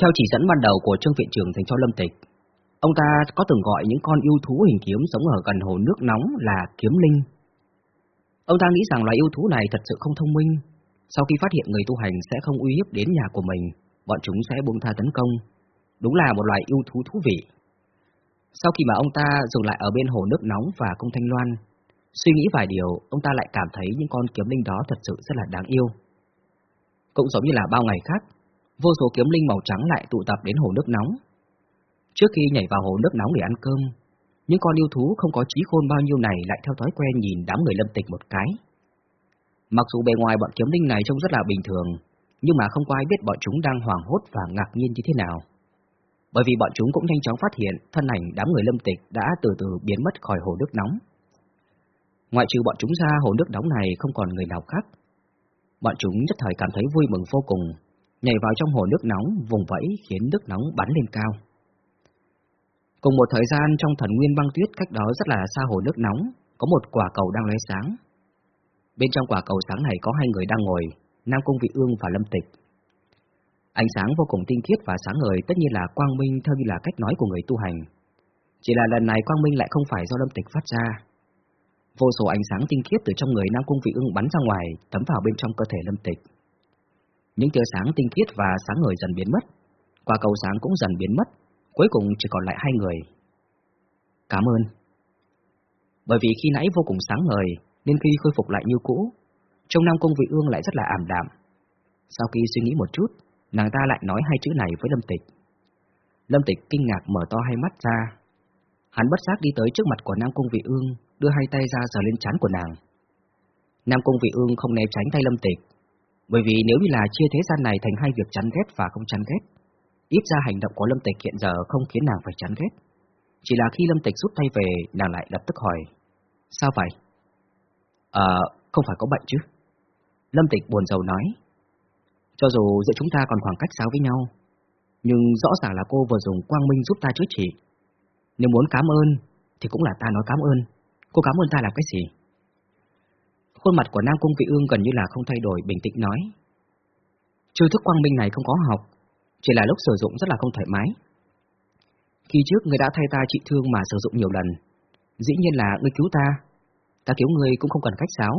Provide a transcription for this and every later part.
Theo chỉ dẫn ban đầu của Trương Viện trưởng dành cho Lâm Tịch, ông ta có từng gọi những con yêu thú hình kiếm sống ở gần hồ nước nóng là kiếm linh. Ông ta nghĩ rằng loài yêu thú này thật sự không thông minh. Sau khi phát hiện người tu hành sẽ không uy hiếp đến nhà của mình, bọn chúng sẽ buông tha tấn công. Đúng là một loài yêu thú thú vị. Sau khi mà ông ta dừng lại ở bên hồ nước nóng và cung thanh loan, suy nghĩ vài điều, ông ta lại cảm thấy những con kiếm linh đó thật sự rất là đáng yêu. Cũng giống như là bao ngày khác, vô số kiếm linh màu trắng lại tụ tập đến hồ nước nóng. Trước khi nhảy vào hồ nước nóng để ăn cơm, những con yêu thú không có trí khôn bao nhiêu này lại theo thói quen nhìn đám người lâm tịch một cái. Mặc dù bề ngoài bọn kiếm linh này trông rất là bình thường, nhưng mà không có ai biết bọn chúng đang hoảng hốt và ngạc nhiên như thế nào. Bởi vì bọn chúng cũng nhanh chóng phát hiện thân ảnh đám người lâm tịch đã từ từ biến mất khỏi hồ nước nóng. Ngoại trừ bọn chúng ra hồ nước nóng này không còn người nào khác. Bọn chúng nhất thời cảm thấy vui mừng vô cùng, nhảy vào trong hồ nước nóng vùng vẫy khiến nước nóng bắn lên cao. Cùng một thời gian trong thần nguyên băng tuyết cách đó rất là xa hồ nước nóng, có một quả cầu đang lóe sáng. Bên trong quả cầu sáng này có hai người đang ngồi, Nam Cung Vị Ương và Lâm Tịch. Ánh sáng vô cùng tinh khiết và sáng ngời tất nhiên là quang minh theo như là cách nói của người tu hành. Chỉ là lần này quang minh lại không phải do Lâm Tịch phát ra. Vô số ánh sáng tinh khiết từ trong người Nam Cung Vị Ương bắn ra ngoài, tấm vào bên trong cơ thể Lâm Tịch. Những tia sáng tinh khiết và sáng ngời dần biến mất, quả cầu sáng cũng dần biến mất, cuối cùng chỉ còn lại hai người. Cảm ơn. Bởi vì khi nãy vô cùng sáng ngời, nên khi khôi phục lại như cũ, trong Nam Cung Vị Ương lại rất là ảm đạm. Sau khi suy nghĩ một chút, nàng ta lại nói hai chữ này với Lâm Tịch. Lâm Tịch kinh ngạc mở to hai mắt ra. Hắn bất giác đi tới trước mặt của Nam Cung Vị Ương, đưa hai tay ra sờ lên trán của nàng. Nam Cung Vị Ương không né tránh tay Lâm Tịch, bởi vì nếu như là chia thế gian này thành hai việc chán ghét và không chán ghét, ít ra hành động của Lâm Tịch hiện giờ không khiến nàng phải chán ghét. Chỉ là khi Lâm Tịch rút tay về, nàng lại lập tức hỏi, sao vậy? Ờ, không phải có bệnh chứ? Lâm Tịch buồn rầu nói, cho dù giữa chúng ta còn khoảng cách sao với nhau, nhưng rõ ràng là cô vừa dùng quang minh giúp ta chữa trị. Nếu muốn cảm ơn, thì cũng là ta nói cảm ơn. Cô cảm ơn ta làm cái gì? Khuôn mặt của Nam Cung Vị Ương gần như là không thay đổi, bình tĩnh nói. chiêu thức quang minh này không có học, chỉ là lúc sử dụng rất là không thoải mái. Khi trước người đã thay ta trị thương mà sử dụng nhiều lần, dĩ nhiên là ngươi cứu ta, ta cứu ngươi cũng không cần khách sáo,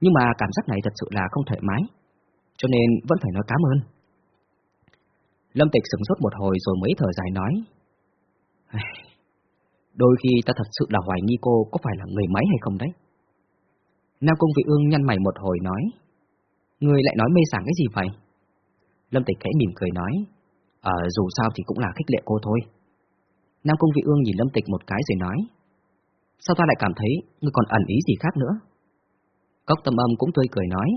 nhưng mà cảm giác này thật sự là không thoải mái, cho nên vẫn phải nói cảm ơn. Lâm Tịch sửng sốt một hồi rồi mới thở dài nói. Đôi khi ta thật sự là hoài nghi cô có phải là người máy hay không đấy. Nam Cung Vị Ương nhăn mày một hồi nói. Người lại nói mê sảng cái gì vậy? Lâm Tịch khẽ mỉm cười nói. Ờ, dù sao thì cũng là khích lệ cô thôi. Nam Cung Vị Ương nhìn Lâm Tịch một cái rồi nói. Sao ta lại cảm thấy ngươi còn ẩn ý gì khác nữa? Cốc tâm âm cũng tươi cười nói.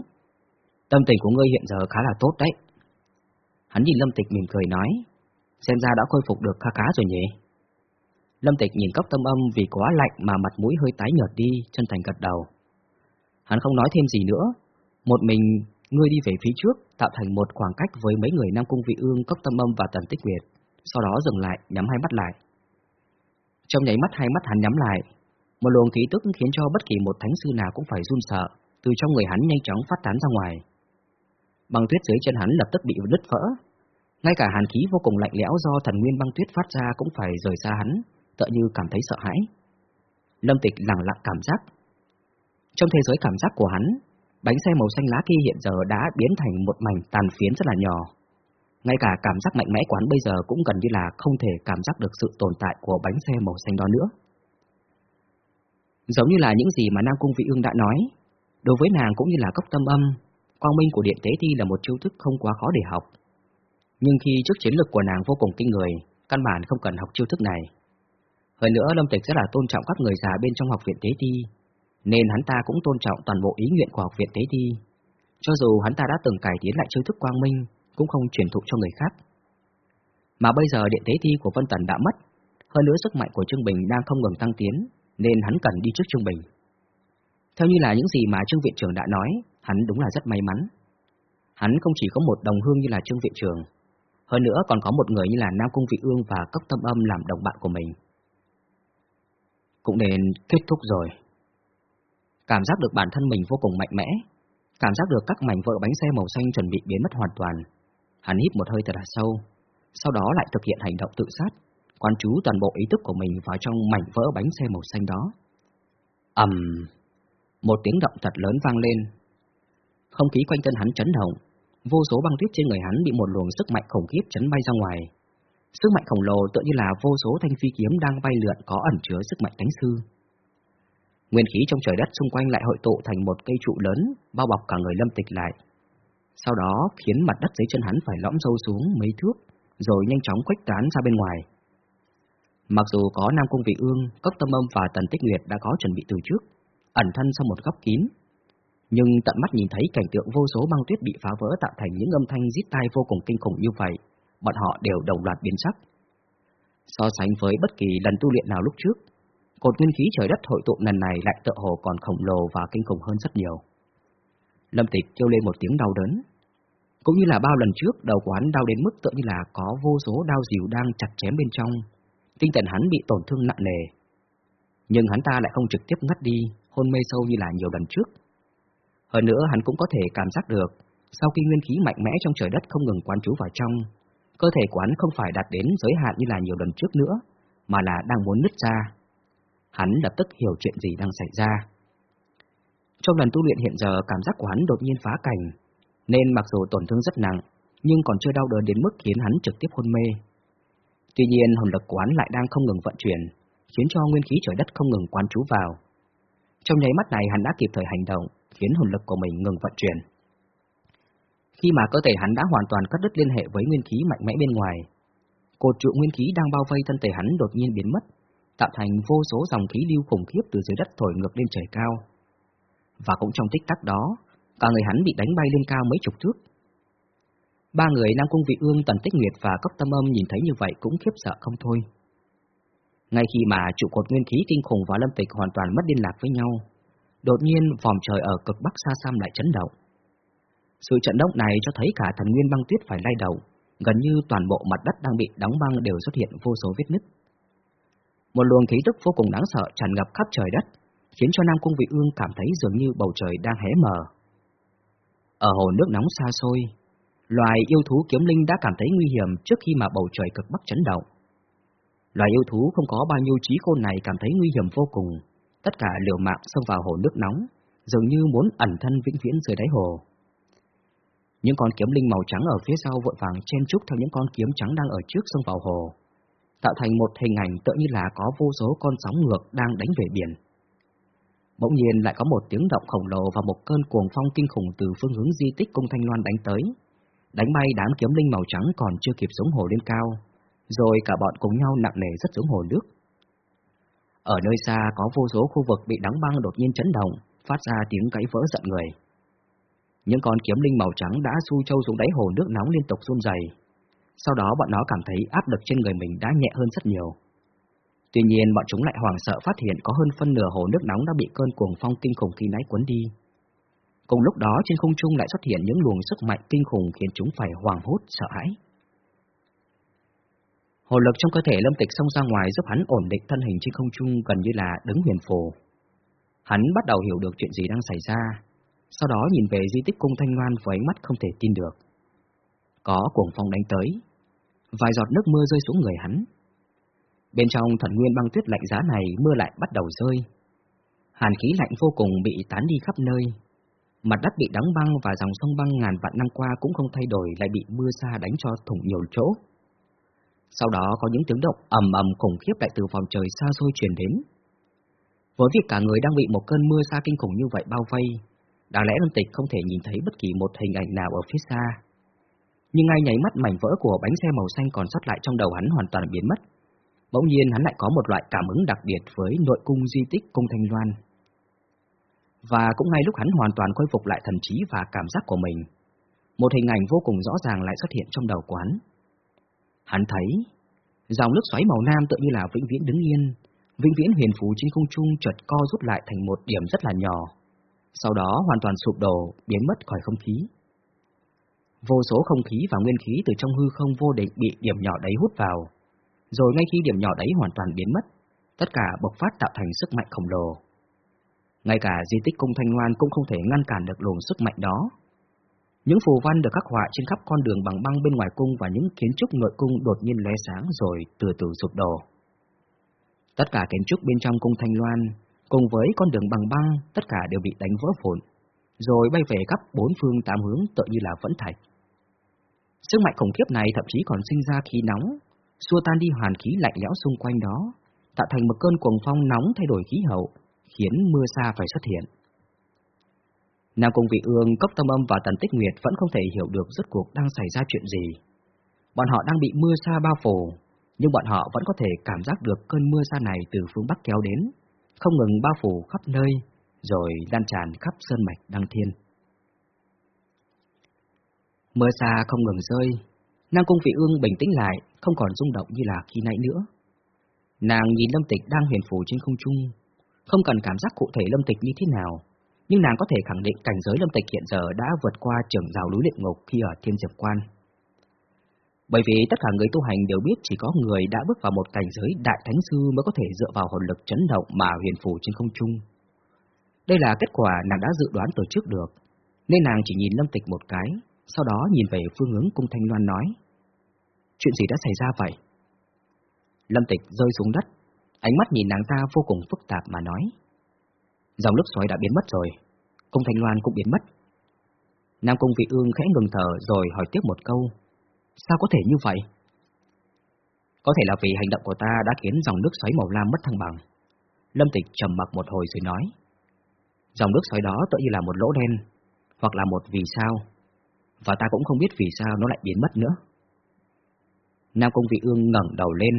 Tâm tình của ngươi hiện giờ khá là tốt đấy. Hắn nhìn Lâm Tịch mỉm cười nói. Xem ra đã khôi phục được khá khá rồi nhỉ? Lâm Tịch nhìn cốc tâm âm vì quá lạnh mà mặt mũi hơi tái nhợt đi, chân thành gật đầu. Hắn không nói thêm gì nữa, một mình ngươi đi về phía trước, tạo thành một khoảng cách với mấy người Nam Cung Vị Ương, Cốc Tâm Âm và Tần Tích Nguyệt, sau đó dừng lại, nhắm hai mắt lại. Trong nháy mắt hai mắt hắn nhắm lại, một luồng khí tức khiến cho bất kỳ một thánh sư nào cũng phải run sợ, từ trong người hắn nhanh chóng phát tán ra ngoài. Băng tuyết dưới chân hắn lập tức bị đứt vỡ, ngay cả hàn khí vô cùng lạnh lẽo do thần nguyên băng tuyết phát ra cũng phải rời xa hắn, tựa như cảm thấy sợ hãi. Lâm Tịch lặng lặng cảm giác. Trong thế giới cảm giác của hắn, bánh xe màu xanh lá kia hiện giờ đã biến thành một mảnh tàn phiến rất là nhỏ. Ngay cả cảm giác mạnh mẽ của hắn bây giờ cũng gần như là không thể cảm giác được sự tồn tại của bánh xe màu xanh đó nữa. Giống như là những gì mà Nam Cung Vị Ương đã nói, đối với nàng cũng như là cốc tâm âm, quang minh của Điện Tế Thi là một chiêu thức không quá khó để học. Nhưng khi trước chiến lực của nàng vô cùng kinh người, căn bản không cần học chiêu thức này. Hơn nữa Lâm Tịch rất là tôn trọng các người già bên trong học viện Tế Thi, nên hắn ta cũng tôn trọng toàn bộ ý nguyện của học viện Tế Thi. Cho dù hắn ta đã từng cải tiến lại chiêu thức quang minh, cũng không truyền thụ cho người khác. Mà bây giờ điện Tế Thi của Vân Tần đã mất, hơn nữa sức mạnh của Trương Bình đang không ngừng tăng tiến, nên hắn cần đi trước Trương Bình. Theo như là những gì mà Trương Viện Trường đã nói, hắn đúng là rất may mắn. Hắn không chỉ có một đồng hương như là Trương Viện Trường, hơn nữa còn có một người như là Nam Cung Vị Ương và Cốc Tâm Âm làm đồng bạn của mình. Cũng nên kết thúc rồi. Cảm giác được bản thân mình vô cùng mạnh mẽ, cảm giác được các mảnh vỡ bánh xe màu xanh chuẩn bị biến mất hoàn toàn. Hắn hít một hơi thật là sâu, sau đó lại thực hiện hành động tự sát, quan chú toàn bộ ý thức của mình vào trong mảnh vỡ bánh xe màu xanh đó. ầm, một tiếng động thật lớn vang lên. Không khí quanh thân hắn chấn động, vô số băng tuyết trên người hắn bị một luồng sức mạnh khủng khiếp chấn bay ra ngoài. Sức mạnh khổng lồ tựa như là vô số thanh phi kiếm đang bay lượn có ẩn chứa sức mạnh thánh sư. Nguyên khí trong trời đất xung quanh lại hội tụ thành một cây trụ lớn, bao bọc cả người lâm tịch lại. Sau đó khiến mặt đất dưới chân hắn phải lõm sâu xuống mấy thước, rồi nhanh chóng khuếch tán ra bên ngoài. Mặc dù có Nam Cung Vị Ương, Cốc Tâm Âm và Tần Tích Nguyệt đã có chuẩn bị từ trước, ẩn thân sau một góc kín, nhưng tận mắt nhìn thấy cảnh tượng vô số băng tuyết bị phá vỡ tạo thành những âm thanh rít tai vô cùng kinh khủng như vậy, bọn họ đều đồng loạt biến sắc. So sánh với bất kỳ lần tu luyện nào lúc trước, cột nguyên khí trời đất hội tụ lần này lại tựa hồ còn khổng lồ và kinh khủng hơn rất nhiều. Lâm Tịch kêu lên một tiếng đau đớn. Cũng như là bao lần trước, đầu của hắn đau đến mức tựa như là có vô số đau dìu đang chặt chém bên trong. Tinh thần hắn bị tổn thương nặng nề. Nhưng hắn ta lại không trực tiếp ngất đi, hôn mê sâu như là nhiều lần trước. Hơn nữa hắn cũng có thể cảm giác được, sau khi nguyên khí mạnh mẽ trong trời đất không ngừng quán trú vào trong, cơ thể của hắn không phải đạt đến giới hạn như là nhiều lần trước nữa, mà là đang muốn nứt ra. Hắn lập tức hiểu chuyện gì đang xảy ra. Trong lần tu luyện hiện giờ cảm giác của hắn đột nhiên phá cảnh, nên mặc dù tổn thương rất nặng, nhưng còn chưa đau đớn đến mức khiến hắn trực tiếp hôn mê. Tuy nhiên hồn lực của hắn lại đang không ngừng vận chuyển, khiến cho nguyên khí trời đất không ngừng quán trú vào. Trong nháy mắt này hắn đã kịp thời hành động, khiến hồn lực của mình ngừng vận chuyển. Khi mà cơ thể hắn đã hoàn toàn cắt đứt liên hệ với nguyên khí mạnh mẽ bên ngoài, cột trụ nguyên khí đang bao vây thân thể hắn đột nhiên biến mất, tạo thành vô số dòng khí lưu khủng khiếp từ dưới đất thổi ngược lên trời cao. Và cũng trong tích tắc đó, cả người hắn bị đánh bay lên cao mấy chục thước. Ba người Nam Cung Vị Ương, Tần Tích Nguyệt và Cốc Tâm Âm nhìn thấy như vậy cũng khiếp sợ không thôi. Ngay khi mà trụ cột nguyên khí kinh khủng và lâm tịch hoàn toàn mất liên lạc với nhau, đột nhiên vòm trời ở cực bắc xa xăm lại chấn động. Sự trận động này cho thấy cả thần nguyên băng tuyết phải lay động, gần như toàn bộ mặt đất đang bị đóng băng đều xuất hiện vô số vết nứt. Một luồng khí tức vô cùng đáng sợ tràn ngập khắp trời đất, khiến cho Nam Cung Vị Ương cảm thấy dường như bầu trời đang hé mở. Ở hồ nước nóng xa xôi, loài yêu thú kiếm linh đã cảm thấy nguy hiểm trước khi mà bầu trời cực bắc chấn động. Loài yêu thú không có bao nhiêu trí khôn này cảm thấy nguy hiểm vô cùng, tất cả liều mạng xông vào hồ nước nóng, dường như muốn ẩn thân vĩnh viễn dưới đáy hồ. Những con kiếm linh màu trắng ở phía sau vội vàng chen chúc theo những con kiếm trắng đang ở trước xông vào hồ, tạo thành một hình ảnh tựa như là có vô số con sóng ngược đang đánh về biển. Bỗng nhiên lại có một tiếng động khổng lồ và một cơn cuồng phong kinh khủng từ phương hướng di tích cung Thanh Loan đánh tới, đánh bay đám kiếm linh màu trắng còn chưa kịp xuống hồ lên cao, rồi cả bọn cùng nhau nặng nề rất xuống hồ nước. Ở nơi xa có vô số khu vực bị đóng băng đột nhiên chấn động, phát ra tiếng gãy vỡ giận người. Những con kiếm linh màu trắng đã su châu xuống đáy hồ nước nóng liên tục run dày. Sau đó bọn nó cảm thấy áp lực trên người mình đã nhẹ hơn rất nhiều. Tuy nhiên bọn chúng lại hoảng sợ phát hiện có hơn phân nửa hồ nước nóng đã bị cơn cuồng phong kinh khủng khi nãy cuốn đi. Cùng lúc đó trên không trung lại xuất hiện những luồng sức mạnh kinh khủng khiến chúng phải hoảng hốt sợ hãi. Hồ lực trong cơ thể lâm tịch xông ra ngoài giúp hắn ổn định thân hình trên không trung gần như là đứng huyền phù. Hắn bắt đầu hiểu được chuyện gì đang xảy ra, sau đó nhìn về di tích cung thanh loan với ánh mắt không thể tin được. Có cuồng phong đánh tới, vài giọt nước mưa rơi xuống người hắn. Bên trong thần nguyên băng tuyết lạnh giá này mưa lại bắt đầu rơi. Hàn khí lạnh vô cùng bị tán đi khắp nơi. Mặt đất bị đóng băng và dòng sông băng ngàn vạn năm qua cũng không thay đổi lại bị mưa xa đánh cho thủng nhiều chỗ. Sau đó có những tiếng động ầm ầm khủng khiếp lại từ vòng trời xa xôi truyền đến. Với việc cả người đang bị một cơn mưa xa kinh khủng như vậy bao vây, đáng lẽ Lâm Tịch không thể nhìn thấy bất kỳ một hình ảnh nào ở phía xa. Nhưng ngay nháy mắt mảnh vỡ của bánh xe màu xanh còn sót lại trong đầu hắn hoàn toàn biến mất. Bỗng nhiên hắn lại có một loại cảm ứng đặc biệt với nội cung di tích cung Thanh Loan. Và cũng ngay lúc hắn hoàn toàn khôi phục lại thần trí và cảm giác của mình, một hình ảnh vô cùng rõ ràng lại xuất hiện trong đầu của hắn. Hắn thấy, dòng nước xoáy màu nam tự như là vĩnh viễn đứng yên, vĩnh viễn huyền phù trên không trung chợt co rút lại thành một điểm rất là nhỏ, sau đó hoàn toàn sụp đổ, biến mất khỏi không khí. Vô số không khí và nguyên khí từ trong hư không vô định bị điểm nhỏ đấy hút vào, rồi ngay khi điểm nhỏ đấy hoàn toàn biến mất, tất cả bộc phát tạo thành sức mạnh khổng lồ. Ngay cả di tích cung Thanh Loan cũng không thể ngăn cản được luồng sức mạnh đó. Những phù văn được khắc họa trên khắp con đường bằng băng bên ngoài cung và những kiến trúc nội cung đột nhiên lóe sáng rồi từ từ sụp đổ. Tất cả kiến trúc bên trong cung Thanh Loan, cùng với con đường bằng băng, tất cả đều bị đánh vỡ vụn, rồi bay về khắp bốn phương tám hướng tự như là vẫn thạch. Sức mạnh khủng khiếp này thậm chí còn sinh ra khí nóng, xua tan đi hoàn khí lạnh lẽo xung quanh đó, tạo thành một cơn cuồng phong nóng thay đổi khí hậu, khiến mưa xa phải xuất hiện. Nam Cung Vị Ương, Cốc Tâm Âm và Tần Tích Nguyệt vẫn không thể hiểu được rốt cuộc đang xảy ra chuyện gì. Bọn họ đang bị mưa xa bao phủ, nhưng bọn họ vẫn có thể cảm giác được cơn mưa xa này từ phương Bắc kéo đến, không ngừng bao phủ khắp nơi, rồi lan tràn khắp sơn mạch đăng thiên. Mưa xa không ngừng rơi, Nam Cung Vị Ương bình tĩnh lại, không còn rung động như là khi nãy nữa. Nàng nhìn Lâm Tịch đang huyền phù trên không trung, không cần cảm giác cụ thể Lâm Tịch như thế nào, nhưng nàng có thể khẳng định cảnh giới Lâm Tịch hiện giờ đã vượt qua trưởng rào núi luyện ngục khi ở Thiên Diệp Quan. Bởi vì tất cả người tu hành đều biết chỉ có người đã bước vào một cảnh giới đại thánh sư mới có thể dựa vào hồn lực chấn động mà huyền phù trên không trung. Đây là kết quả nàng đã dự đoán từ trước được, nên nàng chỉ nhìn Lâm Tịch một cái, sau đó nhìn về phương hướng cung Thanh Loan nói. Chuyện gì đã xảy ra vậy? Lâm Tịch rơi xuống đất, ánh mắt nhìn nàng ta vô cùng phức tạp mà nói. Dòng nước xoáy đã biến mất rồi, cung Thanh Loan cũng biến mất. Nam Cung Vị Ương khẽ ngừng thở rồi hỏi tiếp một câu. Sao có thể như vậy? Có thể là vì hành động của ta đã khiến dòng nước xoáy màu lam mất thăng bằng. Lâm Tịch trầm mặc một hồi rồi nói. Dòng nước xoáy đó tự như là một lỗ đen, hoặc là một vì sao, và ta cũng không biết vì sao nó lại biến mất nữa. Nam Công Vị Ương ngẩng đầu lên.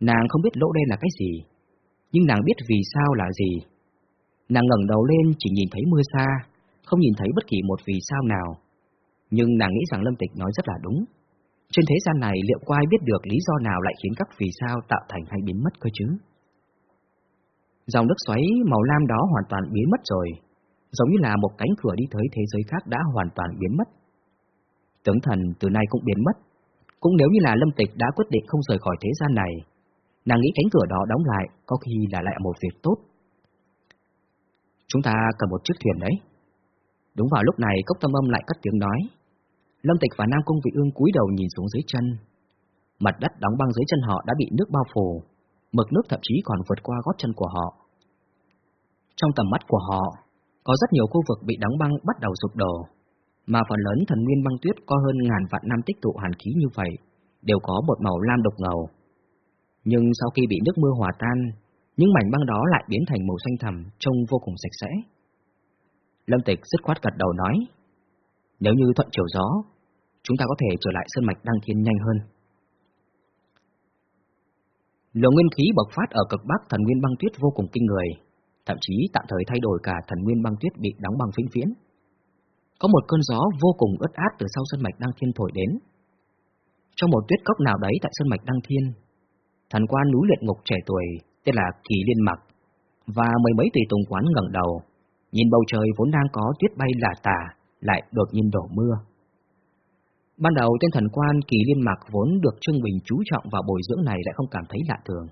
Nàng không biết lỗ đen là cái gì, nhưng nàng biết vì sao là gì. Nàng ngẩng đầu lên chỉ nhìn thấy mưa xa, không nhìn thấy bất kỳ một vì sao nào. Nhưng nàng nghĩ rằng Lâm Tịch nói rất là đúng. Trên thế gian này liệu có ai biết được lý do nào lại khiến các vì sao tạo thành hay biến mất cơ chứ? Dòng nước xoáy màu lam đó hoàn toàn biến mất rồi, giống như là một cánh cửa đi tới thế giới khác đã hoàn toàn biến mất. Tướng thần từ nay cũng biến mất, cũng nếu như là Lâm Tịch đã quyết định không rời khỏi thế gian này, nàng nghĩ cánh cửa đó đóng lại có khi là lại một việc tốt. Chúng ta cần một chiếc thuyền đấy. Đúng vào lúc này Cốc Tâm Âm lại cất tiếng nói. Lâm Tịch và Nam Cung Vị Ương cúi đầu nhìn xuống dưới chân. Mặt đất đóng băng dưới chân họ đã bị nước bao phủ, mực nước thậm chí còn vượt qua gót chân của họ. Trong tầm mắt của họ, có rất nhiều khu vực bị đóng băng bắt đầu sụp đổ, mà phần lớn thần nguyên băng tuyết có hơn ngàn vạn năm tích tụ hàn khí như vậy, đều có một màu lam độc ngầu. Nhưng sau khi bị nước mưa hòa tan, những mảnh băng đó lại biến thành màu xanh thẳm, trông vô cùng sạch sẽ. Lâm Tịch dứt khoát gật đầu nói, nếu như thuận chiều gió, chúng ta có thể trở lại sơn mạch đăng thiên nhanh hơn. Lượng nguyên khí bộc phát ở cực bắc thần nguyên băng tuyết vô cùng kinh người, thậm chí tạm thời thay đổi cả thần nguyên băng tuyết bị đóng băng vĩnh viễn. Có một cơn gió vô cùng ướt át từ sau sân mạch đăng thiên thổi đến. Trong một tuyết cốc nào đấy tại sân mạch đăng thiên, thần quan núi luyện ngục trẻ tuổi tên là Kỳ Liên Mặc và mười mấy tùy tùng quán ngẩng đầu, nhìn bầu trời vốn đang có tuyết bay lả tả, lại đột nhiên đổ mưa. Ban đầu tên thần quan kỳ liên mạc vốn được Trương Bình chú trọng vào bồi dưỡng này lại không cảm thấy lạ thường.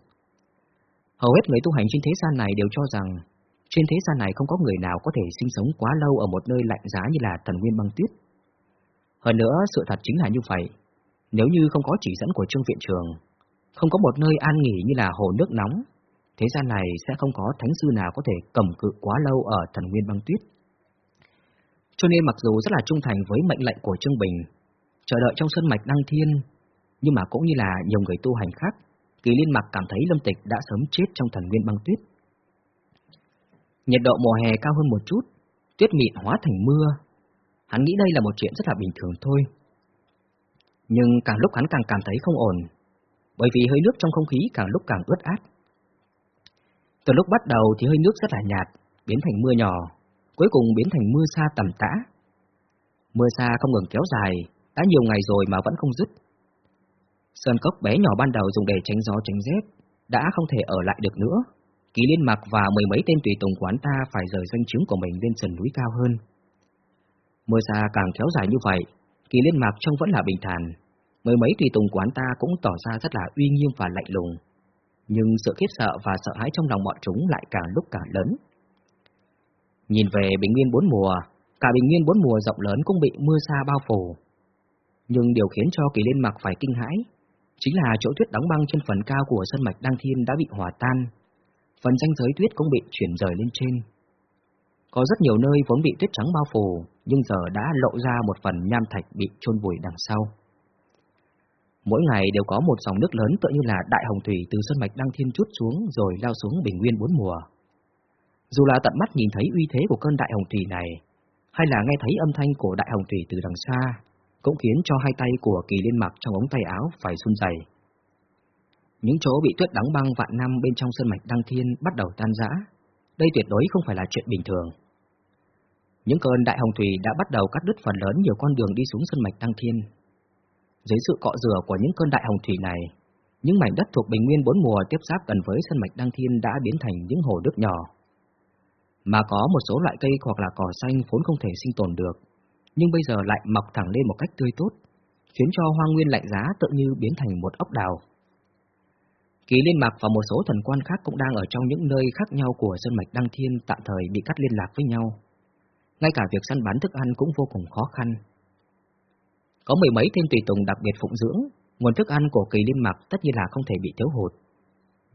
Hầu hết người tu hành trên thế gian này đều cho rằng trên thế gian này không có người nào có thể sinh sống quá lâu ở một nơi lạnh giá như là thần nguyên băng tuyết. Hơn nữa, sự thật chính là như vậy. Nếu như không có chỉ dẫn của Trương Viện Trường, không có một nơi an nghỉ như là hồ nước nóng, thế gian này sẽ không có thánh sư nào có thể cầm cự quá lâu ở thần nguyên băng tuyết. Cho nên mặc dù rất là trung thành với mệnh lệnh của Trương Bình, chờ đợi trong sân mạch đăng thiên, nhưng mà cũng như là nhiều người tu hành khác, Kỳ Liên Mặc cảm thấy Lâm Tịch đã sớm chết trong thần nguyên băng tuyết. Nhiệt độ mùa hè cao hơn một chút, tuyết mịn hóa thành mưa. Hắn nghĩ đây là một chuyện rất là bình thường thôi. Nhưng càng lúc hắn càng cảm thấy không ổn, bởi vì hơi nước trong không khí càng lúc càng ướt át. Từ lúc bắt đầu thì hơi nước rất là nhạt, biến thành mưa nhỏ, cuối cùng biến thành mưa xa tầm tã. Mưa xa không ngừng kéo dài, đã nhiều ngày rồi mà vẫn không dứt. Sơn cốc bé nhỏ ban đầu dùng để tránh gió tránh rét, đã không thể ở lại được nữa. Kỳ liên mặc và mười mấy tên tùy tùng quán ta phải rời doanh trướng của mình lên sườn núi cao hơn. Mưa xa càng kéo dài như vậy, kỳ liên mặc trông vẫn là bình thản. Mười mấy tùy tùng quán ta cũng tỏ ra rất là uy nghiêm và lạnh lùng. Nhưng sự khiếp sợ và sợ hãi trong lòng bọn chúng lại càng lúc càng lớn. Nhìn về bình nguyên bốn mùa, Cả bình nguyên bốn mùa rộng lớn cũng bị mưa xa bao phủ. Nhưng điều khiến cho kỳ liên mặc phải kinh hãi, chính là chỗ tuyết đóng băng trên phần cao của sân mạch Đăng Thiên đã bị hòa tan. Phần danh giới tuyết cũng bị chuyển rời lên trên. Có rất nhiều nơi vốn bị tuyết trắng bao phủ, nhưng giờ đã lộ ra một phần nham thạch bị chôn vùi đằng sau. Mỗi ngày đều có một dòng nước lớn tựa như là đại hồng thủy từ sân mạch Đăng Thiên chút xuống rồi lao xuống bình nguyên bốn mùa. Dù là tận mắt nhìn thấy uy thế của cơn đại hồng thủy này, hay là nghe thấy âm thanh của đại hồng thủy từ đằng xa, cũng khiến cho hai tay của kỳ liên mặc trong ống tay áo phải run rẩy. Những chỗ bị tuyết đóng băng vạn năm bên trong sân mạch Đăng Thiên bắt đầu tan rã. Đây tuyệt đối không phải là chuyện bình thường. Những cơn đại hồng thủy đã bắt đầu cắt đứt phần lớn nhiều con đường đi xuống sân mạch Đăng Thiên. Dưới sự cọ rửa của những cơn đại hồng thủy này, những mảnh đất thuộc bình nguyên bốn mùa tiếp giáp gần với sân mạch Đăng Thiên đã biến thành những hồ nước nhỏ. Mà có một số loại cây hoặc là cỏ xanh vốn không thể sinh tồn được, nhưng bây giờ lại mọc thẳng lên một cách tươi tốt, khiến cho hoa nguyên lạnh giá tự như biến thành một ốc đào. Kỳ Liên Mạc và một số thần quan khác cũng đang ở trong những nơi khác nhau của sơn mạch Đăng Thiên tạm thời bị cắt liên lạc với nhau. Ngay cả việc săn bắn thức ăn cũng vô cùng khó khăn. Có mười mấy tên tùy tùng đặc biệt phụng dưỡng, nguồn thức ăn của Kỳ Liên Mạc tất nhiên là không thể bị thiếu hụt.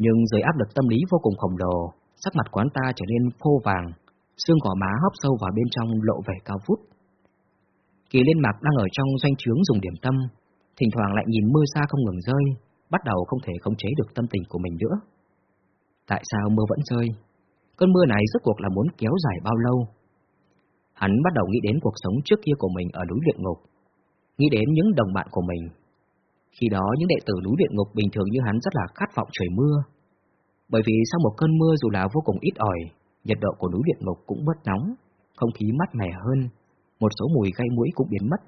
Nhưng dưới áp lực tâm lý vô cùng khổng lồ, sắc mặt quán ta trở nên phô vàng, xương gò má hấp sâu vào bên trong lộ vẻ cao vút. Kỳ Liên Mạc đang ở trong doanh trướng dùng điểm tâm, thỉnh thoảng lại nhìn mưa xa không ngừng rơi, bắt đầu không thể khống chế được tâm tình của mình nữa. Tại sao mưa vẫn rơi? Cơn mưa này rốt cuộc là muốn kéo dài bao lâu? Hắn bắt đầu nghĩ đến cuộc sống trước kia của mình ở núi luyện ngục, nghĩ đến những đồng bạn của mình. Khi đó những đệ tử núi luyện ngục bình thường như hắn rất là khát vọng trời mưa. Bởi vì sau một cơn mưa dù là vô cùng ít ỏi, nhiệt độ của núi luyện ngục cũng bớt nóng, không khí mát mẻ hơn, một số mùi gây mũi cũng biến mất.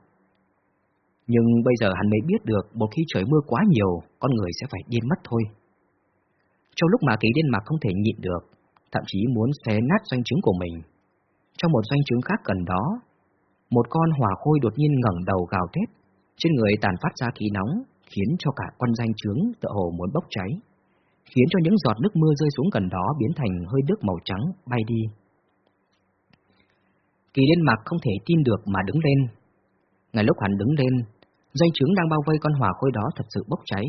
Nhưng bây giờ hắn mới biết được một khi trời mưa quá nhiều, con người sẽ phải điên mất thôi. Trong lúc mà ký điên mặc không thể nhịn được, thậm chí muốn xé nát doanh trứng của mình. Trong một doanh trứng khác gần đó, một con hỏa khôi đột nhiên ngẩng đầu gào thét, trên người tàn phát ra khí nóng, khiến cho cả con danh trứng tựa hồ muốn bốc cháy, khiến cho những giọt nước mưa rơi xuống gần đó biến thành hơi nước màu trắng bay đi. Kỳ Liên Mạc không thể tin được mà đứng lên. Ngay lúc hắn đứng lên, doanh trứng đang bao vây con hỏa khôi đó thật sự bốc cháy,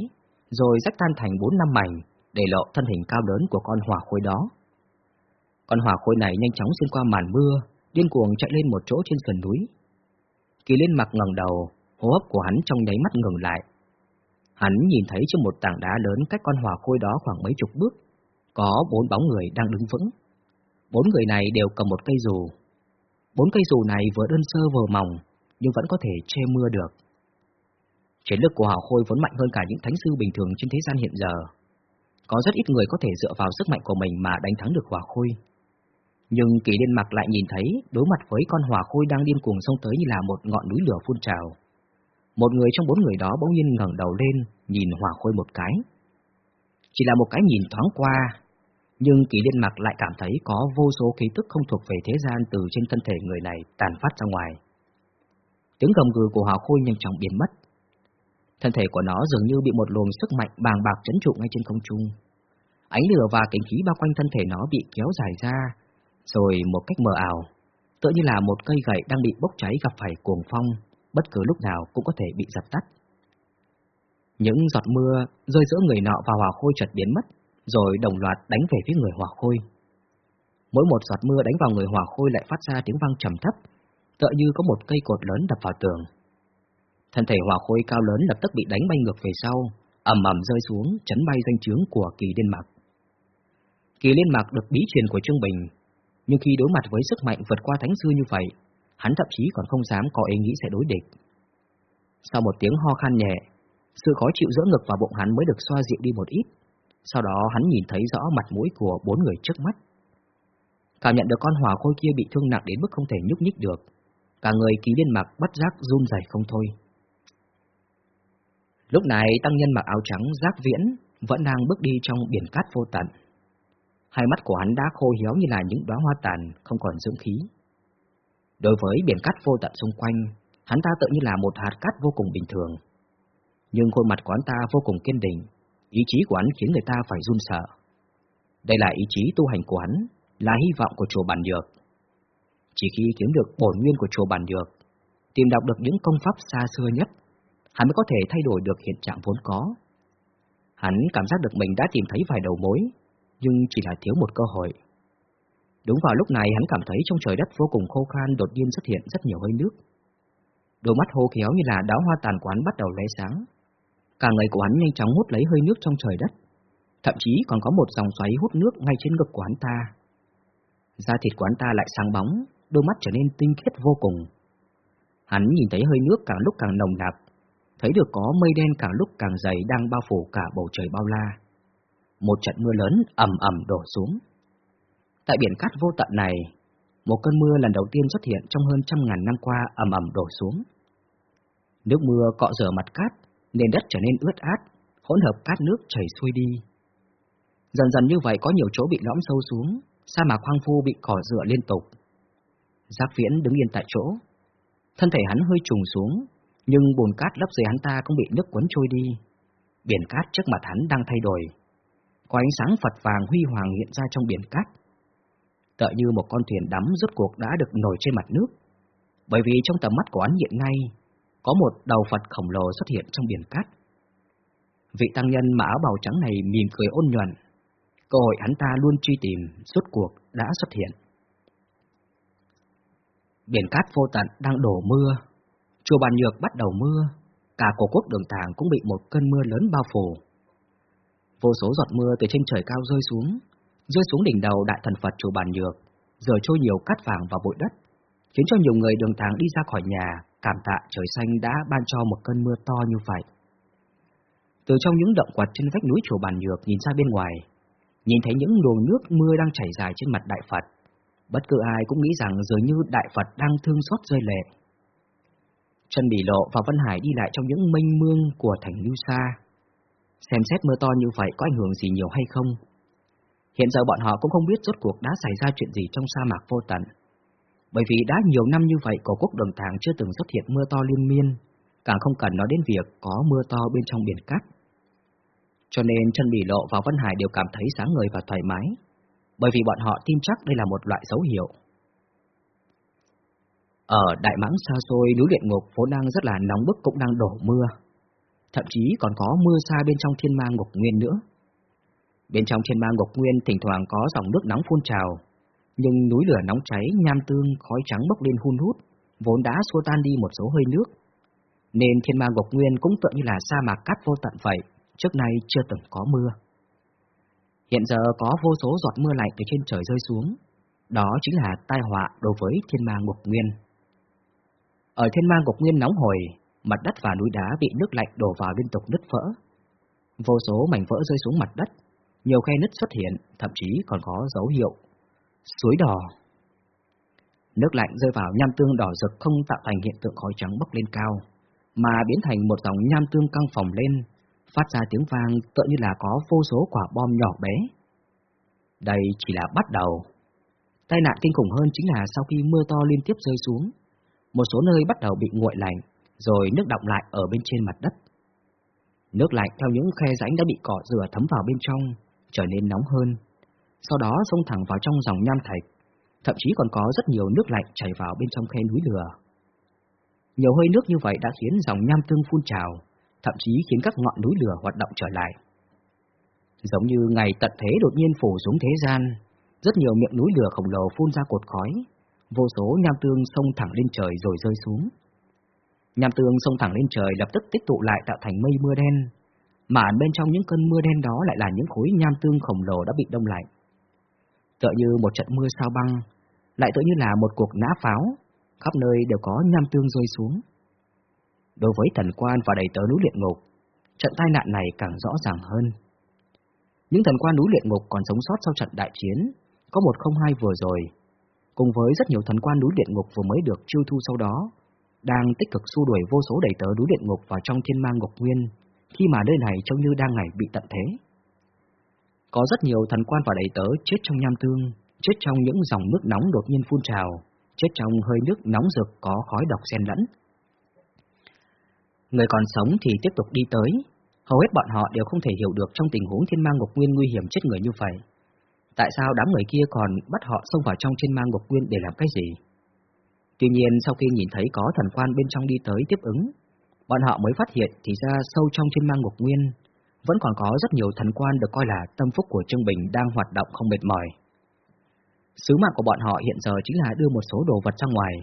rồi rách tan thành bốn năm mảnh, để lộ thân hình cao lớn của con hỏa khôi đó. Con hỏa khôi này nhanh chóng xuyên qua màn mưa, điên cuồng chạy lên một chỗ trên sườn núi. Kỳ Liên Mặc ngẩng đầu, hô hấp của hắn trong nháy mắt ngừng lại. Hắn nhìn thấy trên một tảng đá lớn cách con hỏa khôi đó khoảng mấy chục bước, có bốn bóng người đang đứng vững. Bốn người này đều cầm một cây dù. Bốn cây dù này vừa đơn sơ vừa mỏng, nhưng vẫn có thể che mưa được. Chiến lược của hỏa khôi vốn mạnh hơn cả những thánh sư bình thường trên thế gian hiện giờ. Có rất ít người có thể dựa vào sức mạnh của mình mà đánh thắng được hỏa khôi. Nhưng kỳ liên mặc lại nhìn thấy đối mặt với con hỏa khôi đang điên cuồng xông tới như là một ngọn núi lửa phun trào. Một người trong bốn người đó bỗng nhiên ngẩng đầu lên, nhìn hỏa khôi một cái. Chỉ là một cái nhìn thoáng qua, nhưng kỳ liên mặc lại cảm thấy có vô số khí tức không thuộc về thế gian từ trên thân thể người này tàn phát ra ngoài. Tiếng gầm gừ của hỏa khôi nhanh chóng biến mất. Thân thể của nó dường như bị một luồng sức mạnh bàng bạc chấn trụ ngay trên không trung. Ánh lửa và kính khí bao quanh thân thể nó bị kéo dài ra, rồi một cách mờ ảo, tựa như là một cây gậy đang bị bốc cháy gặp phải cuồng phong, bất cứ lúc nào cũng có thể bị dập tắt. Những giọt mưa rơi giữa người nọ và hỏa khôi chợt biến mất, rồi đồng loạt đánh về phía người hỏa khôi. Mỗi một giọt mưa đánh vào người hỏa khôi lại phát ra tiếng vang trầm thấp, tựa như có một cây cột lớn đập vào tường. Thân thể hỏa khôi cao lớn lập tức bị đánh bay ngược về sau, ầm ầm rơi xuống, chấn bay danh chướng của kỳ liên mạc. Kỳ liên mạc được bí truyền của Trương Bình, nhưng khi đối mặt với sức mạnh vượt qua thánh sư như vậy, hắn thậm chí còn không dám có ý nghĩ sẽ đối địch. Sau một tiếng ho khan nhẹ, sự khó chịu giữa ngực và bụng hắn mới được xoa dịu đi một ít, sau đó hắn nhìn thấy rõ mặt mũi của bốn người trước mắt. Cảm nhận được con hỏa khôi kia bị thương nặng đến mức không thể nhúc nhích được, cả người ký liên mặc bất giác run rẩy không thôi. Lúc này tăng nhân mặc áo trắng giác viễn vẫn đang bước đi trong biển cát vô tận. Hai mắt của hắn đã khô héo như là những đóa hoa tàn, không còn dưỡng khí. Đối với biển cát vô tận xung quanh, hắn ta tự như là một hạt cát vô cùng bình thường. Nhưng khuôn mặt của hắn ta vô cùng kiên định, ý chí của hắn khiến người ta phải run sợ. Đây là ý chí tu hành của hắn, là hy vọng của chùa Bản Dược. Chỉ khi kiếm được bổn nguyên của chùa Bản Dược, tìm đọc được những công pháp xa xưa nhất, hắn mới có thể thay đổi được hiện trạng vốn có. Hắn cảm giác được mình đã tìm thấy vài đầu mối, nhưng chỉ là thiếu một cơ hội. Đúng vào lúc này hắn cảm thấy trong trời đất vô cùng khô khan đột nhiên xuất hiện rất nhiều hơi nước. Đôi mắt hô khéo như là đáo hoa tàn quán bắt đầu lóe sáng. Cả người của hắn nhanh chóng hút lấy hơi nước trong trời đất. Thậm chí còn có một dòng xoáy hút nước ngay trên ngực của hắn ta. Da thịt của hắn ta lại sáng bóng, đôi mắt trở nên tinh khiết vô cùng. Hắn nhìn thấy hơi nước càng lúc càng nồng nặc, thấy được có mây đen càng lúc càng dày đang bao phủ cả bầu trời bao la. Một trận mưa lớn ầm ầm đổ xuống. Tại biển cát vô tận này, một cơn mưa lần đầu tiên xuất hiện trong hơn trăm ngàn năm qua ầm ầm đổ xuống. Nước mưa cọ rửa mặt cát, nền đất trở nên ướt át, hỗn hợp cát nước chảy xuôi đi. Dần dần như vậy có nhiều chỗ bị lõm sâu xuống, sa mạc hoang phu bị cỏ rửa liên tục. Giác viễn đứng yên tại chỗ. Thân thể hắn hơi trùng xuống, nhưng bùn cát lấp dưới hắn ta cũng bị nước cuốn trôi đi. Biển cát trước mặt hắn đang thay đổi. Có ánh sáng phật vàng huy hoàng hiện ra trong biển cát tựa như một con thuyền đắm rốt cuộc đã được nổi trên mặt nước. Bởi vì trong tầm mắt của hắn hiện nay, có một đầu Phật khổng lồ xuất hiện trong biển cát. Vị tăng nhân mà áo bào trắng này mỉm cười ôn nhuận, cơ hội hắn ta luôn truy tìm, rốt cuộc đã xuất hiện. Biển cát vô tận đang đổ mưa, chùa bàn nhược bắt đầu mưa, cả cổ quốc đường tàng cũng bị một cơn mưa lớn bao phủ. Vô số giọt mưa từ trên trời cao rơi xuống, rơi xuống đỉnh đầu đại thần Phật chùa Bàn Nhược, rồi trôi nhiều cát vàng vào bụi đất, khiến cho nhiều người đường tháng đi ra khỏi nhà, cảm tạ trời xanh đã ban cho một cơn mưa to như vậy. Từ trong những động quật trên vách núi chùa Bàn Nhược nhìn ra bên ngoài, nhìn thấy những luồng nước mưa đang chảy dài trên mặt đại Phật, bất cứ ai cũng nghĩ rằng dường như đại Phật đang thương xót rơi lệ. Trần Bỉ Lộ và Vân Hải đi lại trong những mênh mương của thành Lưu Sa. Xem xét mưa to như vậy có ảnh hưởng gì nhiều hay không, Hiện giờ bọn họ cũng không biết rốt cuộc đã xảy ra chuyện gì trong sa mạc vô tận. Bởi vì đã nhiều năm như vậy cổ quốc đường thàng chưa từng xuất hiện mưa to liên miên, càng không cần nói đến việc có mưa to bên trong biển cát. Cho nên chân bỉ lộ và Vân Hải đều cảm thấy sáng ngời và thoải mái, bởi vì bọn họ tin chắc đây là một loại dấu hiệu. Ở Đại Mãng xa xôi, núi luyện ngục vốn đang rất là nóng bức cũng đang đổ mưa. Thậm chí còn có mưa xa bên trong thiên ma ngục nguyên nữa. Bên trong thiên ma ngục nguyên thỉnh thoảng có dòng nước nóng phun trào, nhưng núi lửa nóng cháy, nham tương, khói trắng bốc lên hun hút, vốn đã xua tan đi một số hơi nước. Nên thiên ma ngục nguyên cũng tựa như là sa mạc cát vô tận vậy, trước nay chưa từng có mưa. Hiện giờ có vô số giọt mưa lạnh từ trên trời rơi xuống, đó chính là tai họa đối với thiên ma ngục nguyên. Ở thiên ma ngục nguyên nóng hồi, mặt đất và núi đá bị nước lạnh đổ vào liên tục nứt vỡ. Vô số mảnh vỡ rơi xuống mặt đất, nhiều khe nứt xuất hiện, thậm chí còn có dấu hiệu suối đỏ. Nước lạnh rơi vào nham tương đỏ rực không tạo thành hiện tượng khói trắng bốc lên cao, mà biến thành một dòng nham tương căng phồng lên, phát ra tiếng vang tựa như là có vô số quả bom nhỏ bé. Đây chỉ là bắt đầu. Tai nạn kinh khủng hơn chính là sau khi mưa to liên tiếp rơi xuống, một số nơi bắt đầu bị nguội lạnh, rồi nước đọng lại ở bên trên mặt đất. Nước lạnh theo những khe rãnh đã bị cỏ rửa thấm vào bên trong, trở nên nóng hơn. Sau đó xông thẳng vào trong dòng nham thạch, thậm chí còn có rất nhiều nước lạnh chảy vào bên trong khe núi lửa. Nhiều hơi nước như vậy đã khiến dòng nham tương phun trào, thậm chí khiến các ngọn núi lửa hoạt động trở lại. Giống như ngày tận thế đột nhiên phủ xuống thế gian, rất nhiều miệng núi lửa khổng lồ phun ra cột khói, vô số nham tương xông thẳng lên trời rồi rơi xuống. Nham tương xông thẳng lên trời lập tức tích tụ lại tạo thành mây mưa đen, mà bên trong những cơn mưa đen đó lại là những khối nham tương khổng lồ đã bị đông lạnh. Tựa như một trận mưa sao băng, lại tựa như là một cuộc nã pháo, khắp nơi đều có nham tương rơi xuống. Đối với thần quan và đầy tớ núi luyện ngục, trận tai nạn này càng rõ ràng hơn. Những thần quan núi luyện ngục còn sống sót sau trận đại chiến, có một không hai vừa rồi, cùng với rất nhiều thần quan núi luyện ngục vừa mới được chiêu thu sau đó, đang tích cực xua đuổi vô số đầy tớ núi luyện ngục vào trong thiên mang ngục nguyên, khi mà nơi này trông như đang ngày bị tận thế. Có rất nhiều thần quan và đầy tớ chết trong nham tương, chết trong những dòng nước nóng đột nhiên phun trào, chết trong hơi nước nóng rực có khói độc xen lẫn. Người còn sống thì tiếp tục đi tới, hầu hết bọn họ đều không thể hiểu được trong tình huống thiên mang ngục nguyên nguy hiểm chết người như vậy. Tại sao đám người kia còn bắt họ xông vào trong thiên mang ngục nguyên để làm cái gì? Tuy nhiên sau khi nhìn thấy có thần quan bên trong đi tới tiếp ứng, bọn họ mới phát hiện thì ra sâu trong trên mang ngục nguyên, vẫn còn có rất nhiều thần quan được coi là tâm phúc của Trương Bình đang hoạt động không mệt mỏi. Sứ mạng của bọn họ hiện giờ chính là đưa một số đồ vật ra ngoài,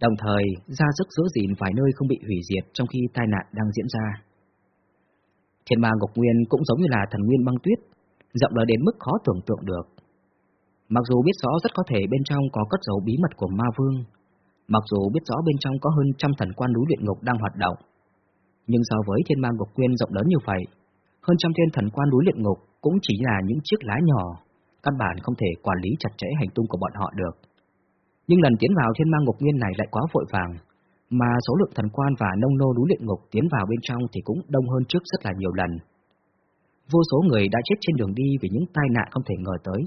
đồng thời ra sức giữ gìn vài nơi không bị hủy diệt trong khi tai nạn đang diễn ra. Thiên ma ngục nguyên cũng giống như là thần nguyên băng tuyết, rộng lớn đến mức khó tưởng tượng được. Mặc dù biết rõ rất có thể bên trong có cất dấu bí mật của ma vương, mặc dù biết rõ bên trong có hơn trăm thần quan núi luyện ngục đang hoạt động, nhưng so với thiên ma ngục nguyên rộng lớn như vậy, hơn trăm thiên thần quan núi luyện ngục cũng chỉ là những chiếc lá nhỏ, căn bản không thể quản lý chặt chẽ hành tung của bọn họ được. Nhưng lần tiến vào thiên ma ngục nguyên này lại quá vội vàng, mà số lượng thần quan và nông nô núi luyện ngục tiến vào bên trong thì cũng đông hơn trước rất là nhiều lần. Vô số người đã chết trên đường đi vì những tai nạn không thể ngờ tới,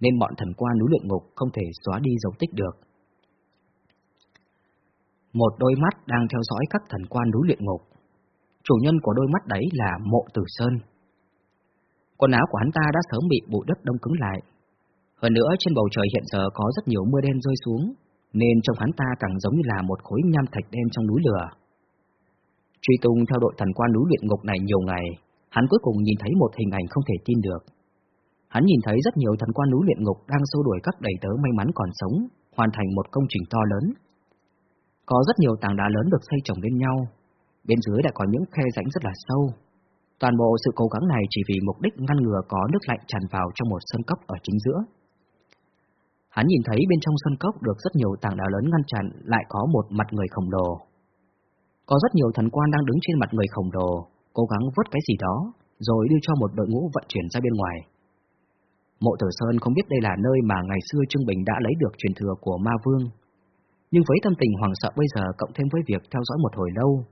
nên bọn thần quan núi luyện ngục không thể xóa đi dấu tích được. Một đôi mắt đang theo dõi các thần quan núi luyện ngục. Chủ nhân của đôi mắt đấy là Mộ Tử Sơn. Quần áo của hắn ta đã sớm bị bụi đất đông cứng lại. Hơn nữa trên bầu trời hiện giờ có rất nhiều mưa đen rơi xuống, nên trong hắn ta càng giống như là một khối nham thạch đen trong núi lửa. Truy tung theo đội thần quan núi luyện ngục này nhiều ngày, hắn cuối cùng nhìn thấy một hình ảnh không thể tin được. Hắn nhìn thấy rất nhiều thần quan núi luyện ngục đang xô đuổi các đầy tớ may mắn còn sống, hoàn thành một công trình to lớn. Có rất nhiều tảng đá lớn được xây chồng lên nhau, bên dưới đã có những khe rãnh rất là sâu. Toàn bộ sự cố gắng này chỉ vì mục đích ngăn ngừa có nước lạnh tràn vào trong một sân cốc ở chính giữa. Hắn nhìn thấy bên trong sân cốc được rất nhiều tảng đá lớn ngăn chặn lại có một mặt người khổng lồ. Có rất nhiều thần quan đang đứng trên mặt người khổng lồ, cố gắng vớt cái gì đó, rồi đưa cho một đội ngũ vận chuyển ra bên ngoài. Mộ Tử Sơn không biết đây là nơi mà ngày xưa Trương Bình đã lấy được truyền thừa của Ma Vương. Nhưng với tâm tình hoàng sợ bây giờ cộng thêm với việc theo dõi một hồi lâu,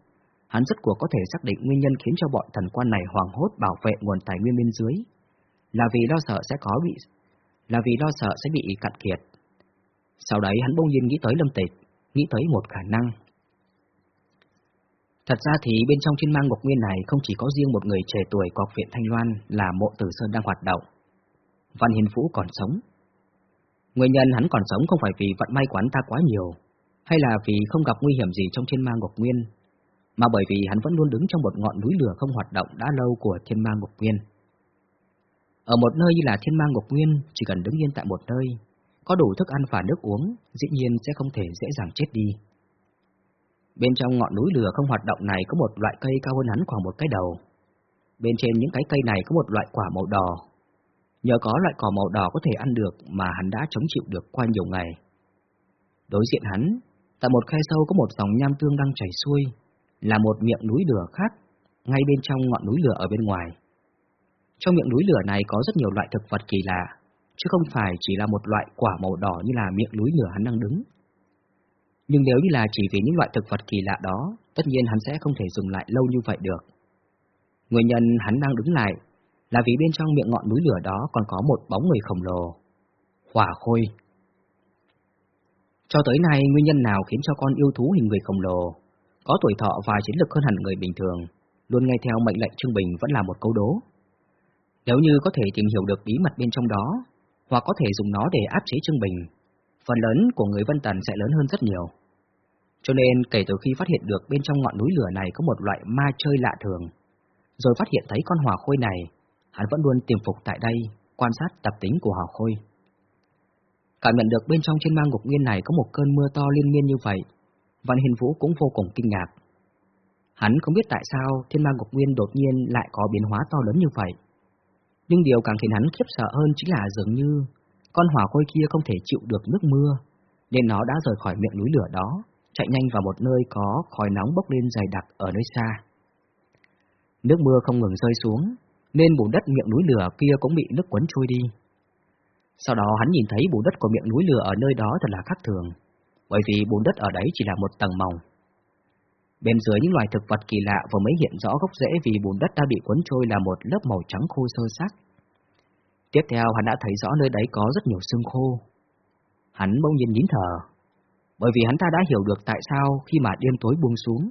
hắn rất cuộc có thể xác định nguyên nhân khiến cho bọn thần quan này hoàng hốt bảo vệ nguồn tài nguyên bên dưới, là vì lo sợ sẽ có bị là vì lo sợ sẽ bị cạn kiệt. Sau đấy hắn bỗng nhiên nghĩ tới Lâm Tịch, nghĩ tới một khả năng. Thật ra thì bên trong thiên mang ngục nguyên này không chỉ có riêng một người trẻ tuổi của viện Thanh Loan là mộ tử Sơn đang hoạt động. Văn Hiền Vũ còn sống. Nguyên nhân hắn còn sống không phải vì vận may của hắn ta quá nhiều, hay là vì không gặp nguy hiểm gì trong thiên ma ngục nguyên, mà bởi vì hắn vẫn luôn đứng trong một ngọn núi lửa không hoạt động đã lâu của thiên ma ngục nguyên. Ở một nơi như là thiên ma ngục nguyên, chỉ cần đứng yên tại một nơi, có đủ thức ăn và nước uống, dĩ nhiên sẽ không thể dễ dàng chết đi. Bên trong ngọn núi lửa không hoạt động này có một loại cây cao hơn hắn khoảng một cái đầu. Bên trên những cái cây này có một loại quả màu đỏ. Nhờ có loại cỏ màu đỏ có thể ăn được mà hắn đã chống chịu được qua nhiều ngày. Đối diện hắn, tại một khe sâu có một dòng nham tương đang chảy xuôi, là một miệng núi lửa khác, ngay bên trong ngọn núi lửa ở bên ngoài. Trong miệng núi lửa này có rất nhiều loại thực vật kỳ lạ, chứ không phải chỉ là một loại quả màu đỏ như là miệng núi lửa hắn đang đứng. Nhưng nếu như là chỉ vì những loại thực vật kỳ lạ đó, tất nhiên hắn sẽ không thể dừng lại lâu như vậy được. Nguyên nhân hắn đang đứng lại là vì bên trong miệng ngọn núi lửa đó còn có một bóng người khổng lồ. Hỏa khôi. Cho tới nay, nguyên nhân nào khiến cho con yêu thú hình người khổng lồ, có tuổi thọ và chiến lực hơn hẳn người bình thường, luôn nghe theo mệnh lệnh Trương Bình vẫn là một câu đố. Nếu như có thể tìm hiểu được bí mật bên trong đó, hoặc có thể dùng nó để áp chế Trương Bình, phần lớn của người Vân Tần sẽ lớn hơn rất nhiều. Cho nên kể từ khi phát hiện được bên trong ngọn núi lửa này có một loại ma chơi lạ thường, rồi phát hiện thấy con hỏa khôi này, hắn vẫn luôn tiềm phục tại đây, quan sát tập tính của hỏa khôi. Cảm nhận được bên trong trên mang ngục nguyên này có một cơn mưa to liên miên như vậy, Văn Hiền Vũ cũng vô cùng kinh ngạc. Hắn không biết tại sao thiên ma ngục nguyên đột nhiên lại có biến hóa to lớn như vậy. Nhưng điều càng khiến hắn khiếp sợ hơn chính là dường như con hỏa khôi kia không thể chịu được nước mưa, nên nó đã rời khỏi miệng núi lửa đó, chạy nhanh vào một nơi có khói nóng bốc lên dày đặc ở nơi xa. Nước mưa không ngừng rơi xuống, nên bùn đất miệng núi lửa kia cũng bị nước cuốn trôi đi. Sau đó hắn nhìn thấy bùn đất của miệng núi lửa ở nơi đó thật là khác thường, bởi vì bùn đất ở đấy chỉ là một tầng mỏng. Bên dưới những loài thực vật kỳ lạ vừa mới hiện rõ gốc rễ vì bùn đất đã bị cuốn trôi là một lớp màu trắng khô sơ xác. Tiếp theo hắn đã thấy rõ nơi đấy có rất nhiều xương khô. Hắn bỗng nhiên nín thở, bởi vì hắn ta đã hiểu được tại sao khi mà đêm tối buông xuống,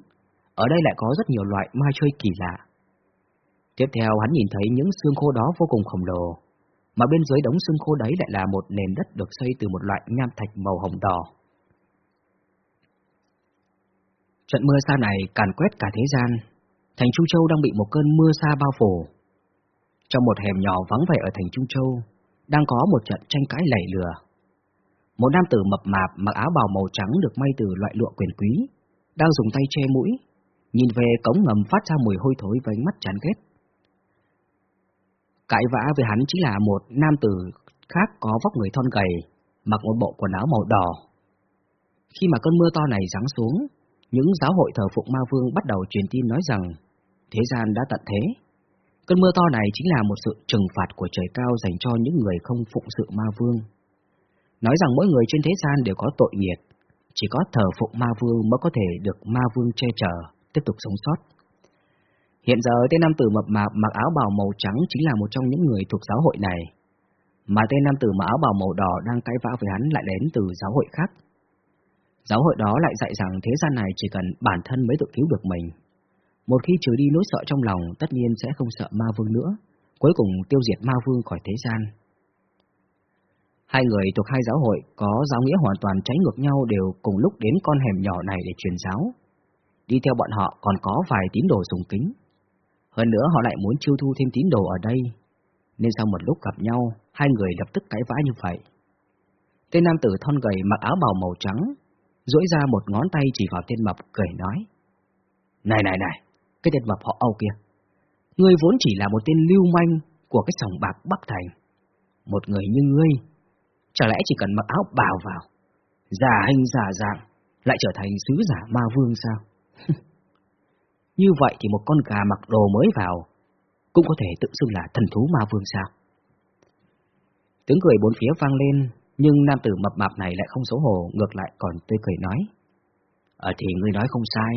ở đây lại có rất nhiều loại ma chơi kỳ lạ. Tiếp theo hắn nhìn thấy những xương khô đó vô cùng khổng lồ, mà bên dưới đống xương khô đấy lại là một nền đất được xây từ một loại nham thạch màu hồng đỏ. Trận mưa sa này càn quét cả thế gian, thành Trung Châu đang bị một cơn mưa sa bao phủ. Trong một hẻm nhỏ vắng vẻ ở thành Trung Châu, đang có một trận tranh cãi lẩy lừa. Một nam tử mập mạp mặc áo bào màu trắng được may từ loại lụa quyền quý, đang dùng tay che mũi, nhìn về cống ngầm phát ra mùi hôi thối với ánh mắt chán ghét. Cãi vã với hắn chỉ là một nam tử khác có vóc người thon gầy, mặc một bộ quần áo màu đỏ. Khi mà cơn mưa to này giáng xuống, những giáo hội thờ phụng ma vương bắt đầu truyền tin nói rằng thế gian đã tận thế. Cơn mưa to này chính là một sự trừng phạt của trời cao dành cho những người không phụng sự ma vương. Nói rằng mỗi người trên thế gian đều có tội nghiệp, chỉ có thờ phụng ma vương mới có thể được ma vương che chở, tiếp tục sống sót. Hiện giờ tên nam tử mập mạp mặc áo bào màu trắng chính là một trong những người thuộc giáo hội này, mà tên nam tử mặc áo bào màu đỏ đang cãi vã với hắn lại đến từ giáo hội khác. Giáo hội đó lại dạy rằng thế gian này chỉ cần bản thân mới tự cứu được mình. Một khi trừ đi nỗi sợ trong lòng, tất nhiên sẽ không sợ ma vương nữa, cuối cùng tiêu diệt ma vương khỏi thế gian. Hai người thuộc hai giáo hội có giáo nghĩa hoàn toàn trái ngược nhau đều cùng lúc đến con hẻm nhỏ này để truyền giáo. Đi theo bọn họ còn có vài tín đồ dùng kính. Hơn nữa họ lại muốn chiêu thu thêm tín đồ ở đây, nên sau một lúc gặp nhau, hai người lập tức cãi vã như vậy. Tên nam tử thon gầy mặc áo bào màu trắng, duỗi ra một ngón tay chỉ vào tên mập cười nói. Này này này, cái tên mập họ Âu kia, ngươi vốn chỉ là một tên lưu manh của cái sòng bạc Bắc Thành. Một người như ngươi, chả lẽ chỉ cần mặc áo bào vào, giả hình giả dạng, lại trở thành sứ giả ma vương sao? như vậy thì một con gà mặc đồ mới vào, cũng có thể tự xưng là thần thú ma vương sao? Tiếng cười bốn phía vang lên, nhưng nam tử mập mạp này lại không xấu hổ, ngược lại còn tươi cười nói. Ờ thì ngươi nói không sai,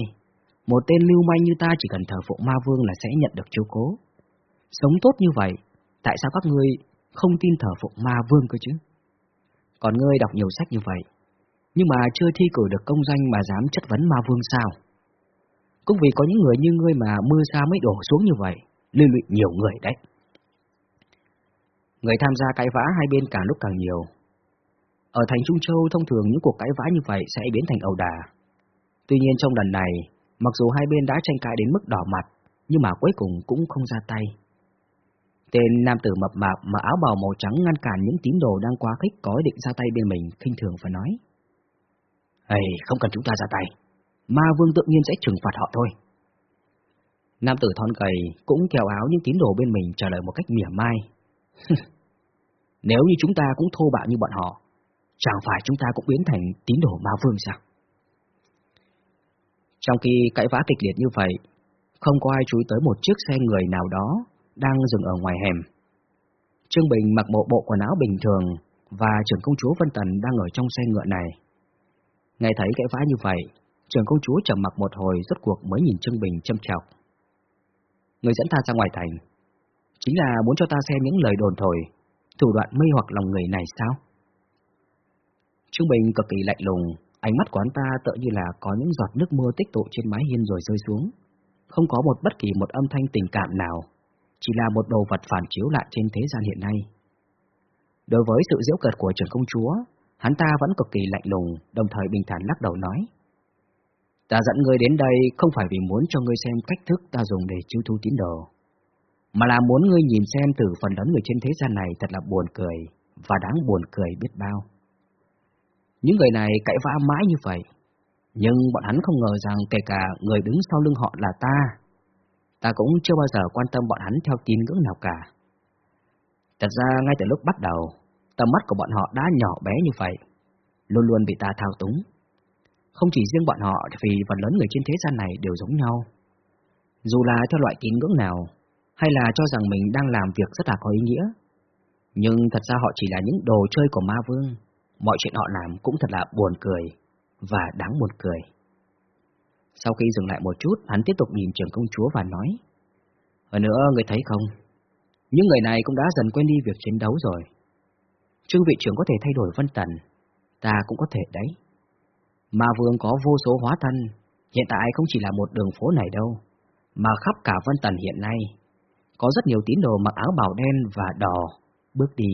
một tên lưu manh như ta chỉ cần thờ phụng ma vương là sẽ nhận được chiếu cố. Sống tốt như vậy, tại sao các ngươi không tin thờ phụng ma vương cơ chứ? Còn ngươi đọc nhiều sách như vậy, nhưng mà chưa thi cử được công danh mà dám chất vấn ma vương sao? Cũng vì có những người như ngươi mà mưa xa mới đổ xuống như vậy, liên lụy nhiều người đấy. Người tham gia cãi vã hai bên càng lúc càng nhiều, ở thành Trung Châu thông thường những cuộc cãi vã như vậy sẽ biến thành ẩu đả. Tuy nhiên trong lần này, mặc dù hai bên đã tranh cãi đến mức đỏ mặt, nhưng mà cuối cùng cũng không ra tay. Tên nam tử mập mạp mà áo bào màu trắng ngăn cản những tín đồ đang quá khích có ý định ra tay bên mình, khinh thường và nói. Ê, không cần chúng ta ra tay, ma vương tự nhiên sẽ trừng phạt họ thôi. Nam tử thon gầy cũng kéo áo những tín đồ bên mình trả lời một cách mỉa mai. Nếu như chúng ta cũng thô bạo như bọn họ, Chẳng phải chúng ta cũng biến thành tín đồ ma vương sao? Trong khi cãi vã kịch liệt như vậy, không có ai chú ý tới một chiếc xe người nào đó đang dừng ở ngoài hẻm. Trương Bình mặc bộ bộ quần áo bình thường và trưởng công chúa Vân Tần đang ở trong xe ngựa này. Nghe thấy cãi vã như vậy, trưởng công chúa trầm mặc một hồi rốt cuộc mới nhìn Trương Bình châm chọc. Người dẫn ta ra ngoài thành, chính là muốn cho ta xem những lời đồn thổi, thủ đoạn mê hoặc lòng người này sao? Trương Bình cực kỳ lạnh lùng, ánh mắt của anh ta tựa như là có những giọt nước mưa tích tụ trên mái hiên rồi rơi xuống. Không có một bất kỳ một âm thanh tình cảm nào, chỉ là một đồ vật phản chiếu lại trên thế gian hiện nay. Đối với sự diễu cợt của trưởng công chúa, hắn ta vẫn cực kỳ lạnh lùng, đồng thời bình thản lắc đầu nói. Ta dẫn ngươi đến đây không phải vì muốn cho ngươi xem cách thức ta dùng để chiêu thu tín đồ, mà là muốn ngươi nhìn xem từ phần lớn người trên thế gian này thật là buồn cười, và đáng buồn cười biết bao. Những người này cãi vã mãi như vậy, nhưng bọn hắn không ngờ rằng kể cả người đứng sau lưng họ là ta, ta cũng chưa bao giờ quan tâm bọn hắn theo tín ngưỡng nào cả. Thật ra ngay từ lúc bắt đầu, tầm mắt của bọn họ đã nhỏ bé như vậy, luôn luôn bị ta thao túng. Không chỉ riêng bọn họ vì phần lớn người trên thế gian này đều giống nhau. Dù là theo loại tín ngưỡng nào, hay là cho rằng mình đang làm việc rất là có ý nghĩa, nhưng thật ra họ chỉ là những đồ chơi của ma vương mọi chuyện họ làm cũng thật là buồn cười và đáng buồn cười. Sau khi dừng lại một chút, hắn tiếp tục nhìn trưởng công chúa và nói, Hơn nữa, người thấy không, những người này cũng đã dần quên đi việc chiến đấu rồi. Trương vị trưởng có thể thay đổi vân tần, ta cũng có thể đấy. Ma vương có vô số hóa thân, hiện tại không chỉ là một đường phố này đâu, mà khắp cả vân tần hiện nay, có rất nhiều tín đồ mặc áo bào đen và đỏ, bước đi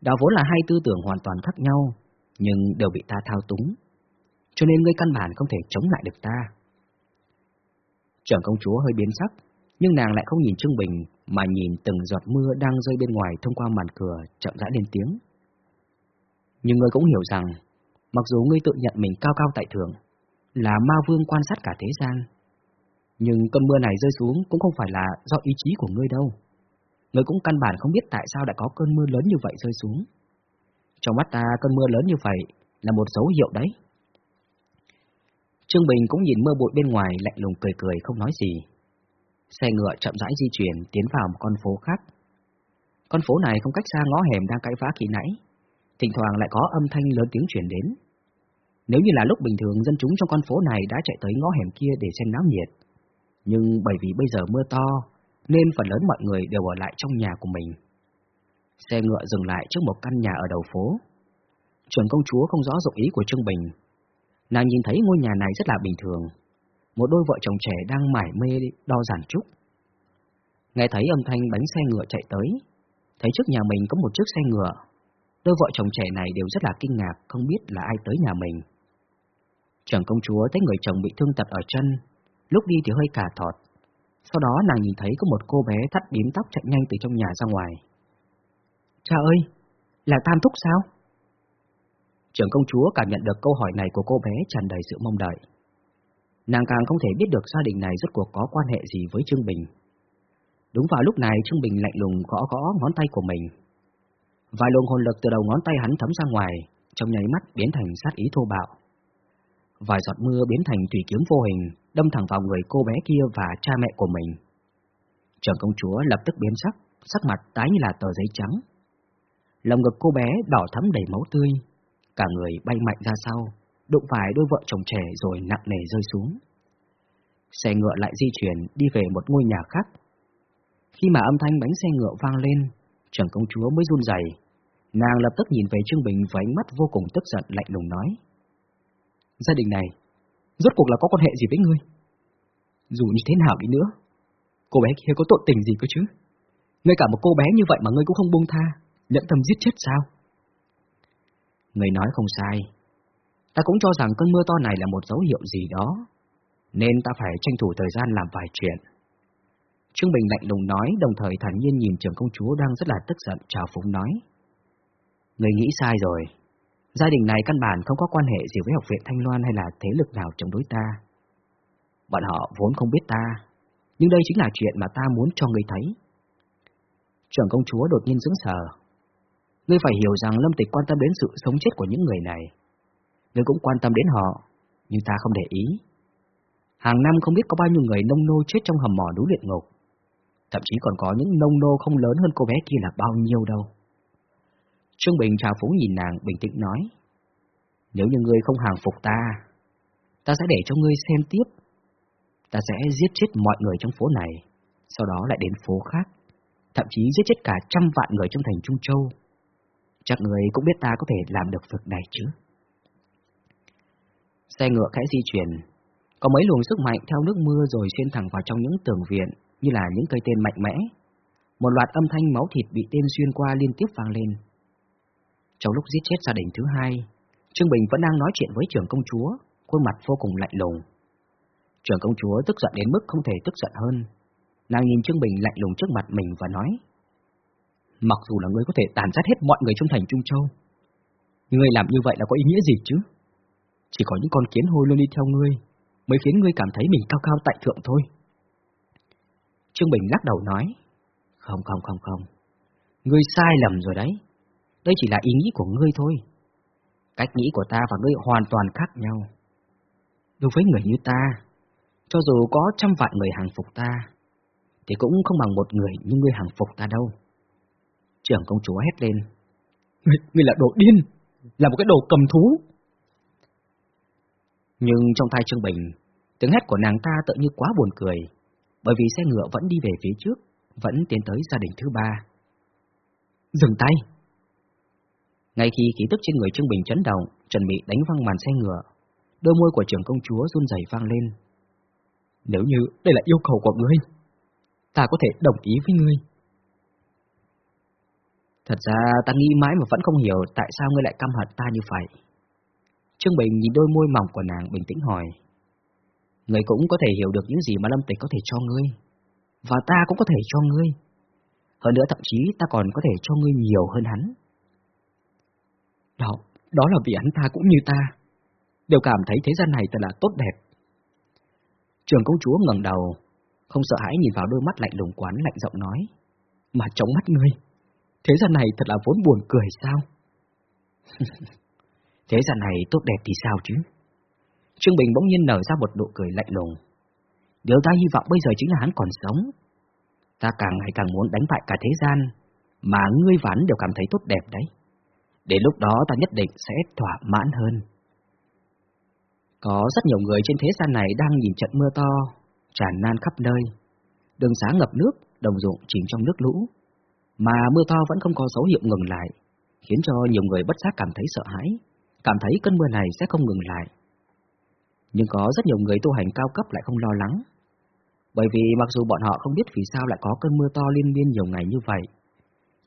đó vốn là hai tư tưởng hoàn toàn khác nhau, nhưng đều bị ta thao túng. Cho nên ngươi căn bản không thể chống lại được ta. Trưởng công chúa hơi biến sắc, nhưng nàng lại không nhìn Trương Bình mà nhìn từng giọt mưa đang rơi bên ngoài thông qua màn cửa chậm rãi lên tiếng. Nhưng ngươi cũng hiểu rằng, mặc dù ngươi tự nhận mình cao cao tại thượng, là ma vương quan sát cả thế gian, nhưng cơn mưa này rơi xuống cũng không phải là do ý chí của ngươi đâu. Ngươi cũng căn bản không biết tại sao đã có cơn mưa lớn như vậy rơi xuống. Trong mắt ta, cơn mưa lớn như vậy là một dấu hiệu đấy. Trương Bình cũng nhìn mưa bụi bên ngoài lạnh lùng cười cười không nói gì. Xe ngựa chậm rãi di chuyển tiến vào một con phố khác. Con phố này không cách xa ngõ hẻm đang cãi vã khi nãy, thỉnh thoảng lại có âm thanh lớn tiếng truyền đến. Nếu như là lúc bình thường dân chúng trong con phố này đã chạy tới ngõ hẻm kia để xem náo nhiệt, nhưng bởi vì bây giờ mưa to, nên phần lớn mọi người đều ở lại trong nhà của mình. Xe ngựa dừng lại trước một căn nhà ở đầu phố. chuẩn công chúa không rõ dụng ý của Trương Bình. Nàng nhìn thấy ngôi nhà này rất là bình thường. Một đôi vợ chồng trẻ đang mải mê đo giản trúc. Nghe thấy âm thanh bánh xe ngựa chạy tới, thấy trước nhà mình có một chiếc xe ngựa. Đôi vợ chồng trẻ này đều rất là kinh ngạc, không biết là ai tới nhà mình. Trưởng công chúa thấy người chồng bị thương tật ở chân, lúc đi thì hơi cả thọt. Sau đó nàng nhìn thấy có một cô bé thắt bím tóc chạy nhanh từ trong nhà ra ngoài. Cha ơi, là Tam Thúc sao? Trưởng công chúa cảm nhận được câu hỏi này của cô bé tràn đầy sự mong đợi. Nàng càng không thể biết được gia đình này rốt cuộc có quan hệ gì với Trương Bình. Đúng vào lúc này Trương Bình lạnh lùng gõ gõ ngón tay của mình. Vài luồng hồn lực từ đầu ngón tay hắn thấm ra ngoài, trong nháy mắt biến thành sát ý thô bạo. Vài giọt mưa biến thành thủy kiếm vô hình, đâm thẳng vào người cô bé kia và cha mẹ của mình. Trưởng công chúa lập tức biến sắc, sắc mặt tái như là tờ giấy trắng. Lòng ngực cô bé đỏ thắm đầy máu tươi, cả người bay mạnh ra sau, đụng phải đôi vợ chồng trẻ rồi nặng nề rơi xuống. Xe ngựa lại di chuyển đi về một ngôi nhà khác. Khi mà âm thanh bánh xe ngựa vang lên, trưởng công chúa mới run rẩy, nàng lập tức nhìn về Trương Bình với ánh mắt vô cùng tức giận lạnh lùng nói: Gia đình này, rốt cuộc là có quan hệ gì với ngươi? Dù như thế nào đi nữa, cô bé kia có tội tình gì cơ chứ? Ngay cả một cô bé như vậy mà ngươi cũng không buông tha, nhẫn tâm giết chết sao? Người nói không sai. Ta cũng cho rằng cơn mưa to này là một dấu hiệu gì đó, nên ta phải tranh thủ thời gian làm vài chuyện. Trương Bình lạnh lùng nói, đồng thời thản nhiên nhìn trưởng công chúa đang rất là tức giận, chào phúng nói. Người nghĩ sai rồi. Gia đình này căn bản không có quan hệ gì với học viện Thanh Loan hay là thế lực nào chống đối ta. Bọn họ vốn không biết ta, nhưng đây chính là chuyện mà ta muốn cho người thấy. Trưởng công chúa đột nhiên dững sờ. Ngươi phải hiểu rằng Lâm Tịch quan tâm đến sự sống chết của những người này. Ngươi cũng quan tâm đến họ, nhưng ta không để ý. Hàng năm không biết có bao nhiêu người nông nô chết trong hầm mỏ núi luyện ngục. Thậm chí còn có những nông nô không lớn hơn cô bé kia là bao nhiêu đâu. Trương Bình trào phúng nhìn nàng bình tĩnh nói. Nếu như ngươi không hàng phục ta, ta sẽ để cho ngươi xem tiếp. Ta sẽ giết chết mọi người trong phố này, sau đó lại đến phố khác, thậm chí giết chết cả trăm vạn người trong thành Trung Châu. Chắc người cũng biết ta có thể làm được việc này chứ. Xe ngựa khẽ di chuyển, có mấy luồng sức mạnh theo nước mưa rồi xuyên thẳng vào trong những tường viện như là những cây tên mạnh mẽ. Một loạt âm thanh máu thịt bị tên xuyên qua liên tiếp vang lên. Trong lúc giết chết gia đình thứ hai, Trương Bình vẫn đang nói chuyện với trưởng công chúa, khuôn mặt vô cùng lạnh lùng. Trưởng công chúa tức giận đến mức không thể tức giận hơn. Nàng nhìn Trương Bình lạnh lùng trước mặt mình và nói Mặc dù là ngươi có thể tàn sát hết mọi người trong thành Trung Châu, nhưng ngươi làm như vậy là có ý nghĩa gì chứ? Chỉ có những con kiến hôi luôn đi theo ngươi, mới khiến ngươi cảm thấy mình cao cao tại thượng thôi. Trương Bình lắc đầu nói Không không không không, ngươi sai lầm rồi đấy. Đây chỉ là ý nghĩ của ngươi thôi. Cách nghĩ của ta và ngươi hoàn toàn khác nhau. Đối với người như ta, cho dù có trăm vạn người hàng phục ta, thì cũng không bằng một người như ngươi hàng phục ta đâu. Trưởng công chúa hét lên. Ngươi, ngươi là đồ điên, là một cái đồ cầm thú. Nhưng trong tai Trương Bình, tiếng hét của nàng ta tự như quá buồn cười, bởi vì xe ngựa vẫn đi về phía trước, vẫn tiến tới gia đình thứ ba. Dừng tay! Ngay khi khí tức trên người Trương Bình chấn động, chuẩn bị đánh văng màn xe ngựa, đôi môi của trưởng công chúa run rẩy vang lên. Nếu như đây là yêu cầu của ngươi, ta có thể đồng ý với ngươi. Thật ra ta nghĩ mãi mà vẫn không hiểu tại sao ngươi lại căm hận ta như vậy. Trương Bình nhìn đôi môi mỏng của nàng bình tĩnh hỏi. Ngươi cũng có thể hiểu được những gì mà Lâm Tịch có thể cho ngươi. Và ta cũng có thể cho ngươi. Hơn nữa thậm chí ta còn có thể cho ngươi nhiều hơn hắn. Đó, đó là vì hắn ta cũng như ta. Đều cảm thấy thế gian này thật là tốt đẹp. Trường công chúa ngẩng đầu, không sợ hãi nhìn vào đôi mắt lạnh lùng quán lạnh giọng nói. Mà trong mắt ngươi, thế gian này thật là vốn buồn cười sao? thế gian này tốt đẹp thì sao chứ? Trương Bình bỗng nhiên nở ra một nụ cười lạnh lùng. Điều ta hy vọng bây giờ chính là hắn còn sống. Ta càng ngày càng muốn đánh bại cả thế gian, mà ngươi và hắn đều cảm thấy tốt đẹp đấy. Đến lúc đó ta nhất định sẽ thỏa mãn hơn. Có rất nhiều người trên thế gian này đang nhìn trận mưa to, tràn nan khắp nơi. Đường xá ngập nước, đồng ruộng chìm trong nước lũ. Mà mưa to vẫn không có dấu hiệu ngừng lại, khiến cho nhiều người bất giác cảm thấy sợ hãi, cảm thấy cơn mưa này sẽ không ngừng lại. Nhưng có rất nhiều người tu hành cao cấp lại không lo lắng. Bởi vì mặc dù bọn họ không biết vì sao lại có cơn mưa to liên miên nhiều ngày như vậy,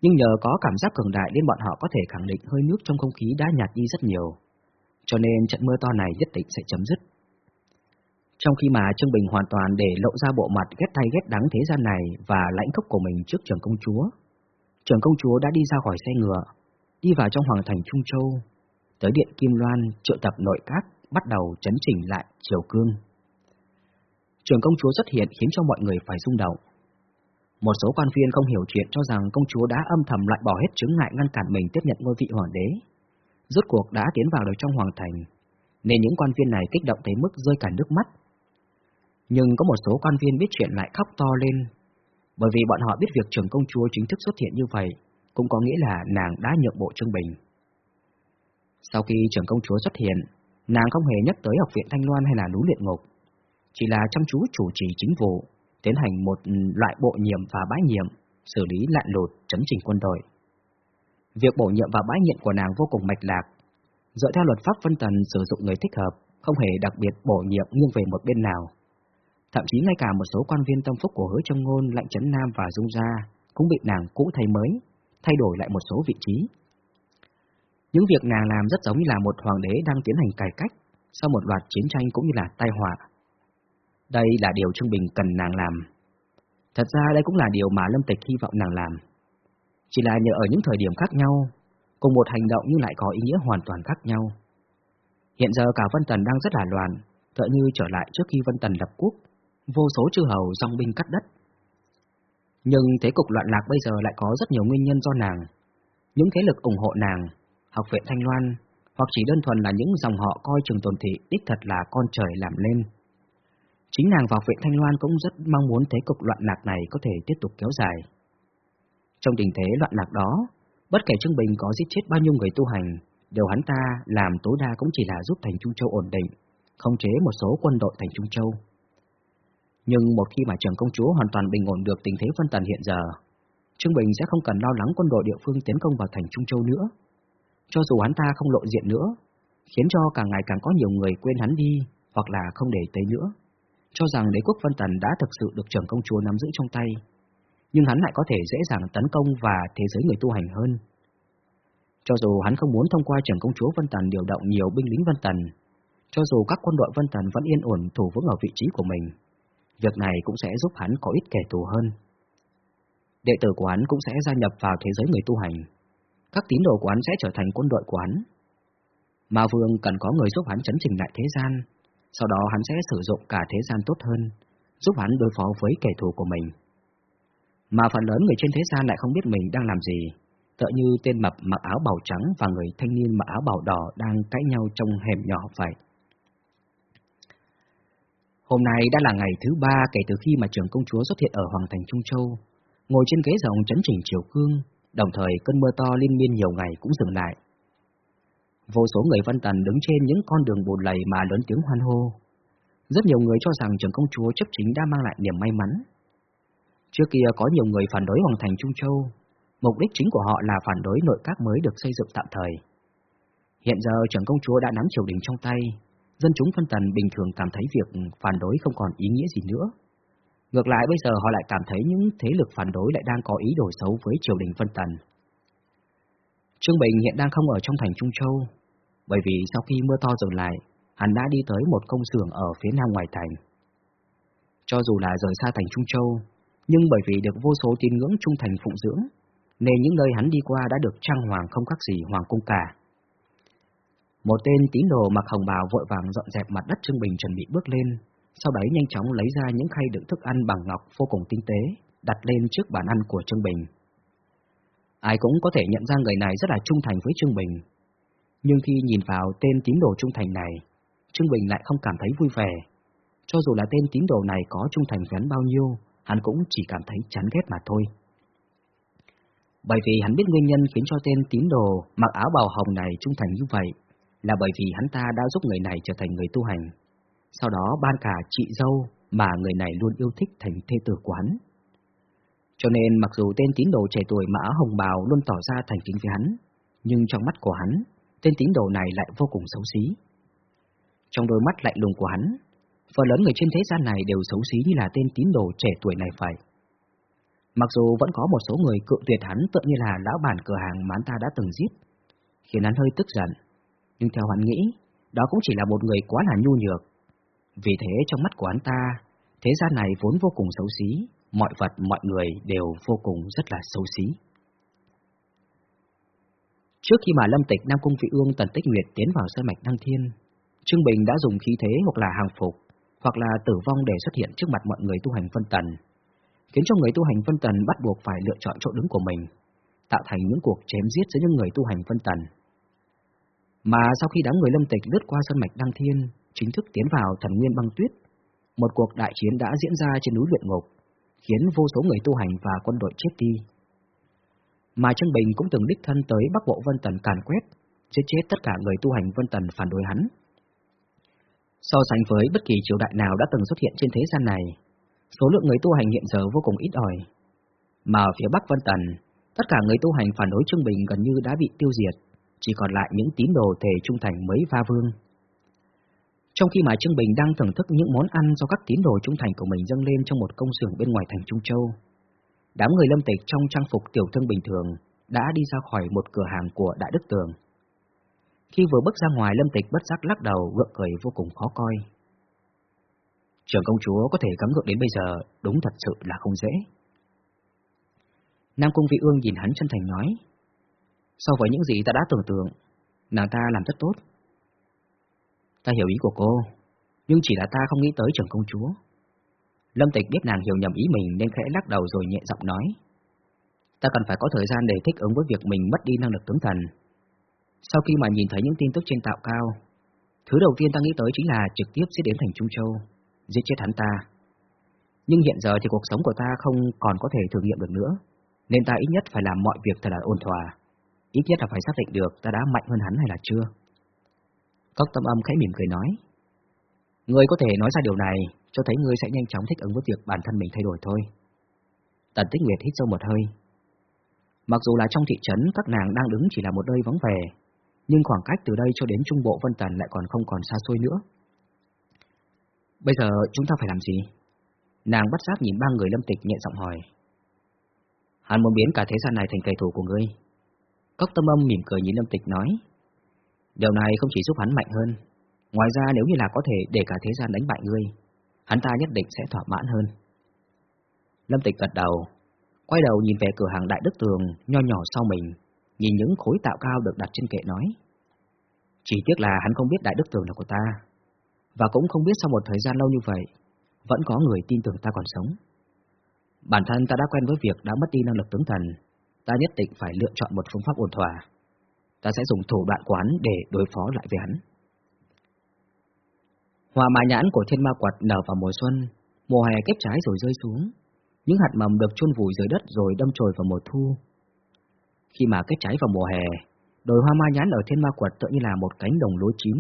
nhưng nhờ có cảm giác cường đại nên bọn họ có thể khẳng định hơi nước trong không khí đã nhạt đi rất nhiều. Cho nên trận mưa to này nhất định sẽ chấm dứt. Trong khi mà Trương Bình hoàn toàn để lộ ra bộ mặt ghét tay ghét đắng thế gian này và lãnh khốc của mình trước trường công chúa, trường công chúa đã đi ra khỏi xe ngựa, đi vào trong hoàng thành Trung Châu, tới điện Kim Loan triệu tập nội các, bắt đầu chấn chỉnh lại triều cương. Trường công chúa xuất hiện khiến cho mọi người phải rung động. Một số quan viên không hiểu chuyện cho rằng công chúa đã âm thầm loại bỏ hết chứng ngại ngăn cản mình tiếp nhận ngôi vị hoàng đế. Rốt cuộc đã tiến vào được trong hoàng thành, nên những quan viên này kích động tới mức rơi cả nước mắt. Nhưng có một số quan viên biết chuyện lại khóc to lên, bởi vì bọn họ biết việc trưởng công chúa chính thức xuất hiện như vậy, cũng có nghĩa là nàng đã nhượng bộ Trương Bình. Sau khi trưởng công chúa xuất hiện, nàng không hề nhắc tới học viện Thanh Loan hay là núi luyện ngục, chỉ là chăm chú chủ trì chính vụ, tiến hành một loại bộ nhiệm và bãi nhiệm, xử lý lạn lụt, chấn chỉnh quân đội. Việc bổ nhiệm và bãi nhiệm của nàng vô cùng mạch lạc. Dựa theo luật pháp phân tần sử dụng người thích hợp, không hề đặc biệt bổ nhiệm nghiêng về một bên nào. Thậm chí ngay cả một số quan viên tâm phúc của hứa trong ngôn, lạnh chấn nam và dung gia cũng bị nàng cũ thay mới, thay đổi lại một số vị trí. Những việc nàng làm rất giống như là một hoàng đế đang tiến hành cải cách sau một loạt chiến tranh cũng như là tai họa. Đây là điều Trương Bình cần nàng làm. Thật ra đây cũng là điều mà Lâm Tịch hy vọng nàng làm. Chỉ là nhờ ở những thời điểm khác nhau, cùng một hành động nhưng lại có ý nghĩa hoàn toàn khác nhau. Hiện giờ cả Vân Tần đang rất là loạn, tựa như trở lại trước khi Vân Tần lập quốc, vô số chư hầu dòng binh cắt đất. Nhưng thế cục loạn lạc bây giờ lại có rất nhiều nguyên nhân do nàng. Những thế lực ủng hộ nàng, học viện Thanh Loan, hoặc chỉ đơn thuần là những dòng họ coi trường tồn thị đích thật là con trời làm lên. Chính nàng vào viện Thanh Loan cũng rất mong muốn thế cục loạn lạc này có thể tiếp tục kéo dài. Trong tình thế loạn lạc đó, bất kể Trương Bình có giết chết bao nhiêu người tu hành, điều hắn ta làm tối đa cũng chỉ là giúp thành Trung Châu ổn định, không chế một số quân đội thành Trung Châu. Nhưng một khi mà trường công chúa hoàn toàn bình ổn được tình thế phân tần hiện giờ, Trương Bình sẽ không cần lo lắng quân đội địa phương tiến công vào thành Trung Châu nữa. Cho dù hắn ta không lộ diện nữa, khiến cho càng ngày càng có nhiều người quên hắn đi, hoặc là không để tới nữa, cho rằng đế quốc Vân tần đã thực sự được trưởng công chúa nắm giữ trong tay, nhưng hắn lại có thể dễ dàng tấn công và thế giới người tu hành hơn. Cho dù hắn không muốn thông qua trưởng công chúa Vân Tần điều động nhiều binh lính Vân Tần, cho dù các quân đội Vân Tần vẫn yên ổn thủ vững ở vị trí của mình, việc này cũng sẽ giúp hắn có ít kẻ thù hơn. Đệ tử của hắn cũng sẽ gia nhập vào thế giới người tu hành, các tín đồ của hắn sẽ trở thành quân đội của hắn. Ma Vương cần có người giúp hắn chấn chỉnh lại thế gian, sau đó hắn sẽ sử dụng cả thế gian tốt hơn, giúp hắn đối phó với kẻ thù của mình. Mà phần lớn người trên thế gian lại không biết mình đang làm gì, tựa như tên mập mặc áo bào trắng và người thanh niên mặc áo bào đỏ đang cãi nhau trong hẻm nhỏ vậy. Hôm nay đã là ngày thứ ba kể từ khi mà trưởng công chúa xuất hiện ở Hoàng thành Trung Châu, ngồi trên ghế rồng chấn chỉnh triều cương, đồng thời cơn mưa to liên miên nhiều ngày cũng dừng lại. Vô số người văn Tần đứng trên những con đường bùn lầy mà lớn tiếng hoan hô. Rất nhiều người cho rằng trưởng công chúa chấp chính đã mang lại niềm may mắn. Trước kia có nhiều người phản đối Hoàng thành Trung Châu, mục đích chính của họ là phản đối nội các mới được xây dựng tạm thời. Hiện giờ trưởng công chúa đã nắm triều đình trong tay, dân chúng phân tần bình thường cảm thấy việc phản đối không còn ý nghĩa gì nữa. Ngược lại bây giờ họ lại cảm thấy những thế lực phản đối lại đang có ý đồ xấu với triều đình phân tần. Trương Bình hiện đang không ở trong thành Trung Châu, bởi vì sau khi mưa to dừng lại, hắn đã đi tới một công xưởng ở phía nam ngoài thành. Cho dù là rời xa thành Trung Châu, nhưng bởi vì được vô số tín ngưỡng trung thành phụng dưỡng, nên những nơi hắn đi qua đã được trang hoàng không khác gì hoàng cung cả. Một tên tín đồ mặc hồng bào vội vàng dọn dẹp mặt đất Trương Bình chuẩn bị bước lên, sau đấy nhanh chóng lấy ra những khay đựng thức ăn bằng ngọc vô cùng tinh tế, đặt lên trước bàn ăn của Trương Bình. Ai cũng có thể nhận ra người này rất là trung thành với Trương Bình. Nhưng khi nhìn vào tên tín đồ trung thành này, Trương Bình lại không cảm thấy vui vẻ. Cho dù là tên tín đồ này có trung thành với hắn bao nhiêu, hắn cũng chỉ cảm thấy chán ghét mà thôi. Bởi vì hắn biết nguyên nhân khiến cho tên tín đồ mặc áo bào hồng này trung thành như vậy, là bởi vì hắn ta đã giúp người này trở thành người tu hành. Sau đó ban cả chị dâu mà người này luôn yêu thích thành thê tử quán. Cho nên mặc dù tên tín đồ trẻ tuổi mã hồng bào luôn tỏ ra thành kính với hắn, nhưng trong mắt của hắn, tên tín đồ này lại vô cùng xấu xí. Trong đôi mắt lạnh lùng của hắn, phần lớn người trên thế gian này đều xấu xí như là tên tín đồ trẻ tuổi này phải. Mặc dù vẫn có một số người cự tuyệt hắn tựa như là lão bản cửa hàng mà hắn ta đã từng giết, khiến hắn hơi tức giận, nhưng theo hắn nghĩ, đó cũng chỉ là một người quá là nhu nhược. Vì thế trong mắt của hắn ta, thế gian này vốn vô cùng xấu xí, mọi vật, mọi người đều vô cùng rất là xấu xí. Trước khi mà Lâm Tịch Nam Cung Vị Ương Tần Tích Nguyệt tiến vào sơn mạch Đăng Thiên, Trương Bình đã dùng khí thế hoặc là hàng phục, hoặc là tử vong để xuất hiện trước mặt mọi người tu hành phân tần, khiến cho người tu hành phân tần bắt buộc phải lựa chọn chỗ đứng của mình, tạo thành những cuộc chém giết giữa những người tu hành phân tần. Mà sau khi đám người Lâm Tịch lướt qua sơn mạch Đăng Thiên, chính thức tiến vào thần nguyên băng tuyết, một cuộc đại chiến đã diễn ra trên núi luyện ngục, khiến vô số người tu hành và quân đội chết đi. Mà Trương Bình cũng từng đích thân tới Bắc Bộ Vân Tần càn quét, giết chết tất cả người tu hành Vân Tần phản đối hắn. So sánh với bất kỳ triều đại nào đã từng xuất hiện trên thế gian này, số lượng người tu hành hiện giờ vô cùng ít ỏi. Mà ở phía Bắc Vân Tần, tất cả người tu hành phản đối Trương Bình gần như đã bị tiêu diệt, chỉ còn lại những tín đồ thể trung thành mới va vương. Trong khi mà Trương Bình đang thưởng thức những món ăn do các tín đồ trung thành của mình dâng lên trong một công xưởng bên ngoài thành Trung Châu, đám người lâm tịch trong trang phục tiểu thương bình thường đã đi ra khỏi một cửa hàng của Đại Đức Tường. Khi vừa bước ra ngoài lâm tịch bất giác lắc đầu gượng cười vô cùng khó coi. Trường công chúa có thể cắm ngược đến bây giờ đúng thật sự là không dễ. Nam Cung Vị Ương nhìn hắn chân thành nói, so với những gì ta đã tưởng tượng, nàng ta làm rất tốt. Ta hiểu ý của cô, nhưng chỉ là ta không nghĩ tới trưởng công chúa. Lâm Tịch biết nàng hiểu nhầm ý mình nên khẽ lắc đầu rồi nhẹ giọng nói. Ta cần phải có thời gian để thích ứng với việc mình mất đi năng lực tướng thần. Sau khi mà nhìn thấy những tin tức trên tạo cao, thứ đầu tiên ta nghĩ tới chính là trực tiếp giết đến thành Trung Châu, giết chết hắn ta. Nhưng hiện giờ thì cuộc sống của ta không còn có thể thử nghiệm được nữa, nên ta ít nhất phải làm mọi việc thật là ôn thỏa. Ít nhất là phải xác định được ta đã mạnh hơn hắn hay là chưa. Cốc tâm âm khẽ mỉm cười nói. Ngươi có thể nói ra điều này, cho thấy ngươi sẽ nhanh chóng thích ứng với việc bản thân mình thay đổi thôi. Tần Tích Nguyệt hít sâu một hơi. Mặc dù là trong thị trấn các nàng đang đứng chỉ là một nơi vắng vẻ, nhưng khoảng cách từ đây cho đến trung bộ Vân Tần lại còn không còn xa xôi nữa. Bây giờ chúng ta phải làm gì? Nàng bắt giác nhìn ba người lâm tịch nhẹ giọng hỏi. Hắn muốn biến cả thế gian này thành kẻ thù của ngươi. Cốc tâm âm mỉm cười nhìn lâm tịch nói. Điều này không chỉ giúp hắn mạnh hơn, ngoài ra nếu như là có thể để cả thế gian đánh bại ngươi, hắn ta nhất định sẽ thỏa mãn hơn. Lâm Tịch gật đầu, quay đầu nhìn về cửa hàng Đại Đức Tường nho nhỏ sau mình, nhìn những khối tạo cao được đặt trên kệ nói. Chỉ tiếc là hắn không biết Đại Đức Tường là của ta, và cũng không biết sau một thời gian lâu như vậy, vẫn có người tin tưởng ta còn sống. Bản thân ta đã quen với việc đã mất đi năng lực tướng thần, ta nhất định phải lựa chọn một phương pháp ổn thỏa ta sẽ dùng thủ đoạn của hắn để đối phó lại với hắn. Hoa mà nhãn của thiên ma quật nở vào mùa xuân, mùa hè kết trái rồi rơi xuống. Những hạt mầm được chôn vùi dưới đất rồi đâm chồi vào mùa thu. Khi mà kết trái vào mùa hè, đồi hoa ma nhãn ở thiên ma quật tự như là một cánh đồng lúa chín.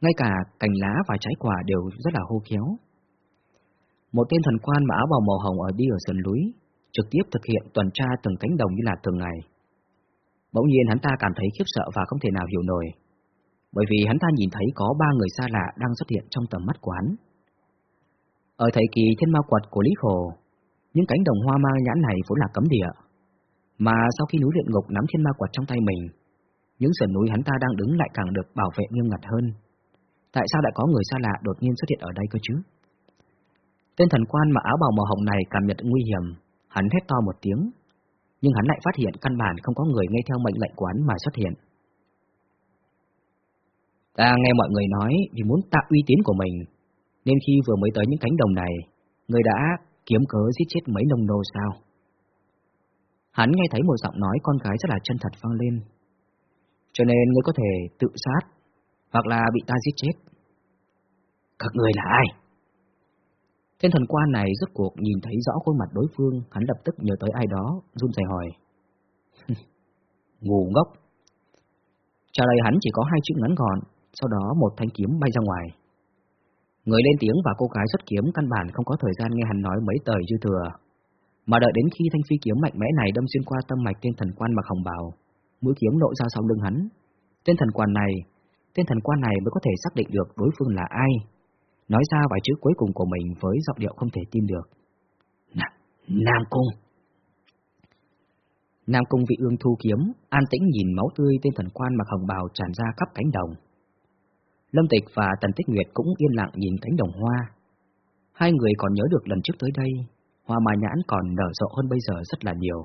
Ngay cả cành lá và trái quả đều rất là hô khéo. Một tên thần quan mà áo bào màu hồng ở đi ở sườn núi, trực tiếp thực hiện tuần tra từng cánh đồng như là thường ngày. Bỗng nhiên hắn ta cảm thấy khiếp sợ và không thể nào hiểu nổi, bởi vì hắn ta nhìn thấy có ba người xa lạ đang xuất hiện trong tầm mắt của hắn. Ở thời kỳ thiên ma quật của Lý Khổ, những cánh đồng hoa ma nhãn này vốn là cấm địa, mà sau khi núi luyện ngục nắm thiên ma quật trong tay mình, những sườn núi hắn ta đang đứng lại càng được bảo vệ nghiêm ngặt hơn. Tại sao lại có người xa lạ đột nhiên xuất hiện ở đây cơ chứ? Tên thần quan mà áo bào màu hồng này cảm nhận nguy hiểm, hắn hét to một tiếng, nhưng hắn lại phát hiện căn bản không có người nghe theo mệnh lệnh quán mà xuất hiện. Ta nghe mọi người nói vì muốn tạo uy tín của mình, nên khi vừa mới tới những cánh đồng này, người đã kiếm cớ giết chết mấy nông nô sao? Hắn nghe thấy một giọng nói con gái rất là chân thật vang lên. Cho nên ngươi có thể tự sát, hoặc là bị ta giết chết. Các người là ai? Tên thần quan này rốt cuộc nhìn thấy rõ khuôn mặt đối phương, hắn lập tức nhớ tới ai đó, run rẩy hỏi. Ngu ngốc. Trả lời hắn chỉ có hai chữ ngắn gọn, sau đó một thanh kiếm bay ra ngoài. Người lên tiếng và cô gái xuất kiếm căn bản không có thời gian nghe hắn nói mấy tời dư thừa, mà đợi đến khi thanh phi kiếm mạnh mẽ này đâm xuyên qua tâm mạch tên thần quan mặc hồng bào, mũi kiếm lộ ra sau lưng hắn. Tên thần quan này, tên thần quan này mới có thể xác định được đối phương là ai, nói ra vài chữ cuối cùng của mình với giọng điệu không thể tin được. Nam, Nam Cung Nam Cung vị ương thu kiếm, an tĩnh nhìn máu tươi tên thần quan mặc hồng bào tràn ra khắp cánh đồng. Lâm Tịch và Tần Tích Nguyệt cũng yên lặng nhìn cánh đồng hoa. Hai người còn nhớ được lần trước tới đây, hoa mai nhãn còn nở rộ hơn bây giờ rất là nhiều.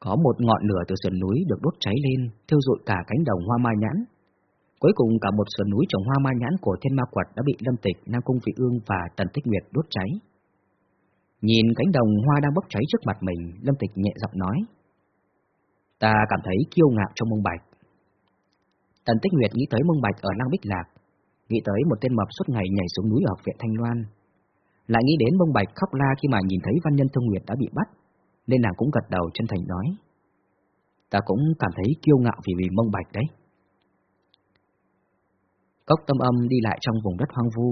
Có một ngọn lửa từ sườn núi được đốt cháy lên, thiêu rụi cả cánh đồng hoa mai nhãn. Cuối cùng cả một sườn núi trồng hoa mai nhãn của thiên ma quật đã bị Lâm Tịch, Nam Cung Vị Ương và Tần Tích Nguyệt đốt cháy. Nhìn cánh đồng hoa đang bốc cháy trước mặt mình, Lâm Tịch nhẹ giọng nói. Ta cảm thấy kiêu ngạo trong mông bạch. Tần Tích Nguyệt nghĩ tới mông bạch ở Lăng Bích Lạc, nghĩ tới một tên mập suốt ngày nhảy xuống núi ở viện Thanh Loan. Lại nghĩ đến mông bạch khóc la khi mà nhìn thấy Văn Nhân Thương Nguyệt đã bị bắt, nên nàng cũng gật đầu chân thành nói. Ta cũng cảm thấy kiêu ngạo vì vì mông bạch đấy. Cốc tâm âm đi lại trong vùng đất hoang vu.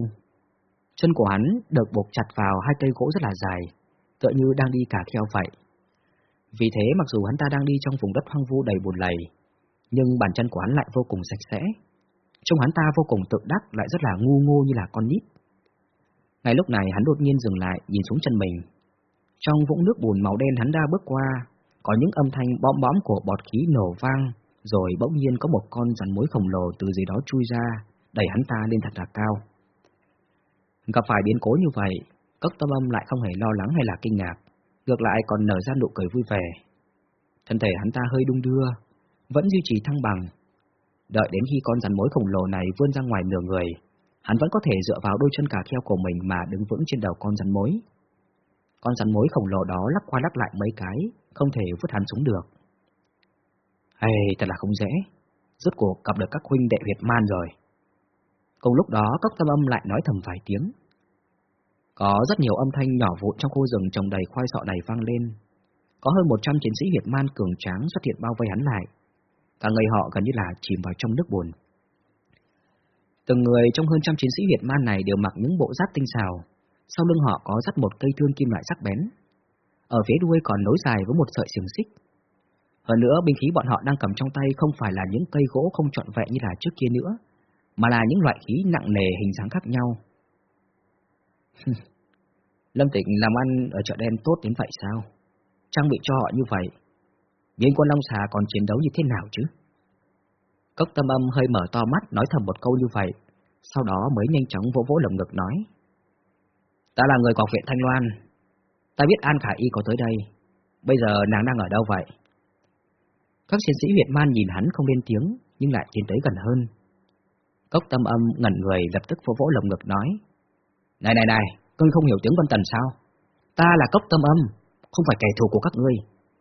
Chân của hắn được buộc chặt vào hai cây gỗ rất là dài, tựa như đang đi cả kheo vậy. Vì thế mặc dù hắn ta đang đi trong vùng đất hoang vu đầy bùn lầy, nhưng bàn chân của hắn lại vô cùng sạch sẽ. Trông hắn ta vô cùng tự đắc lại rất là ngu ngô như là con nít. Ngay lúc này hắn đột nhiên dừng lại, nhìn xuống chân mình. Trong vũng nước bùn màu đen hắn đã bước qua, có những âm thanh bom bóm của bọt khí nổ vang, rồi bỗng nhiên có một con rắn mối khổng lồ từ dưới đó chui ra, đẩy hắn ta lên thật là cao. Gặp phải biến cố như vậy, cốc tâm âm lại không hề lo lắng hay là kinh ngạc, ngược lại còn nở ra nụ cười vui vẻ. Thân thể hắn ta hơi đung đưa, vẫn duy trì thăng bằng. Đợi đến khi con rắn mối khổng lồ này vươn ra ngoài nửa người, hắn vẫn có thể dựa vào đôi chân cà kheo của mình mà đứng vững trên đầu con rắn mối. Con rắn mối khổng lồ đó lắc qua lắc lại mấy cái, không thể vứt hắn xuống được. Hay, thật là không dễ, rốt cuộc gặp được các huynh đệ Việt Man rồi. Cùng lúc đó, cốc tâm âm lại nói thầm vài tiếng. Có rất nhiều âm thanh nhỏ vụn trong khu rừng trồng đầy khoai sọ này vang lên. Có hơn 100 chiến sĩ Việt Man cường tráng xuất hiện bao vây hắn lại. Cả người họ gần như là chìm vào trong nước buồn. Từng người trong hơn trăm chiến sĩ Việt Man này đều mặc những bộ giáp tinh xào, sau lưng họ có dắt một cây thương kim loại sắc bén. Ở phía đuôi còn nối dài với một sợi xiềng xích. Hơn nữa, binh khí bọn họ đang cầm trong tay không phải là những cây gỗ không trọn vẹn như là trước kia nữa, mà là những loại khí nặng nề hình dáng khác nhau. Lâm Tịnh làm ăn ở chợ đen tốt đến vậy sao? Trang bị cho họ như vậy, viên quân Long Xà còn chiến đấu như thế nào chứ? Cốc tâm âm hơi mở to mắt nói thầm một câu như vậy, sau đó mới nhanh chóng vỗ vỗ lồng ngực nói. Ta là người của viện Thanh Loan, ta biết An Khả Y có tới đây, bây giờ nàng đang ở đâu vậy? Các chiến sĩ Việt Man nhìn hắn không lên tiếng, nhưng lại tiến tới gần hơn. Cốc tâm âm ngẩn người lập tức vỗ vỗ lồng ngực nói. Này này này, ngươi không hiểu tiếng Vân Tần sao? Ta là cốc tâm âm, không phải kẻ thù của các ngươi,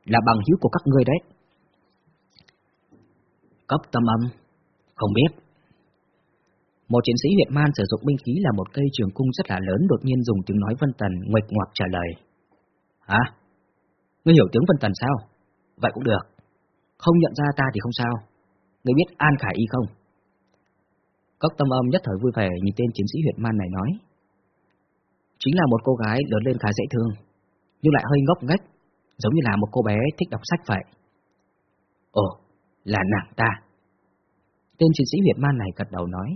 là bằng hữu của các ngươi đấy. Cốc tâm âm, không biết. Một chiến sĩ Việt Man sử dụng binh khí là một cây trường cung rất là lớn đột nhiên dùng tiếng nói Vân Tần nguệch ngoạc trả lời. Hả? Ngươi hiểu tiếng Vân Tần sao? Vậy cũng được. Không nhận ra ta thì không sao. Ngươi biết An Khải Y không? Cốc tâm âm nhất thời vui vẻ nhìn tên chiến sĩ Việt Man này nói. Chính là một cô gái lớn lên khá dễ thương, nhưng lại hơi ngốc nghếch, giống như là một cô bé thích đọc sách vậy. Ồ, là nàng ta. Tên chiến sĩ Việt Man này gật đầu nói.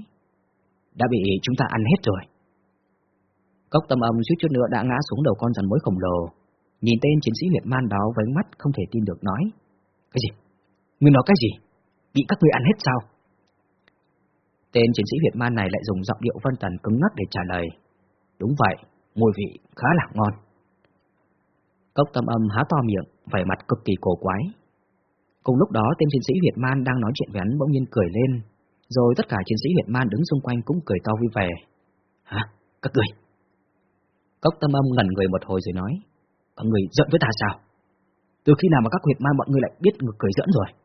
Đã bị chúng ta ăn hết rồi. Cốc tâm âm suýt chút nữa đã ngã xuống đầu con rắn mối khổng lồ. Nhìn tên chiến sĩ Việt Man đó với mắt không thể tin được nói. Cái gì? Ngươi nói cái gì? Bị các ngươi ăn hết sao? Tên chiến sĩ Việt Man này lại dùng giọng điệu vân tần cứng ngắc để trả lời. Đúng vậy, mùi vị khá là ngon. Cốc tâm âm há to miệng, vẻ mặt cực kỳ cổ quái. Cùng lúc đó tên chiến sĩ Việt Man đang nói chuyện với hắn bỗng nhiên cười lên, rồi tất cả chiến sĩ Việt Man đứng xung quanh cũng cười to vui vẻ. Hả? Các người? Cốc tâm âm ngẩn người một hồi rồi nói, các người giận với ta sao? Từ khi nào mà các Việt Man bọn người lại biết ngược cười giỡn rồi?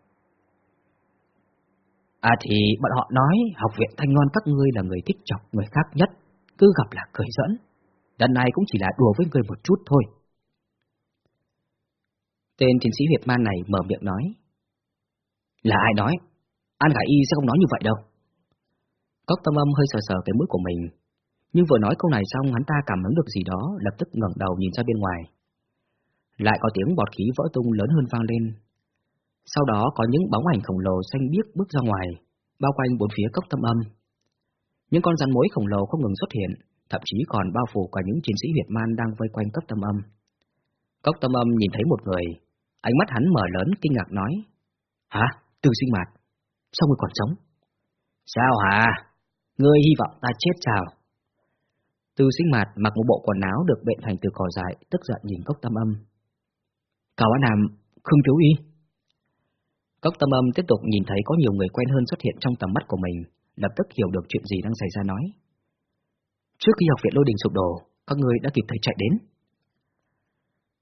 À thì bọn họ nói học viện Thanh Loan các ngươi là người thích chọc người khác nhất, cứ gặp là cười dẫn Lần này cũng chỉ là đùa với người một chút thôi. Tên chiến sĩ Việt Man này mở miệng nói. Là ai nói? An Khải Y sẽ không nói như vậy đâu. Cốc tâm âm hơi sờ sờ cái mũi của mình, nhưng vừa nói câu này xong hắn ta cảm ứng được gì đó, lập tức ngẩng đầu nhìn ra bên ngoài. Lại có tiếng bọt khí vỡ tung lớn hơn vang lên. Sau đó có những bóng ảnh khổng lồ xanh biếc bước ra ngoài, bao quanh bốn phía cốc tâm âm. Những con rắn mối khổng lồ không ngừng xuất hiện, thậm chí còn bao phủ cả những chiến sĩ Việt Man đang vây quanh cốc tâm âm. Cốc tâm âm nhìn thấy một người, ánh mắt hắn mở lớn kinh ngạc nói, Hả? Từ sinh mạt? Sao ngươi còn sống? Sao hả? Ngươi hy vọng ta chết sao? Từ sinh mạt mặc một bộ quần áo được bệnh thành từ cỏ dại, tức giận nhìn cốc tâm âm. cậu Á Nam, Khương Thiếu Y. Cốc tâm âm tiếp tục nhìn thấy có nhiều người quen hơn xuất hiện trong tầm mắt của mình, lập tức hiểu được chuyện gì đang xảy ra nói. Trước khi học viện lôi đình sụp đổ, các người đã kịp thời chạy đến.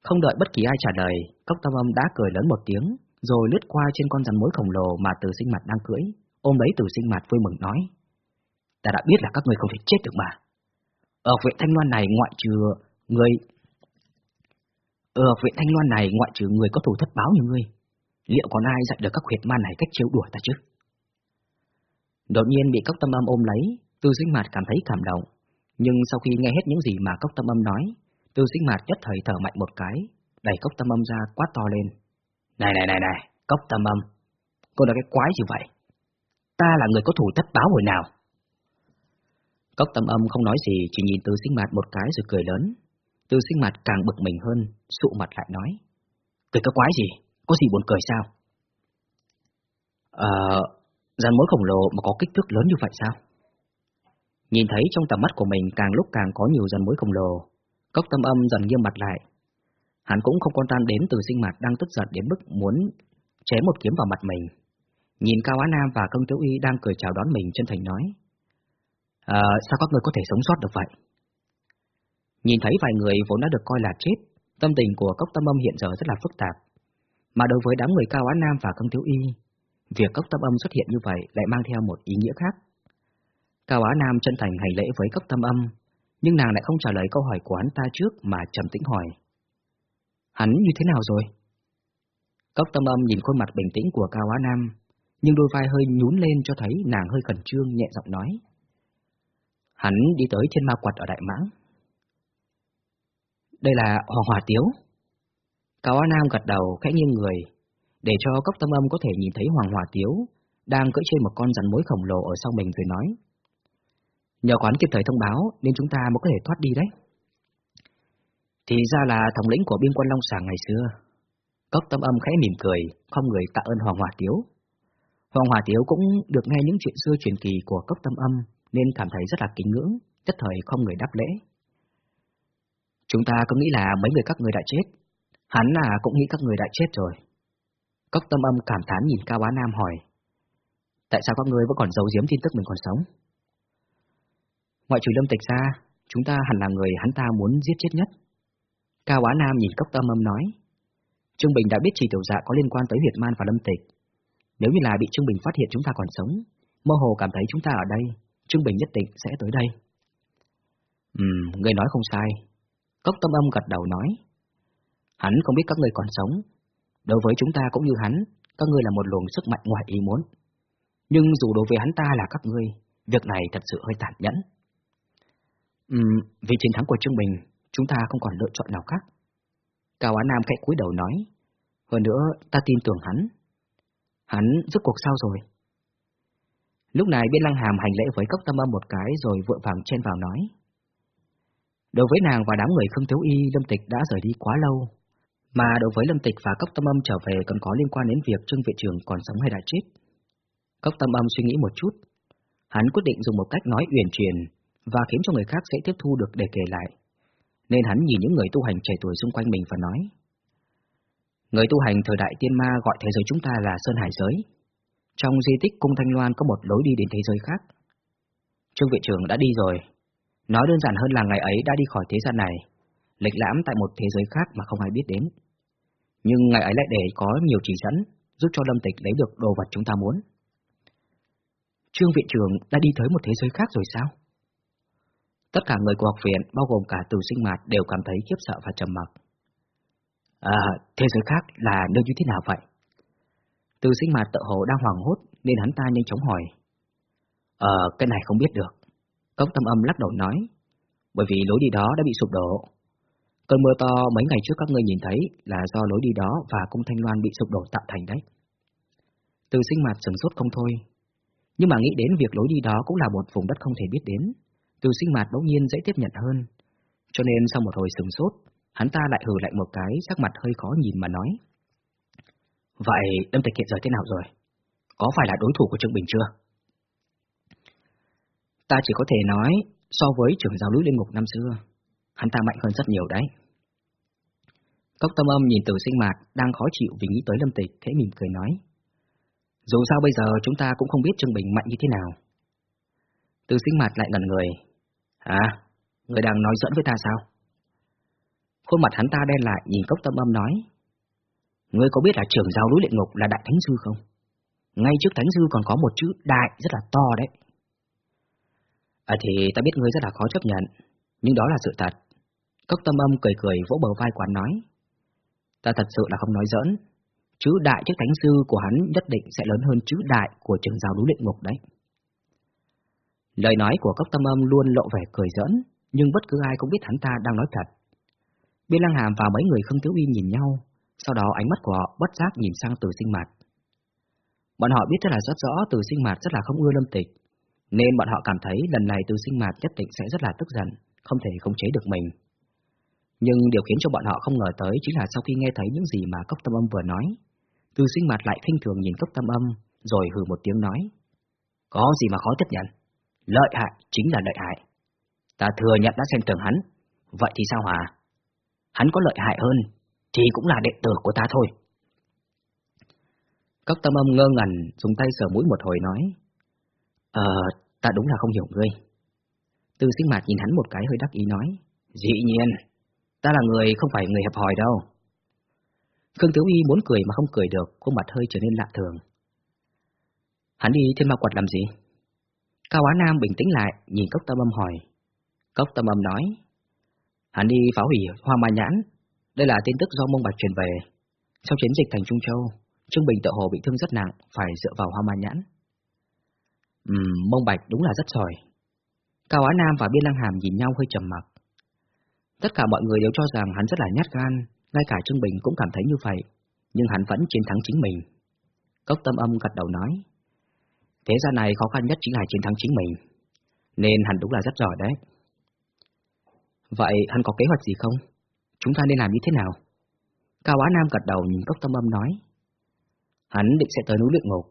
Không đợi bất kỳ ai trả lời, cốc tâm âm đã cười lớn một tiếng, rồi lướt qua trên con rắn mối khổng lồ mà từ sinh mặt đang cưỡi, ôm lấy từ sinh mặt vui mừng nói. Ta đã biết là các người không thể chết được mà. Ở viện Thanh Loan này ngoại trừ người... Ở viện Thanh Loan này ngoại trừ người có thủ thất báo như ngươi, liệu còn ai dạy được các huyệt man này cách trêu đùa ta chứ? Đột nhiên bị cốc tâm âm ôm lấy, từ sinh Mạt cảm thấy cảm động, nhưng sau khi nghe hết những gì mà cốc tâm âm nói, từ sinh Mạt nhất thời thở mạnh một cái, đẩy cốc tâm âm ra quát to lên. Này này này này, cốc tâm âm, cô là cái quái gì vậy? Ta là người có thủ thất báo hồi nào? Cốc tâm âm không nói gì, chỉ nhìn từ sinh Mạt một cái rồi cười lớn. Từ sinh Mạt càng bực mình hơn, sụ mặt lại nói. Cười cái quái gì? Có gì buồn cười sao? Ờ, rắn mối khổng lồ mà có kích thước lớn như vậy sao? Nhìn thấy trong tầm mắt của mình càng lúc càng có nhiều rắn mối khổng lồ, cốc tâm âm dần nghiêm mặt lại, Hắn cũng không quan tâm đến từ sinh mặt đang tức giận đến mức muốn chém một kiếm vào mặt mình. Nhìn Cao Á Nam và Công Tiểu Y đang cười chào đón mình chân thành nói. À, sao các người có thể sống sót được vậy? Nhìn thấy vài người vốn đã được coi là chết, tâm tình của Cốc Tâm Âm hiện giờ rất là phức tạp. Mà đối với đám người Cao Á Nam và Công thiếu Y, việc Cốc Tâm Âm xuất hiện như vậy lại mang theo một ý nghĩa khác. Cao Á Nam chân thành hành lễ với Cốc Tâm Âm, nhưng nàng lại không trả lời câu hỏi của hắn ta trước mà trầm tĩnh hỏi. Hắn như thế nào rồi? Cốc tâm âm nhìn khuôn mặt bình tĩnh của Cao Á Nam, nhưng đôi vai hơi nhún lên cho thấy nàng hơi khẩn trương nhẹ giọng nói. Hắn đi tới trên ma quật ở Đại Mãng. Đây là Hoàng Hòa Tiếu. Cao Á Nam gật đầu khẽ nghiêng người, để cho cốc tâm âm có thể nhìn thấy Hoàng Hòa Tiếu đang cưỡi trên một con rắn mối khổng lồ ở sau mình rồi nói. Nhờ quán kịp thời thông báo nên chúng ta mới có thể thoát đi đấy. Thì ra là thống lĩnh của biên quân Long Sàng ngày xưa. Cốc tâm âm khẽ mỉm cười, không người tạ ơn Hoàng Hòa Tiếu. Hoàng Hòa Tiếu cũng được nghe những chuyện xưa truyền kỳ của cốc tâm âm, nên cảm thấy rất là kính ngưỡng, nhất thời không người đáp lễ. Chúng ta cứ nghĩ là mấy người các người đã chết, hắn là cũng nghĩ các người đã chết rồi. Cốc tâm âm cảm thán nhìn Cao Á Nam hỏi, tại sao các người vẫn còn giấu giếm tin tức mình còn sống? Ngoại trừ lâm tịch ra, chúng ta hẳn là người hắn ta muốn giết chết nhất. Cao Á Nam nhìn cốc tâm âm nói. Trương Bình đã biết chỉ tiểu dạ có liên quan tới huyệt man và lâm tịch. Nếu như là bị Trương Bình phát hiện chúng ta còn sống, mơ hồ cảm thấy chúng ta ở đây, Trương Bình nhất định sẽ tới đây. Ừm, người nói không sai. Cốc tâm âm gật đầu nói. Hắn không biết các người còn sống. Đối với chúng ta cũng như hắn, các ngươi là một luồng sức mạnh ngoài ý muốn. Nhưng dù đối với hắn ta là các ngươi, việc này thật sự hơi tàn nhẫn. Ừm, vì chiến thắng của Trương Bình, chúng ta không còn lựa chọn nào khác. Cao Á Nam khẽ cúi đầu nói, hơn nữa ta tin tưởng hắn. Hắn rốt cuộc sao rồi? Lúc này Biên Lăng Hàm hành lễ với Cốc Tâm Âm một cái rồi vội vàng chen vào nói. Đối với nàng và đám người Khương Thiếu Y, Lâm Tịch đã rời đi quá lâu, mà đối với Lâm Tịch và Cốc Tâm Âm trở về còn có liên quan đến việc Trương Viện Trường còn sống hay đã chết. Cốc Tâm Âm suy nghĩ một chút, hắn quyết định dùng một cách nói uyển chuyển và khiến cho người khác dễ tiếp thu được để kể lại. Nên hắn nhìn những người tu hành trẻ tuổi xung quanh mình và nói. Người tu hành thời đại tiên ma gọi thế giới chúng ta là Sơn Hải Giới. Trong di tích Cung Thanh Loan có một lối đi đến thế giới khác. Trương viện trường đã đi rồi. Nói đơn giản hơn là ngày ấy đã đi khỏi thế gian này, lịch lãm tại một thế giới khác mà không ai biết đến. Nhưng ngài ấy lại để có nhiều chỉ dẫn, giúp cho Lâm Tịch lấy được đồ vật chúng ta muốn. Trương viện trưởng đã đi tới một thế giới khác rồi sao? Tất cả người của học viện, bao gồm cả từ sinh mạt đều cảm thấy khiếp sợ và trầm mặc. À, thế giới khác là nơi như thế nào vậy? Từ sinh mạt tự hồ đang hoảng hốt nên hắn ta nhanh chóng hỏi. Ờ, cái này không biết được. Cốc tâm âm lắc đầu nói, bởi vì lối đi đó đã bị sụp đổ. Cơn mưa to mấy ngày trước các ngươi nhìn thấy là do lối đi đó và cung thanh loan bị sụp đổ tạo thành đấy. Từ sinh mặt sửng sốt không thôi, nhưng mà nghĩ đến việc lối đi đó cũng là một vùng đất không thể biết đến, từ sinh mặt bỗng nhiên dễ tiếp nhận hơn. Cho nên sau một hồi sửng sốt, hắn ta lại hừ lại một cái, sắc mặt hơi khó nhìn mà nói. Vậy Lâm Tịch hiện giờ thế nào rồi? Có phải là đối thủ của Trương Bình chưa? Ta chỉ có thể nói, so với trưởng giáo núi liên ngục năm xưa, hắn ta mạnh hơn rất nhiều đấy. Cốc tâm âm nhìn từ sinh mạc đang khó chịu vì nghĩ tới Lâm Tịch, khẽ mỉm cười nói. Dù sao bây giờ chúng ta cũng không biết Trương Bình mạnh như thế nào. Từ sinh mạc lại lần người. À, người đang nói dẫn với ta sao? Khuôn mặt hắn ta đen lại nhìn cốc tâm âm nói. Ngươi có biết là trưởng giáo núi luyện ngục là đại thánh sư không? Ngay trước thánh sư còn có một chữ đại rất là to đấy. À thì ta biết ngươi rất là khó chấp nhận, nhưng đó là sự thật. Cốc tâm âm cười cười vỗ bờ vai quán nói. Ta thật sự là không nói giỡn, chữ đại trước thánh sư của hắn nhất định sẽ lớn hơn chữ đại của trường giáo núi luyện ngục đấy. Lời nói của cốc tâm âm luôn lộ vẻ cười giỡn, nhưng bất cứ ai cũng biết hắn ta đang nói thật. Biên Lăng Hàm và mấy người Khương Tiếu Uy nhìn nhau, sau đó ánh mắt của họ bất giác nhìn sang từ sinh mặt. Bọn họ biết rất là rất rõ từ sinh mặt rất là không ưa lâm tịch, nên bọn họ cảm thấy lần này từ sinh mặt nhất định sẽ rất là tức giận, không thể không chế được mình. Nhưng điều khiến cho bọn họ không ngờ tới chính là sau khi nghe thấy những gì mà cốc tâm âm vừa nói, tư sinh mặt lại khinh thường nhìn cốc tâm âm, rồi hừ một tiếng nói. Có gì mà khó tiếp nhận? Lợi hại chính là lợi hại. Ta thừa nhận đã xem thường hắn, vậy thì sao hả? Hắn có lợi hại hơn, thì cũng là đệ tử của ta thôi. Cốc tâm âm ngơ ngẩn, dùng tay sờ mũi một hồi nói. Ờ, ta đúng là không hiểu ngươi. tư sinh mạt nhìn hắn một cái hơi đắc ý nói. Dĩ nhiên, ta là người không phải người hẹp hòi đâu. Khương Tiếu Y muốn cười mà không cười được, khuôn mặt hơi trở nên lạ thường. Hắn đi thiên ma quật làm gì? Cao Á Nam bình tĩnh lại, nhìn Cốc Tâm Âm hỏi. Cốc Tâm Âm nói. Hắn đi phá hủy Hoa Ma Nhãn. Đây là tin tức do Mông Bạch truyền về. Sau chiến dịch thành Trung Châu, Trương Bình tự hồ bị thương rất nặng, phải dựa vào Hoa Ma Nhãn. Ừm, Mông Bạch đúng là rất giỏi. Cao Á Nam và Biên Lăng Hàm nhìn nhau hơi trầm mặc. Tất cả mọi người đều cho rằng hắn rất là nhát gan, ngay cả Trương Bình cũng cảm thấy như vậy, nhưng hắn vẫn chiến thắng chính mình. Cốc tâm âm gật đầu nói, thế gian này khó khăn nhất chính là chiến thắng chính mình, nên hắn đúng là rất giỏi đấy. Vậy hắn có kế hoạch gì không? Chúng ta nên làm như thế nào? Cao Á Nam gật đầu nhìn Cốc Tâm Âm nói. Hắn định sẽ tới núi luyện ngục.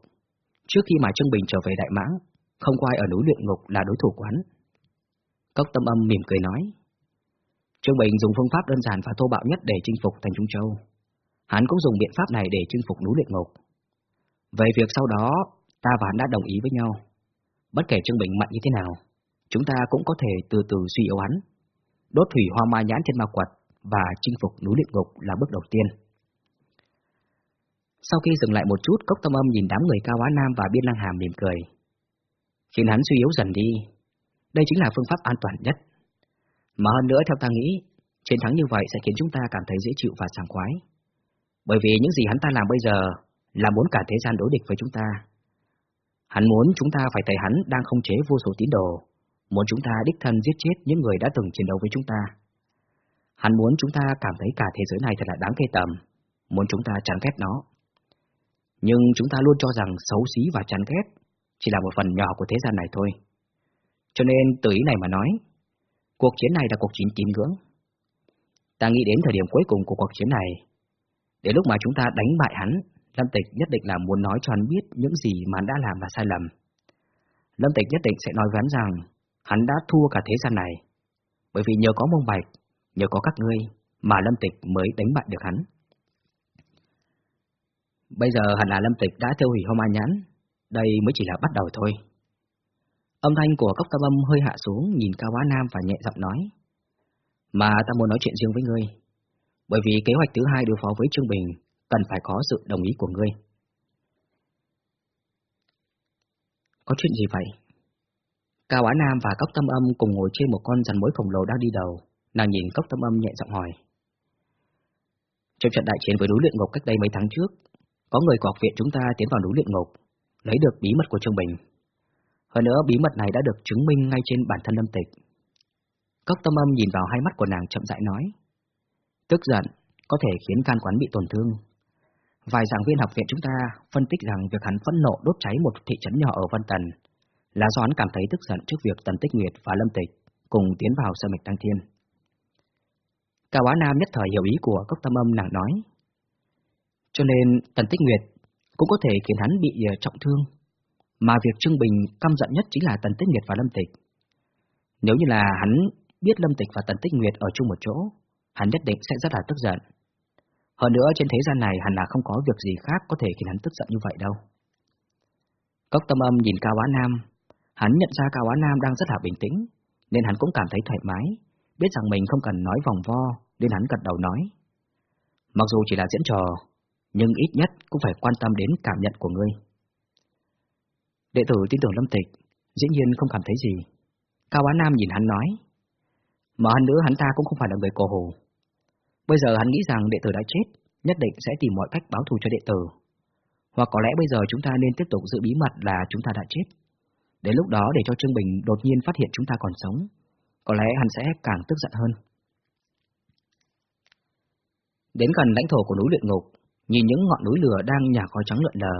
Trước khi mà Trương Bình trở về Đại Mãng, không có ai ở núi luyện ngục là đối thủ của hắn. Cốc Tâm Âm mỉm cười nói. Trương Bình dùng phương pháp đơn giản và thô bạo nhất để chinh phục thành Trung Châu. Hắn cũng dùng biện pháp này để chinh phục núi luyện ngục. Về việc sau đó, ta và hắn đã đồng ý với nhau. Bất kể Trương Bình mạnh như thế nào, chúng ta cũng có thể từ từ suy yếu hắn. Đốt thủy hoa ma nhãn trên ma quật và chinh phục núi luyện ngục là bước đầu tiên. Sau khi dừng lại một chút, Cốc Tâm Âm nhìn đám người Cao Á Nam và Biên Lăng Hàm mỉm cười. Khiến hắn suy yếu dần đi, đây chính là phương pháp an toàn nhất. Mà hơn nữa theo ta nghĩ, chiến thắng như vậy sẽ khiến chúng ta cảm thấy dễ chịu và sảng khoái. Bởi vì những gì hắn ta làm bây giờ là muốn cả thế gian đối địch với chúng ta. Hắn muốn chúng ta phải thấy hắn đang không chế vô số tín đồ, muốn chúng ta đích thân giết chết những người đã từng chiến đấu với chúng ta. Hắn muốn chúng ta cảm thấy cả thế giới này thật là đáng ghê tầm, muốn chúng ta chán ghét nó. Nhưng chúng ta luôn cho rằng xấu xí và chán ghét chỉ là một phần nhỏ của thế gian này thôi. Cho nên từ ý này mà nói, cuộc chiến này là cuộc chiến tín ngưỡng. Ta nghĩ đến thời điểm cuối cùng của cuộc chiến này, để lúc mà chúng ta đánh bại hắn, Lâm Tịch nhất định là muốn nói cho hắn biết những gì mà hắn đã làm là sai lầm. Lâm Tịch nhất định sẽ nói với hắn rằng, hắn đã thua cả thế gian này, bởi vì nhờ có mông bạch, nhờ có các ngươi mà Lâm Tịch mới đánh bại được hắn. Bây giờ hẳn là Lâm Tịch đã tiêu hủy Homa Nhãn, đây mới chỉ là bắt đầu thôi. Âm thanh của cốc tâm âm hơi hạ xuống, nhìn Cao bá Nam và nhẹ giọng nói. Mà ta muốn nói chuyện riêng với ngươi, bởi vì kế hoạch thứ hai đối phó với Trương Bình cần phải có sự đồng ý của ngươi. Có chuyện gì vậy? Cao Á Nam và Cốc Tâm Âm cùng ngồi trên một con rắn mối khổng lồ đang đi đầu, nàng nhìn Cốc Tâm Âm nhẹ giọng hỏi. Trong trận đại chiến với núi luyện ngục cách đây mấy tháng trước, có người của học viện chúng ta tiến vào núi luyện ngục, lấy được bí mật của Trương Bình. Hơn nữa bí mật này đã được chứng minh ngay trên bản thân lâm tịch. Cốc tâm âm nhìn vào hai mắt của nàng chậm rãi nói. Tức giận, có thể khiến can quán bị tổn thương. Vài giảng viên học viện chúng ta phân tích rằng việc hắn phẫn nộ đốt cháy một thị trấn nhỏ ở Vân Tần là do hắn cảm thấy tức giận trước việc Tần Tích Nguyệt và Lâm Tịch cùng tiến vào sơ mạch Tăng Thiên. Cao Á Nam nhất thời hiểu ý của cốc tâm âm nàng nói. Cho nên Tần Tích Nguyệt cũng có thể khiến hắn bị ờ, trọng thương, mà việc Trương Bình căm giận nhất chính là Tần Tích Nguyệt và Lâm Tịch. Nếu như là hắn biết Lâm Tịch và Tần Tích Nguyệt ở chung một chỗ, hắn nhất định sẽ rất là tức giận. Hơn nữa trên thế gian này hẳn là không có việc gì khác có thể khiến hắn tức giận như vậy đâu. Cốc tâm âm nhìn Cao Á Nam, hắn nhận ra Cao Á Nam đang rất là bình tĩnh, nên hắn cũng cảm thấy thoải mái, biết rằng mình không cần nói vòng vo, nên hắn gật đầu nói. Mặc dù chỉ là diễn trò, nhưng ít nhất cũng phải quan tâm đến cảm nhận của ngươi. Đệ tử tin tưởng Lâm Tịch, dĩ nhiên không cảm thấy gì. Cao Á Nam nhìn hắn nói, mà hơn nữa hắn ta cũng không phải là người cổ hồ. Bây giờ hắn nghĩ rằng đệ tử đã chết, nhất định sẽ tìm mọi cách báo thù cho đệ tử. Hoặc có lẽ bây giờ chúng ta nên tiếp tục giữ bí mật là chúng ta đã chết. Đến lúc đó để cho Trương Bình đột nhiên phát hiện chúng ta còn sống, có lẽ hắn sẽ càng tức giận hơn. Đến gần lãnh thổ của núi luyện ngục, Nhìn những ngọn núi lửa đang nhả khói trắng lượn lờ,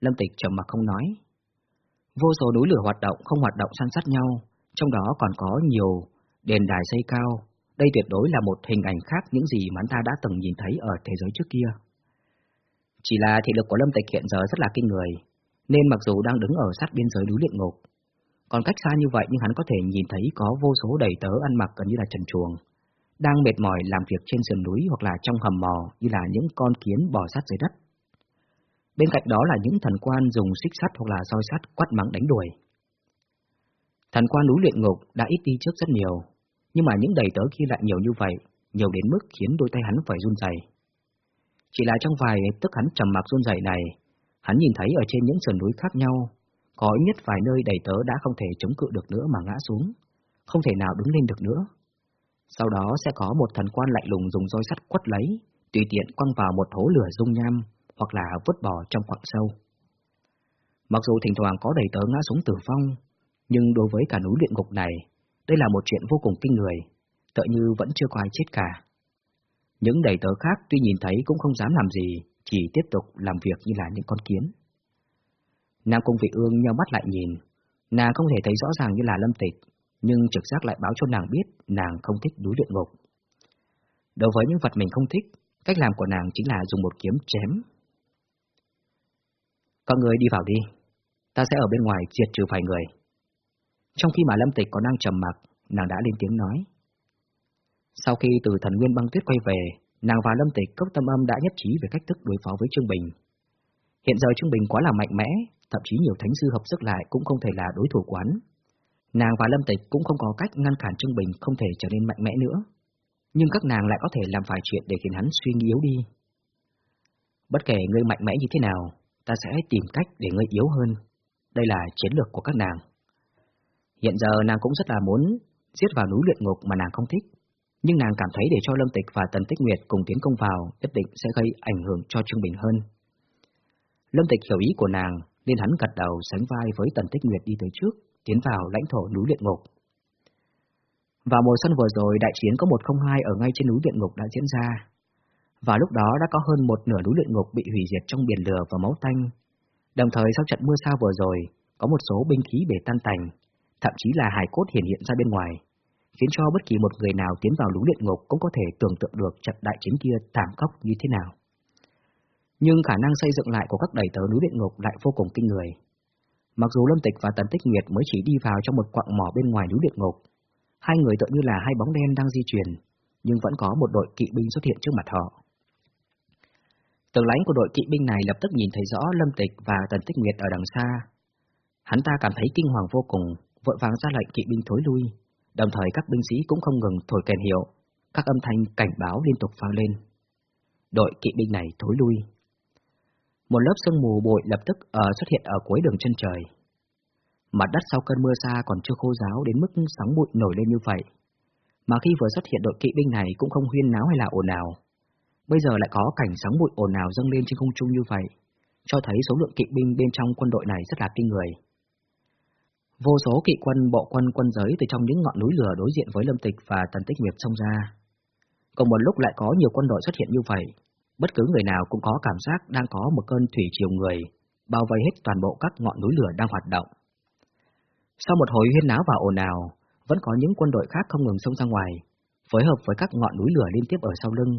Lâm Tịch trầm mặc không nói. Vô số núi lửa hoạt động không hoạt động san sát nhau, trong đó còn có nhiều đền đài xây cao. Đây tuyệt đối là một hình ảnh khác những gì mà ta đã từng nhìn thấy ở thế giới trước kia. Chỉ là thị lực của Lâm Tịch hiện giờ rất là kinh người, nên mặc dù đang đứng ở sát biên giới núi luyện ngục, còn cách xa như vậy nhưng hắn có thể nhìn thấy có vô số đầy tớ ăn mặc gần như là trần chuồng, đang mệt mỏi làm việc trên sườn núi hoặc là trong hầm mò như là những con kiến bò sát dưới đất. Bên cạnh đó là những thần quan dùng xích sắt hoặc là roi sắt quát mắng đánh đuổi. Thần quan núi luyện ngục đã ít đi trước rất nhiều, nhưng mà những đầy tớ kia lại nhiều như vậy, nhiều đến mức khiến đôi tay hắn phải run rẩy. Chỉ là trong vài tức hắn trầm mặc run rẩy này, hắn nhìn thấy ở trên những sườn núi khác nhau, có ít nhất vài nơi đầy tớ đã không thể chống cự được nữa mà ngã xuống, không thể nào đứng lên được nữa. Sau đó sẽ có một thần quan lạnh lùng dùng roi sắt quất lấy, tùy tiện quăng vào một hố lửa dung nham, hoặc là vứt bỏ trong khoảng sâu. Mặc dù thỉnh thoảng có đầy tớ ngã xuống tử vong, nhưng đối với cả núi luyện ngục này, đây là một chuyện vô cùng kinh người, Tợ như vẫn chưa có ai chết cả. Những đầy tớ khác tuy nhìn thấy cũng không dám làm gì, chỉ tiếp tục làm việc như là những con kiến. Nam Cung Vị Ương nhau mắt lại nhìn, nàng không thể thấy rõ ràng như là lâm tịch, nhưng trực giác lại báo cho nàng biết nàng không thích núi luyện ngục. Đối với những vật mình không thích, cách làm của nàng chính là dùng một kiếm chém. Các người đi vào đi, ta sẽ ở bên ngoài diệt trừ vài người. Trong khi mà Lâm Tịch còn đang trầm mặc, nàng đã lên tiếng nói. Sau khi từ thần nguyên băng tuyết quay về, nàng và Lâm Tịch cốc tâm âm đã nhất trí về cách thức đối phó với Trương Bình. Hiện giờ Trương Bình quá là mạnh mẽ, thậm chí nhiều thánh sư hợp sức lại cũng không thể là đối thủ quán. Nàng và Lâm Tịch cũng không có cách ngăn cản Trương Bình không thể trở nên mạnh mẽ nữa, nhưng các nàng lại có thể làm vài chuyện để khiến hắn suy nghĩ yếu đi. Bất kể ngươi mạnh mẽ như thế nào, ta sẽ tìm cách để ngươi yếu hơn. Đây là chiến lược của các nàng. Hiện giờ nàng cũng rất là muốn giết vào núi luyện ngục mà nàng không thích, nhưng nàng cảm thấy để cho Lâm Tịch và Tần Tích Nguyệt cùng tiến công vào nhất định sẽ gây ảnh hưởng cho Trương Bình hơn. Lâm Tịch hiểu ý của nàng nên hắn gật đầu sánh vai với Tần Tích Nguyệt đi tới trước, tiến vào lãnh thổ núi luyện ngục. Vào mùa xuân vừa rồi, đại chiến có một không hai ở ngay trên núi luyện ngục đã diễn ra. Và lúc đó đã có hơn một nửa núi luyện ngục bị hủy diệt trong biển lửa và máu tanh. Đồng thời sau trận mưa sao vừa rồi, có một số binh khí bể tan tành, thậm chí là hài cốt hiện hiện ra bên ngoài, khiến cho bất kỳ một người nào tiến vào núi luyện ngục cũng có thể tưởng tượng được trận đại chiến kia thảm khốc như thế nào. Nhưng khả năng xây dựng lại của các đầy tớ núi luyện ngục lại vô cùng kinh người. Mặc dù Lâm Tịch và Tần Tích Nguyệt mới chỉ đi vào trong một quặng mỏ bên ngoài núi luyện ngục, hai người tựa như là hai bóng đen đang di chuyển, nhưng vẫn có một đội kỵ binh xuất hiện trước mặt họ. Tướng lãnh của đội kỵ binh này lập tức nhìn thấy rõ Lâm Tịch và Tần Tích Nguyệt ở đằng xa. Hắn ta cảm thấy kinh hoàng vô cùng, vội vàng ra lệnh kỵ binh thối lui, đồng thời các binh sĩ cũng không ngừng thổi kèn hiệu, các âm thanh cảnh báo liên tục vang lên. Đội kỵ binh này thối lui. Một lớp sương mù bụi lập tức ở xuất hiện ở cuối đường chân trời. Mặt đất sau cơn mưa xa còn chưa khô ráo đến mức sóng bụi nổi lên như vậy. Mà khi vừa xuất hiện đội kỵ binh này cũng không huyên náo hay là ồn ào. Bây giờ lại có cảnh sóng bụi ồn ào dâng lên trên không trung như vậy, cho thấy số lượng kỵ binh bên trong quân đội này rất là kinh người. Vô số kỵ quân bộ quân quân giới từ trong những ngọn núi lửa đối diện với Lâm Tịch và Tần Tích Nguyệt xông ra. Cùng một lúc lại có nhiều quân đội xuất hiện như vậy, bất cứ người nào cũng có cảm giác đang có một cơn thủy triều người, bao vây hết toàn bộ các ngọn núi lửa đang hoạt động. Sau một hồi huyên náo và ồn ào, vẫn có những quân đội khác không ngừng xông ra ngoài, phối hợp với các ngọn núi lửa liên tiếp ở sau lưng,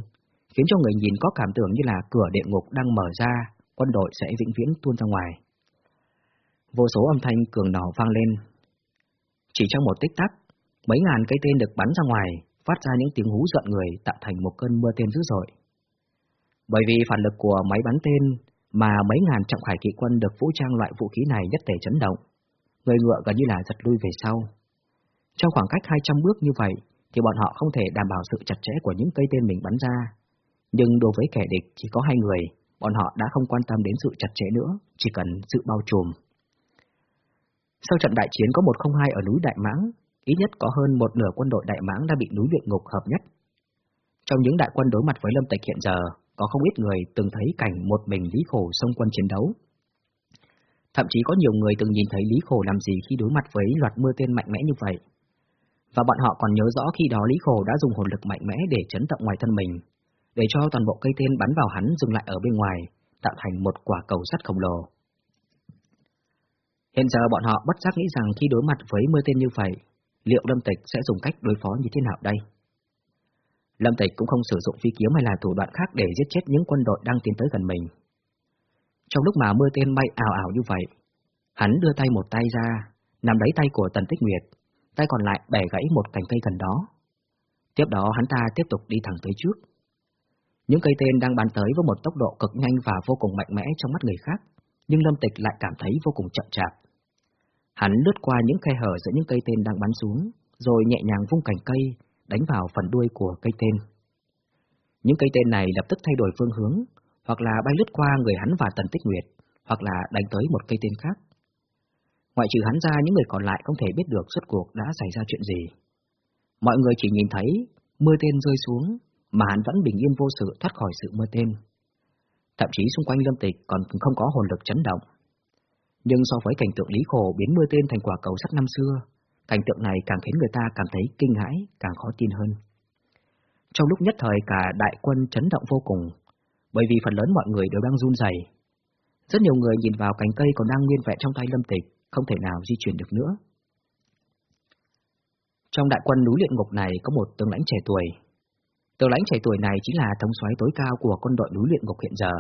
khiến cho người nhìn có cảm tưởng như là cửa địa ngục đang mở ra, quân đội sẽ vĩnh viễn tuôn ra ngoài. Vô số âm thanh cường nỏ vang lên. Chỉ trong một tích tắc, mấy ngàn cây tên được bắn ra ngoài, phát ra những tiếng hú giận người tạo thành một cơn mưa tên dữ dội. Bởi vì phản lực của máy bắn tên mà mấy ngàn trọng khải kỵ quân được vũ trang loại vũ khí này nhất thể chấn động, người ngựa gần như là giật lui về sau. Trong khoảng cách 200 bước như vậy, thì bọn họ không thể đảm bảo sự chặt chẽ của những cây tên mình bắn ra. Nhưng đối với kẻ địch chỉ có hai người, bọn họ đã không quan tâm đến sự chặt chẽ nữa, chỉ cần sự bao trùm. Sau trận đại chiến có một không hai ở núi Đại Mãng, ít nhất có hơn một nửa quân đội Đại Mãng đã bị núi luyện ngục hợp nhất. Trong những đại quân đối mặt với Lâm Tịch hiện giờ, có không ít người từng thấy cảnh một mình Lý Khổ xông quân chiến đấu. Thậm chí có nhiều người từng nhìn thấy Lý Khổ làm gì khi đối mặt với loạt mưa tên mạnh mẽ như vậy. Và bọn họ còn nhớ rõ khi đó Lý Khổ đã dùng hồn lực mạnh mẽ để chấn động ngoài thân mình, để cho toàn bộ cây tên bắn vào hắn dừng lại ở bên ngoài, tạo thành một quả cầu sắt khổng lồ. Hiện giờ bọn họ bất giác nghĩ rằng khi đối mặt với mưa tên như vậy, liệu Lâm Tịch sẽ dùng cách đối phó như thế nào đây? Lâm Tịch cũng không sử dụng phi kiếm hay là thủ đoạn khác để giết chết những quân đội đang tiến tới gần mình. Trong lúc mà mưa tên bay ảo ảo như vậy, hắn đưa tay một tay ra, nằm lấy tay của Tần Tích Nguyệt, tay còn lại bẻ gãy một cành cây gần đó. Tiếp đó hắn ta tiếp tục đi thẳng tới trước. Những cây tên đang bắn tới với một tốc độ cực nhanh và vô cùng mạnh mẽ trong mắt người khác, nhưng Lâm Tịch lại cảm thấy vô cùng chậm chạp. Hắn lướt qua những khe hở giữa những cây tên đang bắn xuống, rồi nhẹ nhàng vung cành cây, đánh vào phần đuôi của cây tên. Những cây tên này lập tức thay đổi phương hướng, hoặc là bay lướt qua người hắn và Tần Tích Nguyệt, hoặc là đánh tới một cây tên khác. Ngoại trừ hắn ra, những người còn lại không thể biết được suốt cuộc đã xảy ra chuyện gì. Mọi người chỉ nhìn thấy mưa tên rơi xuống, mà hắn vẫn bình yên vô sự thoát khỏi sự mưa tên. Thậm chí xung quanh lâm tịch còn không có hồn lực chấn động. Nhưng so với cảnh tượng lý khổ biến mưa tên thành quả cầu sắt năm xưa, cảnh tượng này càng khiến người ta cảm thấy kinh hãi, càng khó tin hơn. Trong lúc nhất thời cả đại quân chấn động vô cùng, bởi vì phần lớn mọi người đều đang run rẩy. Rất nhiều người nhìn vào cánh cây còn đang nguyên vẹn trong tay lâm tịch, không thể nào di chuyển được nữa. Trong đại quân núi luyện ngục này có một tướng lãnh trẻ tuổi. Tiểu lãnh trẻ tuổi này chính là thống soái tối cao của quân đội núi luyện ngục hiện giờ.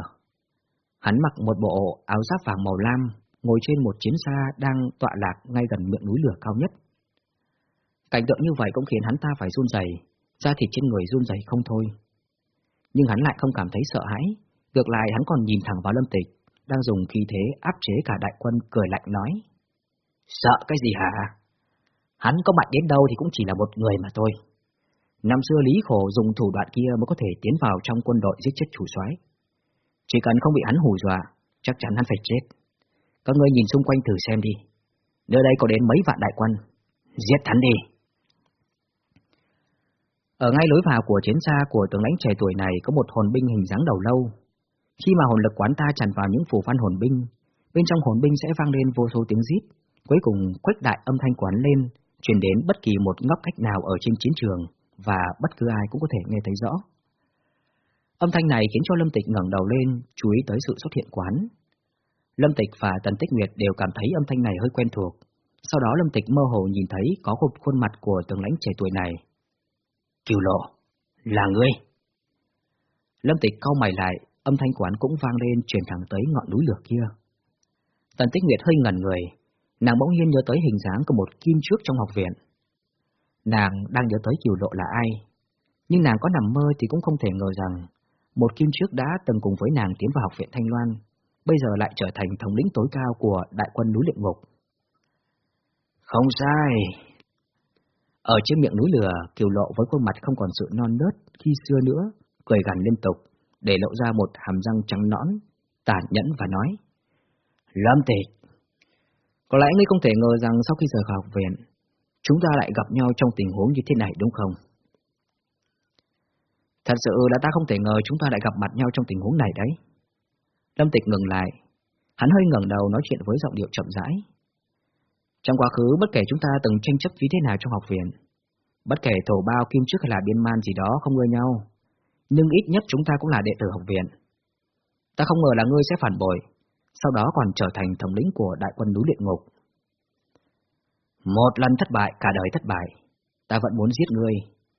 Hắn mặc một bộ áo giáp vàng màu lam, ngồi trên một chiến xa đang tọa lạc ngay gần miệng núi lửa cao nhất. Cảnh tượng như vậy cũng khiến hắn ta phải run rẩy, da thịt trên người run rẩy không thôi. Nhưng hắn lại không cảm thấy sợ hãi, ngược lại hắn còn nhìn thẳng vào Lâm Tịch, đang dùng khí thế áp chế cả đại quân cười lạnh nói. Sợ cái gì hả? Hắn có mạnh đến đâu thì cũng chỉ là một người mà thôi. Năm xưa Lý Khổ dùng thủ đoạn kia mới có thể tiến vào trong quân đội giết chết chủ soái. Chỉ cần không bị hắn hù dọa, chắc chắn hắn phải chết. Các ngươi nhìn xung quanh thử xem đi. Nơi đây có đến mấy vạn đại quân. Giết hắn đi. Ở ngay lối vào của chiến xa của tướng lãnh trẻ tuổi này có một hồn binh hình dáng đầu lâu. Khi mà hồn lực quán ta tràn vào những phù văn hồn binh, bên trong hồn binh sẽ vang lên vô số tiếng rít, cuối cùng khuếch đại âm thanh quán lên, truyền đến bất kỳ một ngóc cách nào ở trên chiến trường, và bất cứ ai cũng có thể nghe thấy rõ. Âm thanh này khiến cho Lâm Tịch ngẩng đầu lên, chú ý tới sự xuất hiện quán. Lâm Tịch và Tần Tích Nguyệt đều cảm thấy âm thanh này hơi quen thuộc. Sau đó Lâm Tịch mơ hồ nhìn thấy có một khuôn mặt của tướng lãnh trẻ tuổi này. Kiều lộ, là ngươi. Lâm Tịch cau mày lại, âm thanh quán cũng vang lên truyền thẳng tới ngọn núi lửa kia. Tần Tích Nguyệt hơi ngẩn người, nàng bỗng nhiên nhớ tới hình dáng của một kim trước trong học viện. Nàng đang nhớ tới kiều lộ là ai, nhưng nàng có nằm mơ thì cũng không thể ngờ rằng một kim trước đã từng cùng với nàng tiến vào học viện Thanh Loan, bây giờ lại trở thành thống lĩnh tối cao của đại quân núi luyện ngục. Không sai. Ở trên miệng núi lửa, kiều lộ với khuôn mặt không còn sự non nớt khi xưa nữa, cười gằn liên tục, để lộ ra một hàm răng trắng nõn, tàn nhẫn và nói. Lâm tịch, có lẽ ngươi không thể ngờ rằng sau khi rời khỏi học viện, chúng ta lại gặp nhau trong tình huống như thế này đúng không? Thật sự là ta không thể ngờ chúng ta lại gặp mặt nhau trong tình huống này đấy. Lâm Tịch ngừng lại, hắn hơi ngẩng đầu nói chuyện với giọng điệu chậm rãi. Trong quá khứ, bất kể chúng ta từng tranh chấp như thế nào trong học viện, bất kể thổ bao kim trước hay là biên man gì đó không ưa nhau, nhưng ít nhất chúng ta cũng là đệ tử học viện. Ta không ngờ là ngươi sẽ phản bội, sau đó còn trở thành thống lĩnh của đại quân núi luyện ngục. Một lần thất bại, cả đời thất bại, ta vẫn muốn giết ngươi,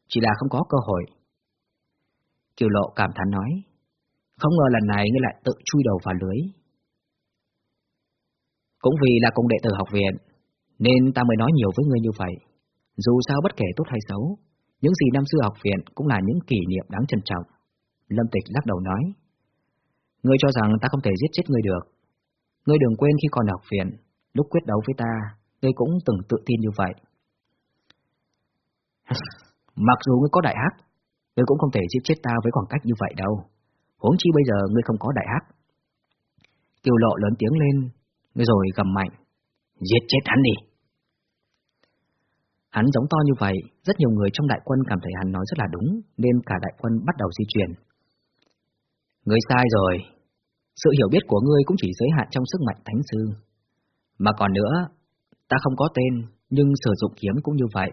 chỉ là không có cơ hội. Kiều lộ cảm thán nói, không ngờ lần này ngươi lại tự chui đầu vào lưới. Cũng vì là công đệ tử học viện, nên ta mới nói nhiều với ngươi như vậy. Dù sao bất kể tốt hay xấu, những gì năm xưa học viện cũng là những kỷ niệm đáng trân trọng. Lâm Tịch lắc đầu nói, Ngươi cho rằng ta không thể giết chết ngươi được. Ngươi đừng quên khi còn học viện, lúc quyết đấu với ta, ngươi cũng từng tự tin như vậy. Mặc dù ngươi có đại hắc, ngươi cũng không thể giết chết ta với khoảng cách như vậy đâu. Huống chi bây giờ ngươi không có đại hắc. Kiều lộ lớn tiếng lên, ngươi rồi gầm mạnh. Giết chết hắn đi. Hắn giống to như vậy, rất nhiều người trong đại quân cảm thấy hắn nói rất là đúng, nên cả đại quân bắt đầu di chuyển. Ngươi sai rồi. Sự hiểu biết của ngươi cũng chỉ giới hạn trong sức mạnh thánh sư. Mà còn nữa, ta không có tên, nhưng sử dụng kiếm cũng như vậy.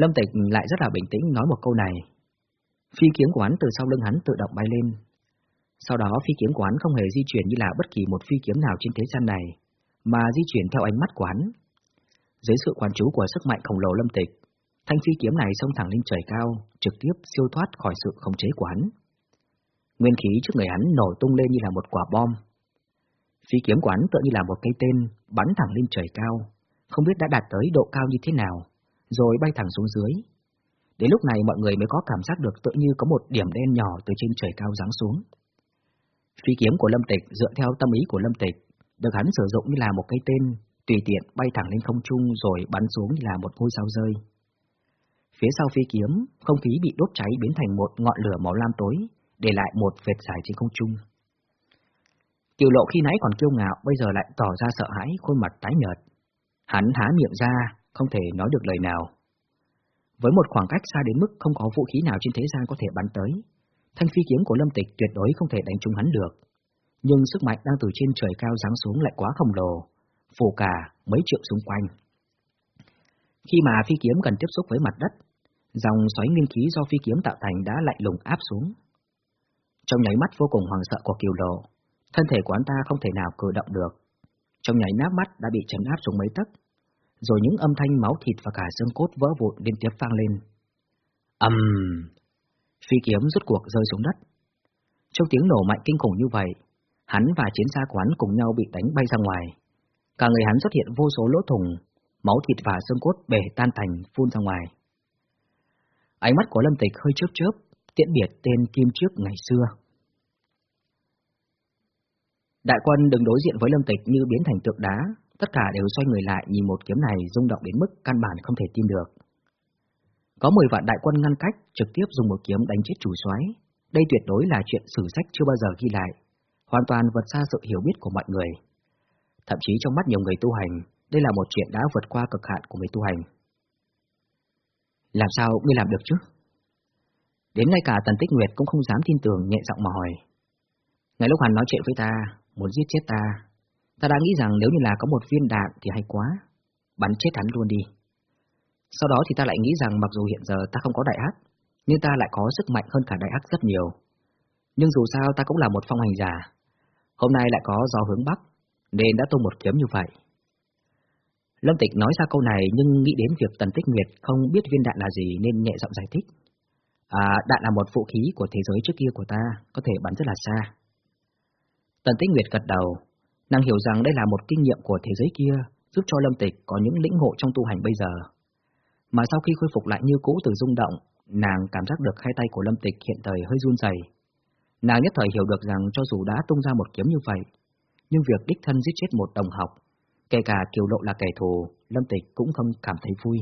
Lâm Tịch lại rất là bình tĩnh nói một câu này. Phi kiếm của hắn từ sau lưng hắn tự động bay lên. Sau đó phi kiếm của hắn không hề di chuyển như là bất kỳ một phi kiếm nào trên thế gian này, mà di chuyển theo ánh mắt của hắn. Dưới sự quản chú của sức mạnh khổng lồ lâm tịch, thanh phi kiếm này xông thẳng lên trời cao, trực tiếp siêu thoát khỏi sự khống chế của hắn. Nguyên khí trước người hắn nổ tung lên như là một quả bom. Phi kiếm của hắn tựa như là một cây tên, bắn thẳng lên trời cao, không biết đã đạt tới độ cao như thế nào, rồi bay thẳng xuống dưới. Đến lúc này mọi người mới có cảm giác được tựa như có một điểm đen nhỏ từ trên trời cao giáng xuống. Phi kiếm của Lâm Tịch dựa theo tâm ý của Lâm Tịch, được hắn sử dụng như là một cây tên, tùy tiện bay thẳng lên không trung rồi bắn xuống như là một ngôi sao rơi. Phía sau phi kiếm, không khí bị đốt cháy biến thành một ngọn lửa màu lam tối, để lại một vệt dài trên không trung. Kiều lộ khi nãy còn kiêu ngạo, bây giờ lại tỏ ra sợ hãi, khuôn mặt tái nhợt. Hắn há miệng ra, không thể nói được lời nào. Với một khoảng cách xa đến mức không có vũ khí nào trên thế gian có thể bắn tới, thanh phi kiếm của Lâm Tịch tuyệt đối không thể đánh trúng hắn được. Nhưng sức mạnh đang từ trên trời cao giáng xuống lại quá khổng lồ, phủ cả mấy triệu xung quanh. Khi mà phi kiếm gần tiếp xúc với mặt đất, dòng xoáy nguyên khí do phi kiếm tạo thành đã lạnh lùng áp xuống. Trong nháy mắt vô cùng hoàng sợ của Kiều Lộ, thân thể của anh ta không thể nào cử động được. Trong nháy nát mắt đã bị chấn áp xuống mấy tấc, rồi những âm thanh máu thịt và cả xương cốt vỡ vụn liên tiếp vang lên. ầm, phi kiếm rút cuộc rơi xuống đất. Trong tiếng nổ mạnh kinh khủng như vậy, hắn và chiến xa của hắn cùng nhau bị đánh bay ra ngoài. Cả người hắn xuất hiện vô số lỗ thủng, máu thịt và xương cốt bể tan thành phun ra ngoài. Ánh mắt của Lâm Tịch hơi chớp chớp, tiễn biệt tên Kim Trước ngày xưa. Đại quân đứng đối diện với Lâm Tịch như biến thành tượng đá, tất cả đều xoay người lại nhìn một kiếm này rung động đến mức căn bản không thể tin được. Có 10 vạn đại quân ngăn cách, trực tiếp dùng một kiếm đánh chết chủ soái. Đây tuyệt đối là chuyện sử sách chưa bao giờ ghi lại, hoàn toàn vượt xa sự hiểu biết của mọi người. Thậm chí trong mắt nhiều người tu hành, đây là một chuyện đã vượt qua cực hạn của người tu hành. Làm sao ngươi làm được chứ? Đến ngay cả Tần Tích Nguyệt cũng không dám tin tưởng nhẹ giọng mà hỏi. Ngay lúc hắn nói chuyện với ta, muốn giết chết ta, ta đã nghĩ rằng nếu như là có một viên đạn thì hay quá, bắn chết hắn luôn đi. Sau đó thì ta lại nghĩ rằng mặc dù hiện giờ ta không có đại ác, nhưng ta lại có sức mạnh hơn cả đại ác rất nhiều. Nhưng dù sao ta cũng là một phong hành giả. Hôm nay lại có gió hướng bắc, nên đã tung một kiếm như vậy. Lâm Tịch nói ra câu này nhưng nghĩ đến việc Tần Tích Nguyệt không biết viên đạn là gì nên nhẹ giọng giải thích. À, đạn là một vũ khí của thế giới trước kia của ta, có thể bắn rất là xa. Tần Tích Nguyệt gật đầu, Nàng hiểu rằng đây là một kinh nghiệm của thế giới kia, giúp cho Lâm Tịch có những lĩnh ngộ trong tu hành bây giờ. Mà sau khi khôi phục lại như cũ từ rung động, nàng cảm giác được hai tay của Lâm Tịch hiện thời hơi run rẩy. Nàng nhất thời hiểu được rằng cho dù đã tung ra một kiếm như vậy, nhưng việc đích thân giết chết một đồng học, kể cả kiều lộ là kẻ thù, Lâm Tịch cũng không cảm thấy vui.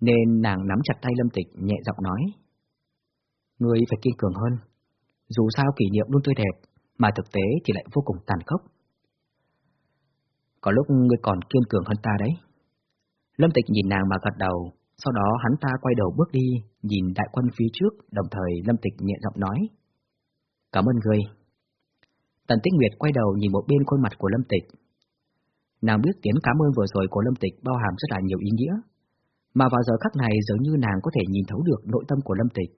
Nên nàng nắm chặt tay Lâm Tịch nhẹ giọng nói. "Người phải kiên cường hơn. Dù sao kỷ niệm luôn tươi đẹp, mà thực tế thì lại vô cùng tàn khốc. Có lúc ngươi còn kiên cường hơn ta đấy. Lâm Tịch nhìn nàng mà gật đầu, sau đó hắn ta quay đầu bước đi, nhìn đại quân phía trước, đồng thời Lâm Tịch nhẹ giọng nói. Cảm ơn ngươi. Tần Tích Nguyệt quay đầu nhìn một bên khuôn mặt của Lâm Tịch. Nàng biết tiếng cảm ơn vừa rồi của Lâm Tịch bao hàm rất là nhiều ý nghĩa, mà vào giờ khắc này dường như nàng có thể nhìn thấu được nội tâm của Lâm Tịch.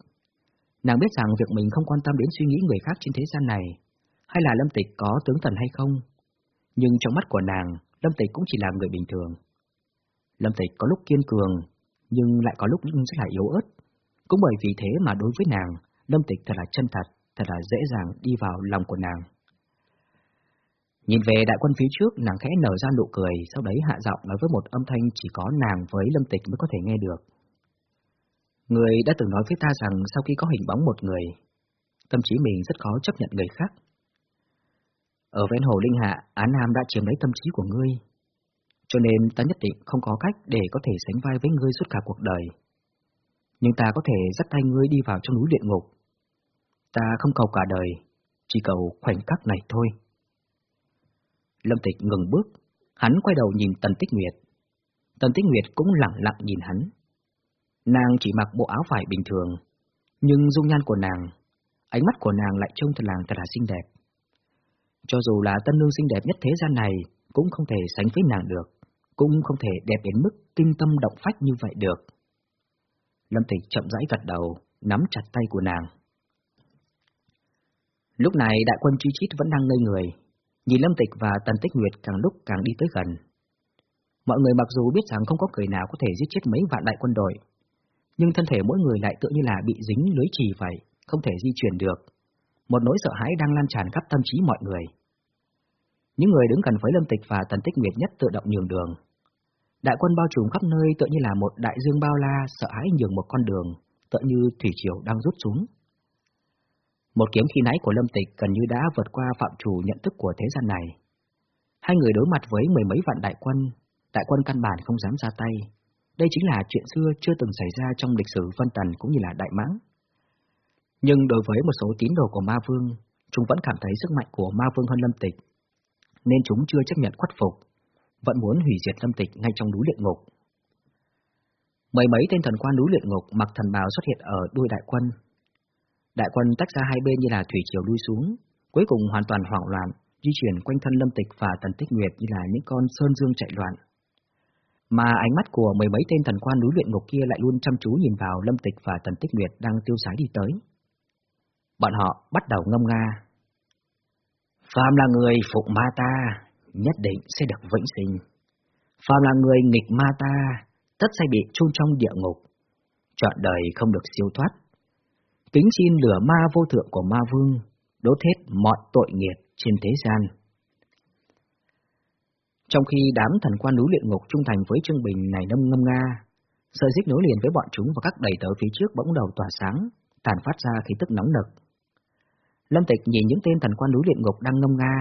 Nàng biết rằng việc mình không quan tâm đến suy nghĩ người khác trên thế gian này, hay là Lâm Tịch có tướng thần hay không, nhưng trong mắt của nàng, Lâm Tịch cũng chỉ là người bình thường. Lâm Tịch có lúc kiên cường, nhưng lại có lúc rất là yếu ớt. Cũng bởi vì thế mà đối với nàng, Lâm Tịch thật là chân thật, thật là dễ dàng đi vào lòng của nàng. Nhìn về đại quân phía trước, nàng khẽ nở ra nụ cười, sau đấy hạ giọng nói với một âm thanh chỉ có nàng với Lâm Tịch mới có thể nghe được. Người đã từng nói với ta rằng sau khi có hình bóng một người, tâm trí mình rất khó chấp nhận người khác. Ở ven hồ Linh Hạ, Á Nam đã chiếm lấy tâm trí của ngươi, cho nên ta nhất định không có cách để có thể sánh vai với ngươi suốt cả cuộc đời. Nhưng ta có thể dắt tay ngươi đi vào trong núi luyện ngục. Ta không cầu cả đời, chỉ cầu khoảnh khắc này thôi. Lâm Tịch ngừng bước, hắn quay đầu nhìn Tần Tích Nguyệt. Tần Tích Nguyệt cũng lặng lặng nhìn hắn. Nàng chỉ mặc bộ áo vải bình thường, nhưng dung nhan của nàng, ánh mắt của nàng lại trông thật làng thật là xinh đẹp. Cho dù là tân nương xinh đẹp nhất thế gian này, cũng không thể sánh với nàng được, cũng không thể đẹp đến mức kinh tâm động phách như vậy được. Lâm Tịch chậm rãi gật đầu, nắm chặt tay của nàng. Lúc này đại quân truy chít vẫn đang ngây người, nhìn Lâm Tịch và Tần Tích Nguyệt càng lúc càng đi tới gần. Mọi người mặc dù biết rằng không có người nào có thể giết chết mấy vạn đại quân đội, nhưng thân thể mỗi người lại tựa như là bị dính lưới trì vậy, không thể di chuyển được. Một nỗi sợ hãi đang lan tràn khắp tâm trí mọi người. Những người đứng gần với Lâm Tịch và Tần Tích Nguyệt nhất tự động nhường đường. Đại quân bao trùm khắp nơi tựa như là một đại dương bao la sợ hãi nhường một con đường, tựa như thủy triều đang rút xuống. Một kiếm khi nãy của Lâm Tịch gần như đã vượt qua phạm chủ nhận thức của thế gian này. Hai người đối mặt với mười mấy vạn đại quân, đại quân căn bản không dám ra tay. Đây chính là chuyện xưa chưa từng xảy ra trong lịch sử Vân Tần cũng như là Đại Mãng. Nhưng đối với một số tín đồ của Ma Vương, chúng vẫn cảm thấy sức mạnh của Ma Vương hơn Lâm Tịch, nên chúng chưa chấp nhận khuất phục, vẫn muốn hủy diệt Lâm Tịch ngay trong núi luyện ngục. Mấy mấy tên thần quan núi luyện ngục mặc thần bào xuất hiện ở đuôi đại quân. Đại quân tách ra hai bên như là thủy triều lui xuống, cuối cùng hoàn toàn hoảng loạn, di chuyển quanh thân Lâm Tịch và Tần Tích Nguyệt như là những con sơn dương chạy loạn. Mà ánh mắt của mười mấy tên thần quan núi luyện ngục kia lại luôn chăm chú nhìn vào Lâm Tịch và Tần Tích Nguyệt đang tiêu sái đi tới. Bọn họ bắt đầu ngâm nga. Phạm là người phục ma ta, nhất định sẽ được vĩnh sinh. Phạm là người nghịch ma ta, tất sẽ bị chôn trong địa ngục. Chọn đời không được siêu thoát. Kính xin lửa ma vô thượng của ma vương, đốt hết mọi tội nghiệp trên thế gian. Trong khi đám thần quan núi luyện ngục trung thành với Trương Bình này nâm ngâm nga, sợi dích nối liền với bọn chúng và các đầy tớ phía trước bỗng đầu tỏa sáng, tàn phát ra khí tức nóng nực. Lâm Tịch nhìn những tên thần quan núi luyện ngục đang ngâm nga,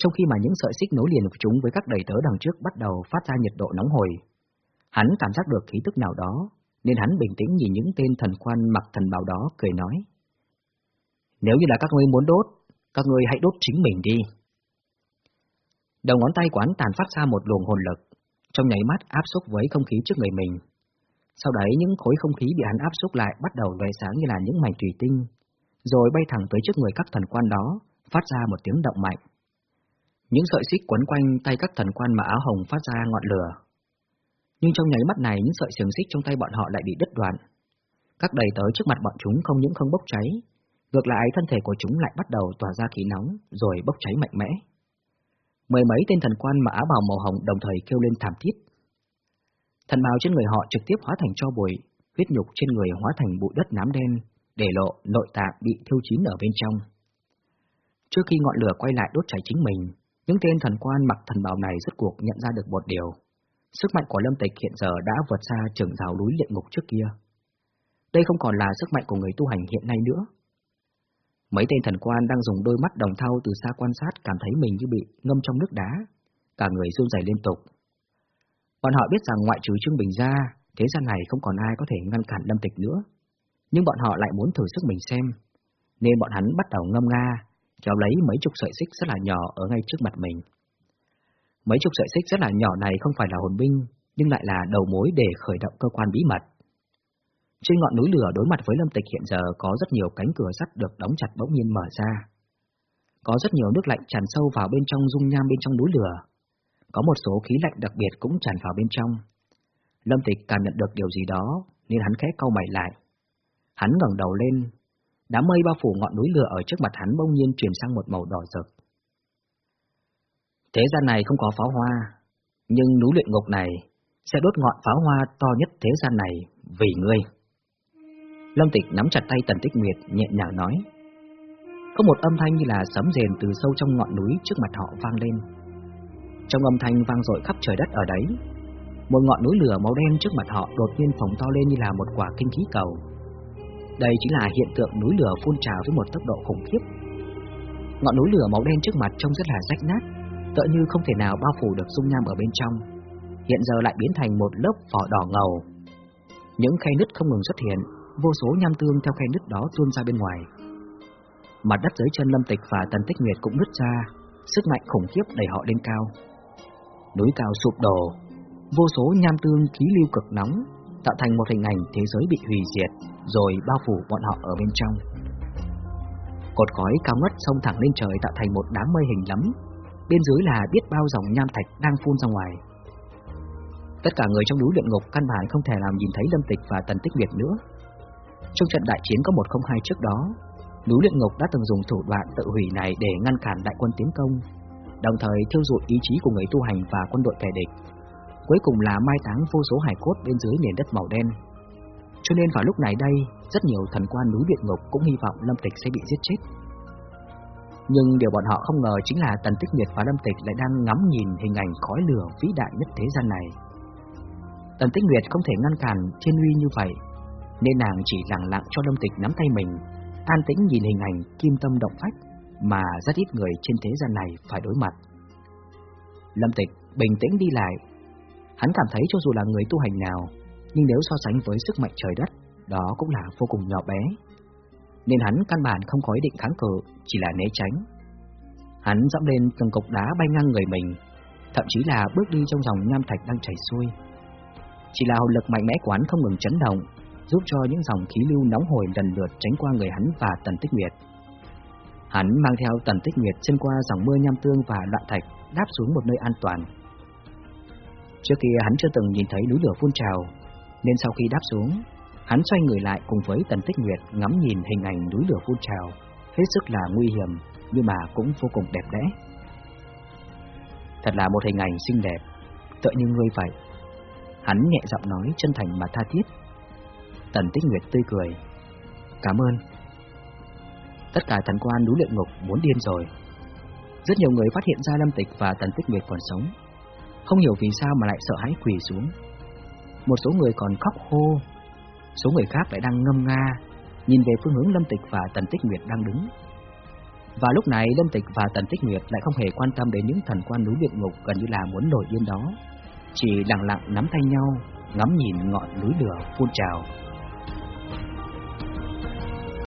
trong khi mà những sợi xích nối liền của chúng với các đầy tớ đằng trước bắt đầu phát ra nhiệt độ nóng hồi. Hắn cảm giác được khí tức nào đó, nên hắn bình tĩnh nhìn những tên thần quan mặc thần bào đó cười nói. Nếu như là các ngươi muốn đốt, các ngươi hãy đốt chính mình đi. Đầu ngón tay của hắn tàn phát ra một luồng hồn lực, trong nháy mắt áp xúc với không khí trước người mình. Sau đấy những khối không khí bị hắn áp xúc lại bắt đầu lóe sáng như là những mảnh thủy tinh, rồi bay thẳng tới trước người các thần quan đó, phát ra một tiếng động mạnh. Những sợi xích quấn quanh tay các thần quan mà áo hồng phát ra ngọn lửa. Nhưng trong nháy mắt này những sợi xiềng xích trong tay bọn họ lại bị đứt đoạn. Các đầy tới trước mặt bọn chúng không những không bốc cháy, ngược lại thân thể của chúng lại bắt đầu tỏa ra khí nóng rồi bốc cháy mạnh mẽ. Mười mấy tên thần quan mà áo bào màu hồng đồng thời kêu lên thảm thiết. Thần bào trên người họ trực tiếp hóa thành cho bụi, huyết nhục trên người hóa thành bụi đất nám đen, để lộ nội tạng bị thiêu chín ở bên trong. Trước khi ngọn lửa quay lại đốt cháy chính mình, những tên thần quan mặc thần bào này rốt cuộc nhận ra được một điều. Sức mạnh của Lâm Tịch hiện giờ đã vượt xa trường rào núi luyện ngục trước kia. Đây không còn là sức mạnh của người tu hành hiện nay nữa. Mấy tên thần quan đang dùng đôi mắt đồng thau từ xa quan sát cảm thấy mình như bị ngâm trong nước đá, cả người run rẩy liên tục. Bọn họ biết rằng ngoại trừ Trương Bình ra, thế gian này không còn ai có thể ngăn cản Lâm Tịch nữa. Nhưng bọn họ lại muốn thử sức mình xem, nên bọn hắn bắt đầu ngâm nga, kéo lấy mấy chục sợi xích rất là nhỏ ở ngay trước mặt mình. Mấy chục sợi xích rất là nhỏ này không phải là hồn binh, nhưng lại là đầu mối để khởi động cơ quan bí mật. Trên ngọn núi lửa đối mặt với Lâm Tịch hiện giờ có rất nhiều cánh cửa sắt được đóng chặt bỗng nhiên mở ra. Có rất nhiều nước lạnh tràn sâu vào bên trong dung nham bên trong núi lửa. Có một số khí lạnh đặc biệt cũng tràn vào bên trong. Lâm Tịch cảm nhận được điều gì đó, nên hắn khẽ cau mày lại. Hắn ngẩng đầu lên, đám mây bao phủ ngọn núi lửa ở trước mặt hắn bỗng nhiên chuyển sang một màu đỏ rực. Thế gian này không có pháo hoa, nhưng núi luyện ngục này sẽ đốt ngọn pháo hoa to nhất thế gian này vì ngươi. Lâm Tịch nắm chặt tay Tần Tích Nguyệt nhẹ nhàng nói. Có một âm thanh như là sấm rền từ sâu trong ngọn núi trước mặt họ vang lên. Trong âm thanh vang dội khắp trời đất ở đấy, một ngọn núi lửa màu đen trước mặt họ đột nhiên phồng to lên như là một quả kinh khí cầu. Đây chính là hiện tượng núi lửa phun trào với một tốc độ khủng khiếp. Ngọn núi lửa màu đen trước mặt trông rất là rách nát, tựa như không thể nào bao phủ được dung nham ở bên trong. Hiện giờ lại biến thành một lớp vỏ đỏ ngầu. Những khe nứt không ngừng xuất hiện, vô số nham tương theo khe nứt đó tuôn ra bên ngoài. Mặt đất dưới chân Lâm Tịch và Tần Tích Nguyệt cũng nứt ra, sức mạnh khủng khiếp đẩy họ lên cao. Núi cao sụp đổ, vô số nham tương khí lưu cực nóng tạo thành một hình ảnh thế giới bị hủy diệt, rồi bao phủ bọn họ ở bên trong. Cột khói cao ngất sông thẳng lên trời tạo thành một đám mây hình lắm, bên dưới là biết bao dòng nham thạch đang phun ra ngoài. Tất cả người trong núi luyện ngục căn bản không thể làm nhìn thấy Lâm Tịch và Tần Tích việt nữa. Trong trận đại chiến có một không hai trước đó, núi luyện ngục đã từng dùng thủ đoạn tự hủy này để ngăn cản đại quân tiến công, đồng thời thiêu dụi ý chí của người tu hành và quân đội kẻ địch. Cuối cùng là mai táng vô số hải cốt bên dưới nền đất màu đen. Cho nên vào lúc này đây, rất nhiều thần quan núi địa ngục cũng hy vọng Lâm Tịch sẽ bị giết chết. Nhưng điều bọn họ không ngờ chính là Tần Tích Nguyệt và Lâm Tịch lại đang ngắm nhìn hình ảnh khói lửa vĩ đại nhất thế gian này. Tần Tích Nguyệt không thể ngăn cản thiên uy như vậy, nên nàng chỉ lặng lặng cho Lâm Tịch nắm tay mình, an tĩnh nhìn hình ảnh kim tâm động phách mà rất ít người trên thế gian này phải đối mặt. Lâm Tịch bình tĩnh đi lại, hắn cảm thấy cho dù là người tu hành nào, nhưng nếu so sánh với sức mạnh trời đất, đó cũng là vô cùng nhỏ bé. Nên hắn căn bản không có ý định kháng cự, chỉ là né tránh. Hắn dẫm lên từng cục đá bay ngang người mình, thậm chí là bước đi trong dòng nham thạch đang chảy xuôi. Chỉ là hồn lực mạnh mẽ của hắn không ngừng chấn động, giúp cho những dòng khí lưu nóng hổi lần lượt tránh qua người hắn và Tần Tích Nguyệt. Hắn mang theo Tần Tích Nguyệt xuyên qua dòng mưa nham tương và loạn thạch, đáp xuống một nơi an toàn. Trước kia hắn chưa từng nhìn thấy núi lửa phun trào, nên sau khi đáp xuống, hắn xoay người lại cùng với Tần Tích Nguyệt ngắm nhìn hình ảnh núi lửa phun trào, hết sức là nguy hiểm nhưng mà cũng vô cùng đẹp đẽ. Thật là một hình ảnh xinh đẹp, tựa như ngươi vậy. Hắn nhẹ giọng nói chân thành mà tha thiết. Tần Tích Nguyệt tươi cười. Cảm ơn. Tất cả thần quan núi luyện ngục muốn điên rồi. Rất nhiều người phát hiện ra Lâm Tịch và Tần Tích Nguyệt còn sống. Không hiểu vì sao mà lại sợ hãi quỳ xuống. Một số người còn khóc hô. Số người khác lại đang ngâm nga, nhìn về phương hướng Lâm Tịch và Tần Tích Nguyệt đang đứng. Và lúc này Lâm Tịch và Tần Tích Nguyệt lại không hề quan tâm đến những thần quan núi địa ngục gần như là muốn nổi yên đó, chỉ lặng lặng nắm tay nhau, ngắm nhìn ngọn núi lửa phun trào